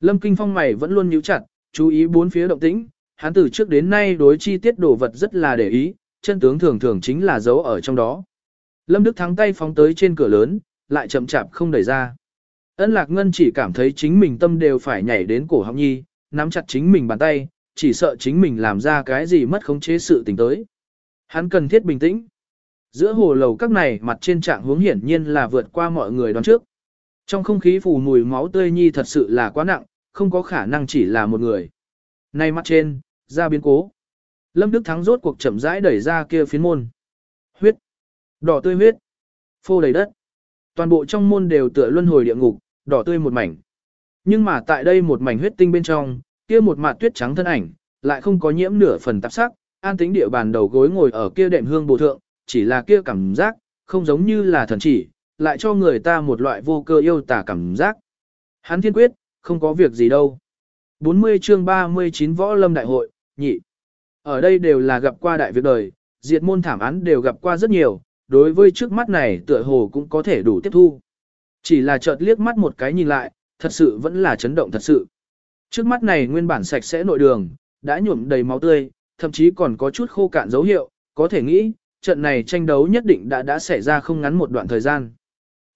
Lâm Kinh Phong mày vẫn luôn nhíu chặt, chú ý bốn phía động tĩnh, hắn từ trước đến nay đối chi tiết đồ vật rất là để ý, chân tướng thường thường chính là giấu ở trong đó. Lâm Đức Thắng tay phóng tới trên cửa lớn, lại chậm chạp không đẩy ra. Ân Lạc Ngân chỉ cảm thấy chính mình tâm đều phải nhảy đến cổ họng nhi, nắm chặt chính mình bàn tay, chỉ sợ chính mình làm ra cái gì mất khống chế sự tình tới. Hắn cần thiết bình tĩnh. Giữa hồ lầu các này mặt trên trạng hướng hiển nhiên là vượt qua mọi người đoán trước. Trong không khí phù mùi máu tươi nhi thật sự là quá nặng, không có khả năng chỉ là một người. Nay mặt trên, ra biến cố. Lâm Đức Thắng rốt cuộc chậm rãi đẩy ra kia phiến môn. Huyết. Đỏ tươi huyết. Phô đầy đất. Toàn bộ trong môn đều tựa luân hồi địa ngục, đỏ tươi một mảnh. Nhưng mà tại đây một mảnh huyết tinh bên trong, kia một mạt tuyết trắng thân ảnh, lại không có nhiễm nửa phần tạp sắc, an tính địa bàn đầu gối ngồi ở kia đệm hương bồ thượng, chỉ là kia cảm giác, không giống như là thần chỉ, lại cho người ta một loại vô cơ yêu tả cảm giác. Hắn thiên quyết, không có việc gì đâu. 40 chương 39 võ lâm đại hội, nhị. Ở đây đều là gặp qua đại việc đời, diệt môn thảm án đều gặp qua rất nhiều, đối với trước mắt này tựa hồ cũng có thể đủ tiếp thu. Chỉ là chợt liếc mắt một cái nhìn lại, thật sự vẫn là chấn động thật sự. Trước mắt này nguyên bản sạch sẽ nội đường, đã nhuộm đầy máu tươi, thậm chí còn có chút khô cạn dấu hiệu, có thể nghĩ, trận này tranh đấu nhất định đã đã xảy ra không ngắn một đoạn thời gian.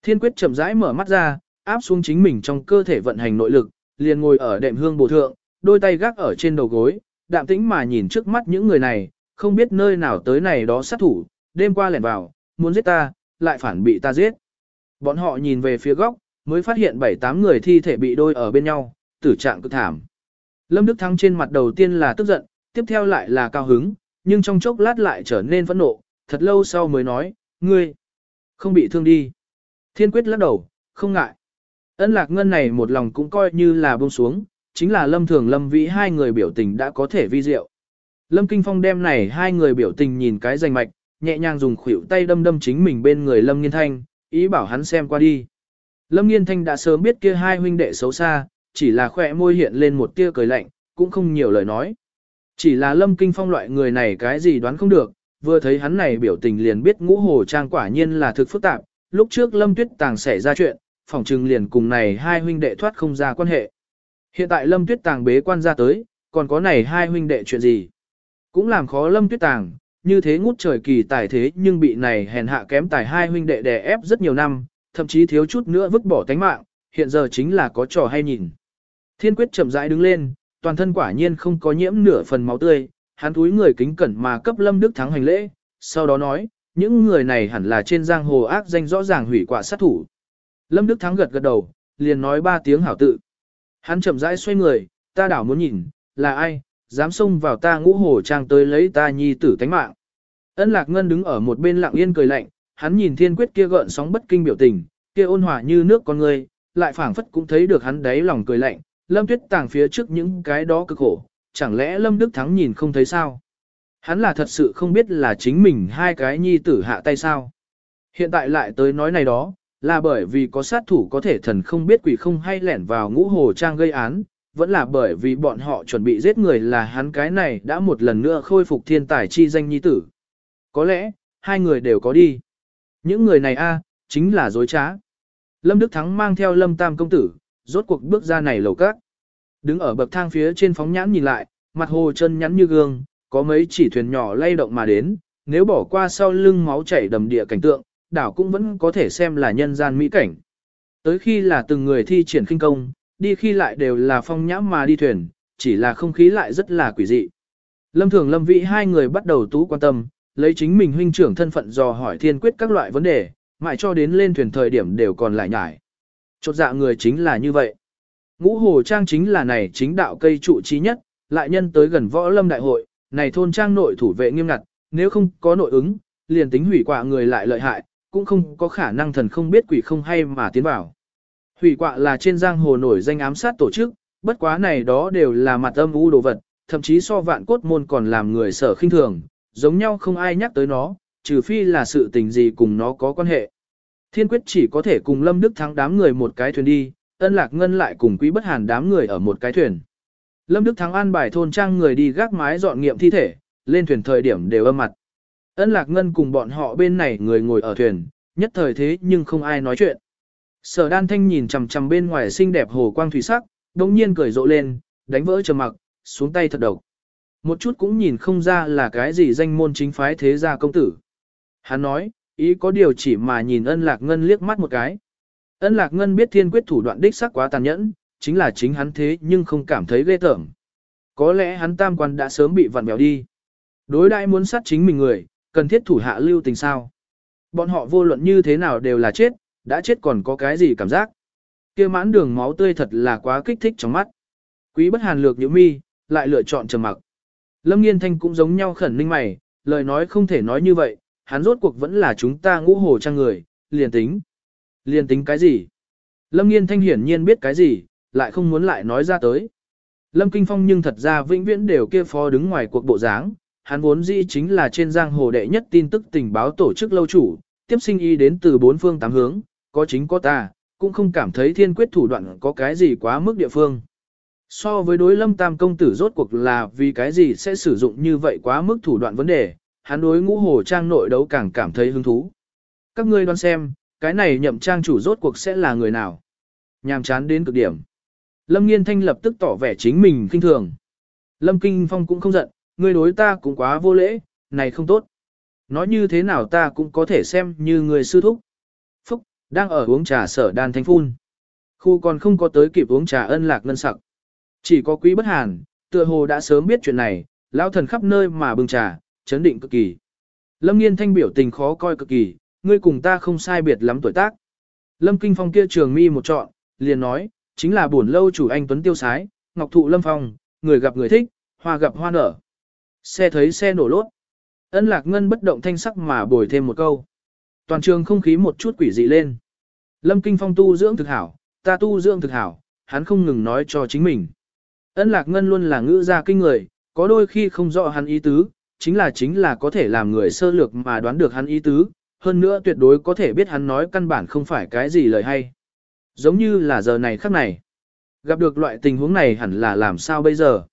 Thiên quyết chậm rãi mở mắt ra, áp xuống chính mình trong cơ thể vận hành nội lực, liền ngồi ở đệm hương bổ thượng, đôi tay gác ở trên đầu gối, đạm tĩnh mà nhìn trước mắt những người này, không biết nơi nào tới này đó sát thủ, đêm qua lẻn vào, muốn giết ta, lại phản bị ta giết. Bọn họ nhìn về phía góc, mới phát hiện bảy tám người thi thể bị đôi ở bên nhau, tử trạng cực thảm. Lâm Đức Thắng trên mặt đầu tiên là tức giận, tiếp theo lại là cao hứng, nhưng trong chốc lát lại trở nên phẫn nộ, thật lâu sau mới nói, ngươi, không bị thương đi. Thiên quyết lắc đầu, không ngại. Ân lạc ngân này một lòng cũng coi như là buông xuống, chính là lâm thường lâm vĩ hai người biểu tình đã có thể vi diệu. Lâm Kinh Phong đem này hai người biểu tình nhìn cái danh mạch, nhẹ nhàng dùng khuỷu tay đâm đâm chính mình bên người Lâm Nghiên Thanh, ý bảo hắn xem qua đi. Lâm Nghiên Thanh đã sớm biết kia hai huynh đệ xấu xa, chỉ là khỏe môi hiện lên một tia cười lạnh, cũng không nhiều lời nói. Chỉ là Lâm Kinh Phong loại người này cái gì đoán không được, vừa thấy hắn này biểu tình liền biết ngũ hồ trang quả nhiên là thực phức tạp, lúc trước Lâm Tuyết Tàng xảy ra chuyện, phòng trừng liền cùng này hai huynh đệ thoát không ra quan hệ. Hiện tại Lâm Tuyết Tàng bế quan ra tới, còn có này hai huynh đệ chuyện gì? Cũng làm khó Lâm Tuyết Tàng, như thế ngút trời kỳ tài thế nhưng bị này hèn hạ kém tài hai huynh đệ đè ép rất nhiều năm, thậm chí thiếu chút nữa vứt bỏ tánh mạng, hiện giờ chính là có trò hay nhìn. Thiên quyết chậm rãi đứng lên, toàn thân quả nhiên không có nhiễm nửa phần máu tươi, hắn túi người kính cẩn mà cấp Lâm Đức Thắng hành lễ, sau đó nói, những người này hẳn là trên giang hồ ác danh rõ ràng hủy quả sát thủ. Lâm Đức Thắng gật gật đầu, liền nói ba tiếng hảo tự. Hắn chậm rãi xoay người, ta đảo muốn nhìn, là ai, dám xông vào ta ngũ hồ trang tới lấy ta nhi tử tánh mạng. Ân Lạc Ngân đứng ở một bên lặng yên cười lạnh, hắn nhìn thiên quyết kia gợn sóng bất kinh biểu tình, kia ôn hòa như nước con người, lại phảng phất cũng thấy được hắn đáy lòng cười lạnh, Lâm Tuyết tàng phía trước những cái đó cực khổ, chẳng lẽ Lâm Đức Thắng nhìn không thấy sao? Hắn là thật sự không biết là chính mình hai cái nhi tử hạ tay sao? Hiện tại lại tới nói này đó, là bởi vì có sát thủ có thể thần không biết quỷ không hay lẻn vào ngũ hồ trang gây án, vẫn là bởi vì bọn họ chuẩn bị giết người là hắn cái này đã một lần nữa khôi phục thiên tài chi danh nhi tử. Có lẽ, hai người đều có đi. Những người này a chính là dối trá. Lâm Đức Thắng mang theo Lâm Tam công tử, rốt cuộc bước ra này lầu các. Đứng ở bậc thang phía trên phóng nhãn nhìn lại, mặt hồ chân nhắn như gương, có mấy chỉ thuyền nhỏ lay động mà đến, nếu bỏ qua sau lưng máu chảy đầm địa cảnh tượng, đảo cũng vẫn có thể xem là nhân gian mỹ cảnh. Tới khi là từng người thi triển khinh công, đi khi lại đều là phong nhã mà đi thuyền, chỉ là không khí lại rất là quỷ dị. Lâm Thường Lâm Vĩ hai người bắt đầu tú quan tâm, lấy chính mình huynh trưởng thân phận dò hỏi thiên quyết các loại vấn đề, mãi cho đến lên thuyền thời điểm đều còn lại nhải. Chột dạ người chính là như vậy. Ngũ Hồ Trang chính là này chính đạo cây trụ trí nhất, lại nhân tới gần võ lâm đại hội, này thôn trang nội thủ vệ nghiêm ngặt, nếu không có nội ứng, liền tính hủy quạ người lại lợi hại, cũng không có khả năng thần không biết quỷ không hay mà tiến vào. Hủy quạ là trên giang hồ nổi danh ám sát tổ chức, bất quá này đó đều là mặt âm u đồ vật, thậm chí so vạn cốt môn còn làm người sở khinh thường, giống nhau không ai nhắc tới nó, trừ phi là sự tình gì cùng nó có quan hệ. Thiên quyết chỉ có thể cùng Lâm Đức Thắng đám người một cái thuyền đi, ân lạc ngân lại cùng quý bất hàn đám người ở một cái thuyền. Lâm Đức Thắng an bài thôn trang người đi gác mái dọn nghiệm thi thể, lên thuyền thời điểm đều âm mặt. Ân lạc ngân cùng bọn họ bên này người ngồi ở thuyền, nhất thời thế nhưng không ai nói chuyện. Sở đan thanh nhìn chằm chằm bên ngoài xinh đẹp hồ quang thủy sắc, đồng nhiên cười rộ lên, đánh vỡ trầm mặc, xuống tay thật độc. Một chút cũng nhìn không ra là cái gì danh môn chính phái thế gia công tử. Hắn nói, ý có điều chỉ mà nhìn ân lạc ngân liếc mắt một cái. Ân lạc ngân biết thiên quyết thủ đoạn đích sắc quá tàn nhẫn, chính là chính hắn thế nhưng không cảm thấy ghê tởm. Có lẽ hắn tam quan đã sớm bị vặn bèo đi. Đối đại muốn sát chính mình người, cần thiết thủ hạ lưu tình sao. Bọn họ vô luận như thế nào đều là chết, đã chết còn có cái gì cảm giác. kia mãn đường máu tươi thật là quá kích thích trong mắt. Quý bất hàn lược nhữ mi, lại lựa chọn trầm mặc. Lâm nghiên thanh cũng giống nhau khẩn ninh mày, lời nói không thể nói như vậy, hắn rốt cuộc vẫn là chúng ta ngũ hồ trang người, liền tính. Liền tính cái gì? Lâm nghiên thanh hiển nhiên biết cái gì, lại không muốn lại nói ra tới. Lâm Kinh Phong nhưng thật ra vĩnh viễn đều kia phó đứng ngoài cuộc bộ dáng, hắn vốn dĩ chính là trên giang hồ đệ nhất tin tức tình báo tổ chức lâu chủ, tiếp sinh y đến từ bốn phương tám hướng, có chính có ta, cũng không cảm thấy thiên quyết thủ đoạn có cái gì quá mức địa phương. So với đối lâm tam công tử rốt cuộc là vì cái gì sẽ sử dụng như vậy quá mức thủ đoạn vấn đề, hắn đối ngũ hồ trang nội đấu càng cảm thấy hứng thú. Các ngươi đoán xem, cái này nhậm trang chủ rốt cuộc sẽ là người nào? Nhàm chán đến cực điểm. Lâm Nghiên Thanh lập tức tỏ vẻ chính mình kinh thường. Lâm Kinh Phong cũng không giận, ngươi đối ta cũng quá vô lễ, này không tốt. Nói như thế nào ta cũng có thể xem như người sư thúc. Phúc, đang ở uống trà sở đan thanh phun. Khu còn không có tới kịp uống trà ân lạc ngân sặc. Chỉ có quý bất hàn, tựa hồ đã sớm biết chuyện này, lão thần khắp nơi mà bưng trà, chấn định cực kỳ. Lâm nghiên thanh biểu tình khó coi cực kỳ, ngươi cùng ta không sai biệt lắm tuổi tác. Lâm kinh phong kia trường mi một trọn, liền nói, chính là buồn lâu chủ anh Tuấn Tiêu Sái, Ngọc Thụ Lâm Phong, người gặp người thích, hoa gặp hoa nở. Xe thấy xe nổ lốt. Ân lạc ngân bất động thanh sắc mà bồi thêm một câu. Toàn trường không khí một chút quỷ dị lên. Lâm Kinh Phong tu dưỡng thực hảo, ta tu dưỡng thực hảo, hắn không ngừng nói cho chính mình. Ân lạc ngân luôn là ngữ gia kinh người, có đôi khi không rõ hắn ý tứ, chính là chính là có thể làm người sơ lược mà đoán được hắn ý tứ, hơn nữa tuyệt đối có thể biết hắn nói căn bản không phải cái gì lời hay. Giống như là giờ này khắc này. Gặp được loại tình huống này hẳn là làm sao bây giờ?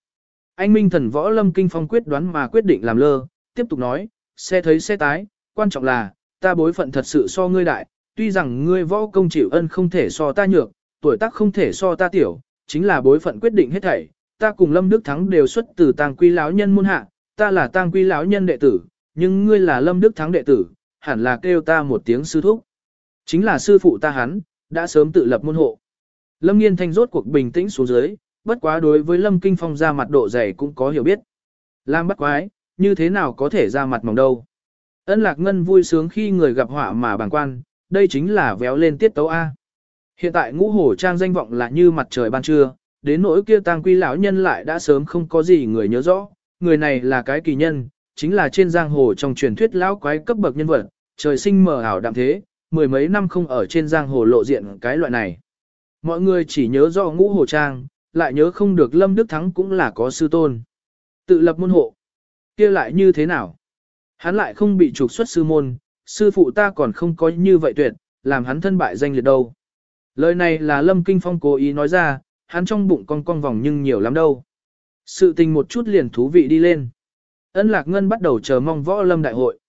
Anh Minh thần võ lâm kinh phong quyết đoán mà quyết định làm lơ, tiếp tục nói, xe thấy xe tái, quan trọng là, ta bối phận thật sự so ngươi đại, tuy rằng ngươi võ công chịu ân không thể so ta nhược, tuổi tác không thể so ta tiểu, chính là bối phận quyết định hết thảy, ta cùng Lâm Đức Thắng đều xuất từ tàng quy lão nhân môn hạ, ta là tang quy lão nhân đệ tử, nhưng ngươi là Lâm Đức Thắng đệ tử, hẳn là kêu ta một tiếng sư thúc. Chính là sư phụ ta hắn, đã sớm tự lập môn hộ. Lâm Nghiên Thanh rốt cuộc bình tĩnh xuống dưới, bất quá đối với Lâm Kinh Phong ra mặt độ dày cũng có hiểu biết. Lam bắt quái, như thế nào có thể ra mặt mỏng đâu. Ân Lạc Ngân vui sướng khi người gặp họa mà bàng quan, đây chính là véo lên tiết tấu A. Hiện tại ngũ hổ trang danh vọng là như mặt trời ban trưa, đến nỗi kia tang quy lão nhân lại đã sớm không có gì người nhớ rõ, người này là cái kỳ nhân, chính là trên giang hồ trong truyền thuyết lão quái cấp bậc nhân vật, trời sinh mờ ảo đạm thế, mười mấy năm không ở trên giang hồ lộ diện cái loại này. Mọi người chỉ nhớ rõ ngũ hồ trang, lại nhớ không được Lâm Đức Thắng cũng là có sư tôn. Tự lập môn hộ. kia lại như thế nào? Hắn lại không bị trục xuất sư môn, sư phụ ta còn không có như vậy tuyệt, làm hắn thân bại danh liệt đâu. Lời này là Lâm Kinh Phong cố ý nói ra, hắn trong bụng con con vòng nhưng nhiều lắm đâu. Sự tình một chút liền thú vị đi lên. Ân Lạc Ngân bắt đầu chờ mong võ lâm đại hội.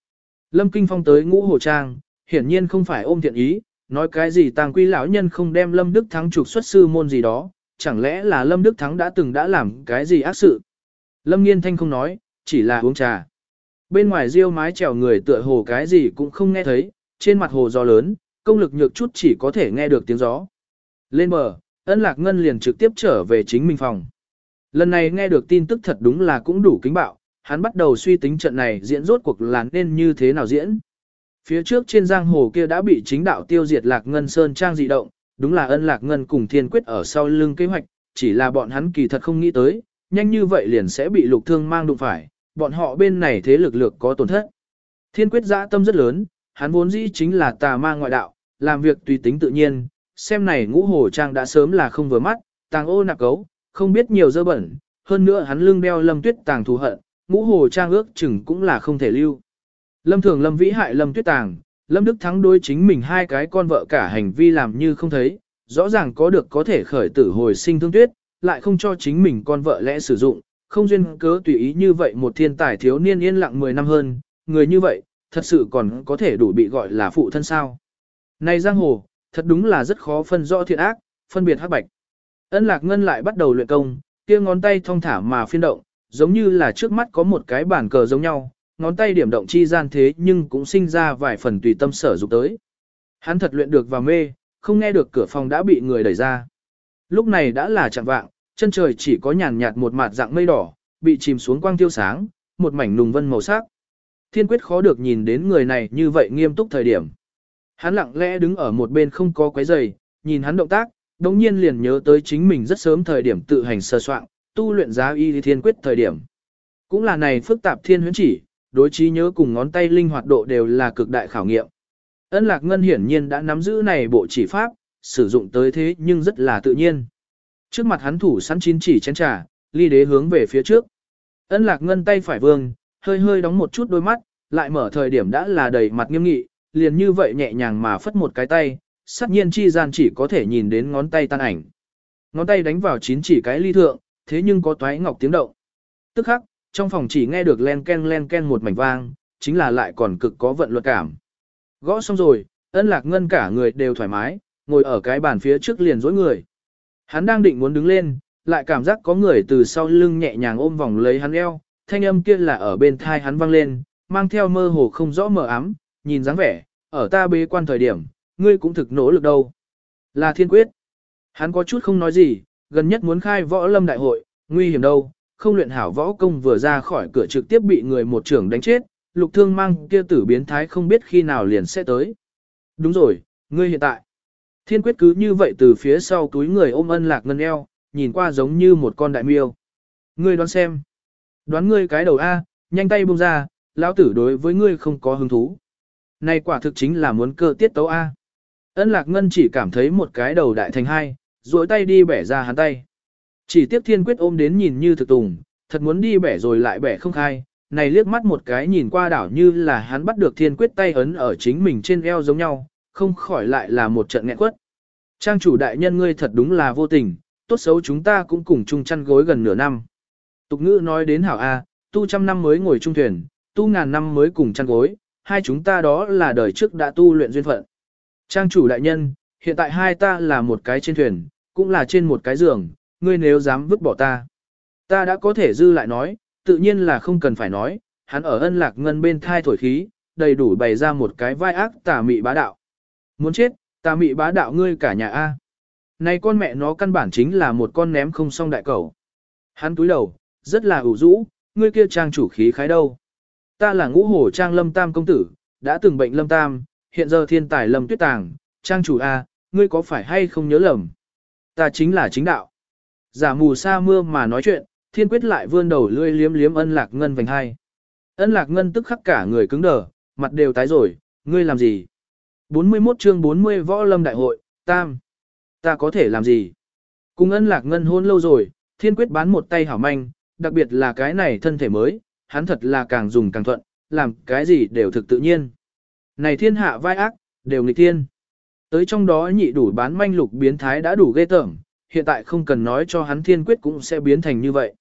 Lâm Kinh Phong tới ngũ hồ trang, hiển nhiên không phải ôm thiện ý, nói cái gì tàng quy lão nhân không đem Lâm Đức Thắng trục xuất sư môn gì đó, chẳng lẽ là Lâm Đức Thắng đã từng đã làm cái gì ác sự. Lâm Nghiên Thanh không nói, chỉ là uống trà. Bên ngoài riêu mái trèo người tựa hồ cái gì cũng không nghe thấy, trên mặt hồ gió lớn, công lực nhược chút chỉ có thể nghe được tiếng gió. Lên bờ, ân lạc ngân liền trực tiếp trở về chính mình phòng. Lần này nghe được tin tức thật đúng là cũng đủ kính bạo, hắn bắt đầu suy tính trận này diễn rốt cuộc là nên như thế nào diễn. Phía trước trên giang hồ kia đã bị chính đạo tiêu diệt lạc ngân sơn trang dị động, đúng là ân lạc ngân cùng thiên quyết ở sau lưng kế hoạch, chỉ là bọn hắn kỳ thật không nghĩ tới, nhanh như vậy liền sẽ bị lục thương mang đụng phải, bọn họ bên này thế lực lược có tổn thất. Thiên quyết dã tâm rất lớn, hắn vốn dĩ chính là tà ma ngoại đạo, làm việc tùy tính tự nhiên, xem này ngũ hồ trang đã sớm là không vừa mắt, tàng ô nạc cấu, không biết nhiều dơ bẩn, hơn nữa hắn lưng đeo lâm tuyết tàng thù hận, ngũ hồ trang ước chừng cũng là không thể lưu. Lâm thường lâm vĩ hại lâm tuyết tàng, lâm đức thắng đối chính mình hai cái con vợ cả hành vi làm như không thấy, rõ ràng có được có thể khởi tử hồi sinh thương tuyết, lại không cho chính mình con vợ lẽ sử dụng, không duyên cớ tùy ý như vậy một thiên tài thiếu niên yên lặng 10 năm hơn, người như vậy, thật sự còn có thể đủ bị gọi là phụ thân sao. Này giang hồ, thật đúng là rất khó phân rõ thiện ác, phân biệt hắc bạch. Ân lạc ngân lại bắt đầu luyện công, kia ngón tay thong thả mà phiên động, giống như là trước mắt có một cái bản cờ giống nhau, ngón tay điểm động chi gian thế nhưng cũng sinh ra vài phần tùy tâm sở dục tới. Hắn thật luyện được và mê, không nghe được cửa phòng đã bị người đẩy ra. Lúc này đã là chẳng vạng, chân trời chỉ có nhàn nhạt một mạt dạng mây đỏ, bị chìm xuống quang tiêu sáng, một mảnh nùng vân màu sắc. Thiên quyết khó được nhìn đến người này như vậy nghiêm túc thời điểm. Hắn lặng lẽ đứng ở một bên không có quấy giày, nhìn hắn động tác, đồng nhiên liền nhớ tới chính mình rất sớm thời điểm tự hành sơ soạn, tu luyện giá y thiên quyết thời điểm. Cũng là này phức tạp thiên huyễn chỉ, đối trí nhớ cùng ngón tay linh hoạt độ đều là cực đại khảo nghiệm. Ân Lạc Ngân hiển nhiên đã nắm giữ này bộ chỉ pháp, sử dụng tới thế nhưng rất là tự nhiên. Trước mặt hắn thủ sẵn chín chỉ chén trà, ly đế hướng về phía trước. Ân Lạc Ngân tay phải vương, hơi hơi đóng một chút đôi mắt, lại mở thời điểm đã là đầy mặt nghiêm nghị, liền như vậy nhẹ nhàng mà phất một cái tay, sát nhiên chi gian chỉ có thể nhìn đến ngón tay tan ảnh. Ngón tay đánh vào chín chỉ cái ly thượng, thế nhưng có toái ngọc tiếng động. Tức khắc, trong phòng chỉ nghe được len ken len ken một mảnh vang, chính là lại còn cực có vận luật cảm. Gõ xong rồi, ân lạc ngân cả người đều thoải mái, ngồi ở cái bàn phía trước liền dối người. Hắn đang định muốn đứng lên, lại cảm giác có người từ sau lưng nhẹ nhàng ôm vòng lấy hắn eo, thanh âm kia là ở bên thai hắn vang lên, mang theo mơ hồ không rõ mờ ám, nhìn dáng vẻ, ở ta bế quan thời điểm, ngươi cũng thực nỗ lực đâu. Là thiên quyết. Hắn có chút không nói gì, gần nhất muốn khai võ lâm đại hội, nguy hiểm đâu, không luyện hảo võ công vừa ra khỏi cửa trực tiếp bị người một trưởng đánh chết, lục thương mang kia tử biến thái không biết khi nào liền sẽ tới. Đúng rồi, ngươi hiện tại. Thiên quyết cứ như vậy từ phía sau túi người ôm ân lạc ngân eo, nhìn qua giống như một con đại miêu. Ngươi đoán xem. Đoán ngươi cái đầu A, nhanh tay buông ra, lão tử đối với ngươi không có hứng thú. Này quả thực chính là muốn cơ tiết tấu A. Ân lạc ngân chỉ cảm thấy một cái đầu đại thành hai, duỗi tay đi bẻ ra hắn tay. Chỉ tiếp thiên quyết ôm đến nhìn như thực tùng, thật muốn đi bẻ rồi lại bẻ không khai, này liếc mắt một cái nhìn qua đảo như là hắn bắt được thiên quyết tay ấn ở chính mình trên eo giống nhau, không khỏi lại là một trận nghẹn quất. Trang chủ đại nhân ngươi thật đúng là vô tình, tốt xấu chúng ta cũng cùng chung chăn gối gần nửa năm. Tục ngữ nói đến hảo A, tu trăm năm mới ngồi chung thuyền, tu ngàn năm mới cùng chăn gối, hai chúng ta đó là đời trước đã tu luyện duyên phận. Trang chủ đại nhân, hiện tại hai ta là một cái trên thuyền, cũng là trên một cái giường, ngươi nếu dám vứt bỏ ta. Ta đã có thể dư lại nói, tự nhiên là không cần phải nói, hắn ở ân lạc ngân bên thai thổi khí, đầy đủ bày ra một cái vai ác tà mị bá đạo. Muốn chết, tà mị bá đạo ngươi cả nhà A. Này con mẹ nó căn bản chính là một con ném không xong đại cầu. Hắn túi đầu, rất là ủ rũ, ngươi kia trang chủ khí khái đâu. Ta là ngũ hổ trang lâm tam công tử, đã từng bệnh lâm tam, hiện giờ thiên tài lâm tuyết tàng, trang chủ A, ngươi có phải hay không nhớ lầm? Ta chính là chính đạo. Giả mù sa mưa mà nói chuyện, thiên quyết lại vươn đầu lươi liếm liếm ân lạc ngân vành hai. Ân lạc ngân tức khắc cả người cứng đờ, mặt đều tái rồi, ngươi làm gì? 41 chương 40 võ lâm đại hội, tam. Ta có thể làm gì? Cùng ân lạc ngân hôn lâu rồi, thiên quyết bán một tay hảo manh, đặc biệt là cái này thân thể mới, hắn thật là càng dùng càng thuận, làm cái gì đều thực tự nhiên. Này thiên hạ vai ác, đều nghịch thiên. Tới trong đó nhị đủ bán manh lục biến thái đã đủ ghê tởm, hiện tại không cần nói cho hắn thiên quyết cũng sẽ biến thành như vậy.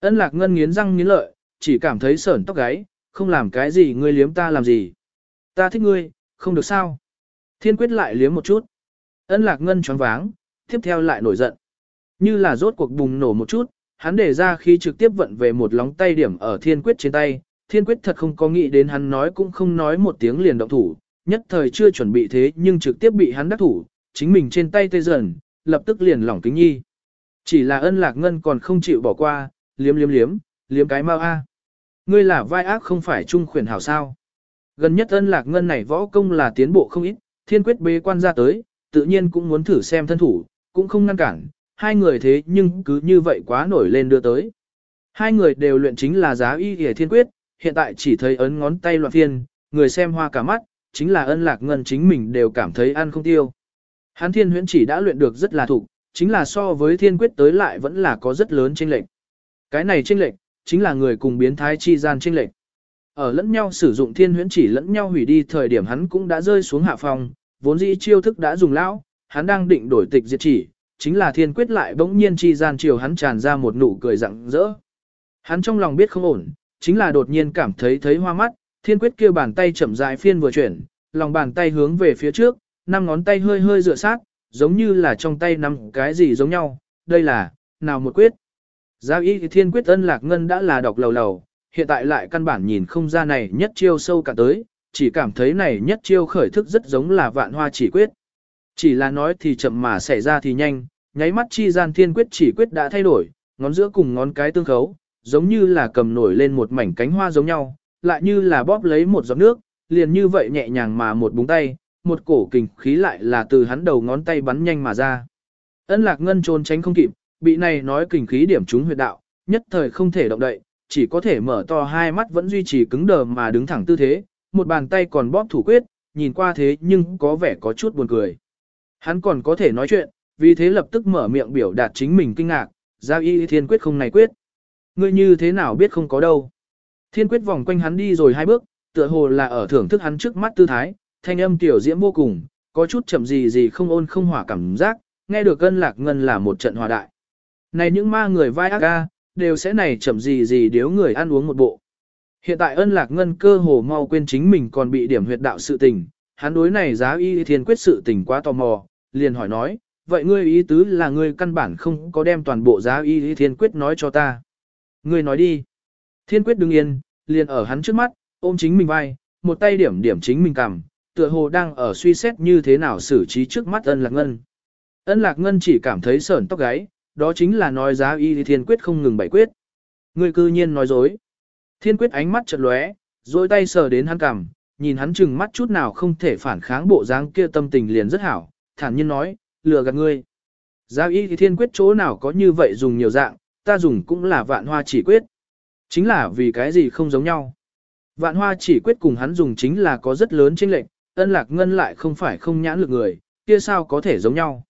Ân lạc ngân nghiến răng nghiến lợi, chỉ cảm thấy sởn tóc gáy, không làm cái gì ngươi liếm ta làm gì. Ta thích ngươi, không được sao. Thiên quyết lại liếm một chút. Ân lạc ngân choáng váng, tiếp theo lại nổi giận. Như là rốt cuộc bùng nổ một chút, hắn để ra khi trực tiếp vận về một lóng tay điểm ở thiên quyết trên tay. Thiên quyết thật không có nghĩ đến hắn nói cũng không nói một tiếng liền động thủ, nhất thời chưa chuẩn bị thế nhưng trực tiếp bị hắn đắc thủ, chính mình trên tay tê dần, lập tức liền lỏng kính nhi. Chỉ là ân lạc ngân còn không chịu bỏ qua, liếm liếm liếm, liếm cái mau a. Ngươi là vai ác không phải trung khuyển hảo sao. Gần nhất ân lạc ngân này võ công là tiến bộ không ít, thiên quyết bế quan ra tới, tự nhiên cũng muốn thử xem thân thủ, cũng không ngăn cản, hai người thế nhưng cứ như vậy quá nổi lên đưa tới. Hai người đều luyện chính là giá y hề thiên quyết, hiện tại chỉ thấy ấn ngón tay loạn thiên, người xem hoa cả mắt, chính là ân lạc ngân chính mình đều cảm thấy ăn không tiêu. Hán thiên huyễn chỉ đã luyện được rất là thủ, chính là so với thiên quyết tới lại vẫn là có rất lớn chênh lệch. Cái này chênh lệch, chính là người cùng biến thái chi gian chênh lệch. Ở lẫn nhau sử dụng thiên huyễn chỉ lẫn nhau hủy đi thời điểm hắn cũng đã rơi xuống hạ phòng, vốn dĩ chiêu thức đã dùng lão, hắn đang định đổi tịch diệt chỉ, chính là thiên quyết lại bỗng nhiên chi gian chiều hắn tràn ra một nụ cười rạng rỡ. Hắn trong lòng biết không ổn, chính là đột nhiên cảm thấy thấy hoa mắt, thiên quyết kia bàn tay chậm rãi phiên vừa chuyển, lòng bàn tay hướng về phía trước, năm ngón tay hơi hơi dựa sát, giống như là trong tay nắm cái gì giống nhau, đây là, nào một quyết. Giao y thiên quyết ân lạc ngân đã là đọc lầu lầu, hiện tại lại căn bản nhìn không ra này nhất chiêu sâu cả tới, chỉ cảm thấy này nhất chiêu khởi thức rất giống là vạn hoa chỉ quyết. Chỉ là nói thì chậm mà xảy ra thì nhanh, nháy mắt chi gian thiên quyết chỉ quyết đã thay đổi, ngón giữa cùng ngón cái tương khấu, giống như là cầm nổi lên một mảnh cánh hoa giống nhau, lại như là bóp lấy một giọt nước, liền như vậy nhẹ nhàng mà một búng tay, một cổ kình khí lại là từ hắn đầu ngón tay bắn nhanh mà ra. Ân lạc ngân trốn tránh không kịp, bị này nói kình khí điểm trúng huyệt đạo, nhất thời không thể động đậy, chỉ có thể mở to hai mắt vẫn duy trì cứng đờ mà đứng thẳng tư thế, một bàn tay còn bóp thủ quyết, nhìn qua thế nhưng có vẻ có chút buồn cười. Hắn còn có thể nói chuyện, vì thế lập tức mở miệng biểu đạt chính mình kinh ngạc, giao y thiên quyết không này quyết. Ngươi như thế nào biết không có đâu. Thiên quyết vòng quanh hắn đi rồi hai bước, tựa hồ là ở thưởng thức hắn trước mắt tư thái, thanh âm tiểu diễm vô cùng, có chút chậm gì gì không ôn không hỏa cảm giác, nghe được cân lạc ngân là một trận hòa đại. Này những ma người vai ác ga, đều sẽ này chậm gì gì điếu người ăn uống một bộ. Hiện tại ân lạc ngân cơ hồ mau quên chính mình còn bị điểm huyệt đạo sự tình, hắn đối này giá y thiên quyết sự tình quá tò mò, liền hỏi nói, vậy ngươi ý tứ là ngươi căn bản không có đem toàn bộ giá y thiên quyết nói cho ta. Ngươi nói đi. Thiên quyết đứng yên, liền ở hắn trước mắt, ôm chính mình vai, một tay điểm điểm chính mình cầm, tựa hồ đang ở suy xét như thế nào xử trí trước mắt ân lạc ngân. Ân lạc ngân chỉ cảm thấy sởn tóc gáy, đó chính là nói giá y thiên quyết không ngừng bảy quyết. người cư nhiên nói dối. Thiên quyết ánh mắt chật lóe, dôi tay sờ đến hắn cằm, nhìn hắn chừng mắt chút nào không thể phản kháng bộ dáng kia tâm tình liền rất hảo, thản nhiên nói, lừa gạt ngươi. Giao y thì thiên quyết chỗ nào có như vậy dùng nhiều dạng, ta dùng cũng là vạn hoa chỉ quyết. Chính là vì cái gì không giống nhau. Vạn hoa chỉ quyết cùng hắn dùng chính là có rất lớn chênh lệch, ân lạc ngân lại không phải không nhãn lực người, kia sao có thể giống nhau.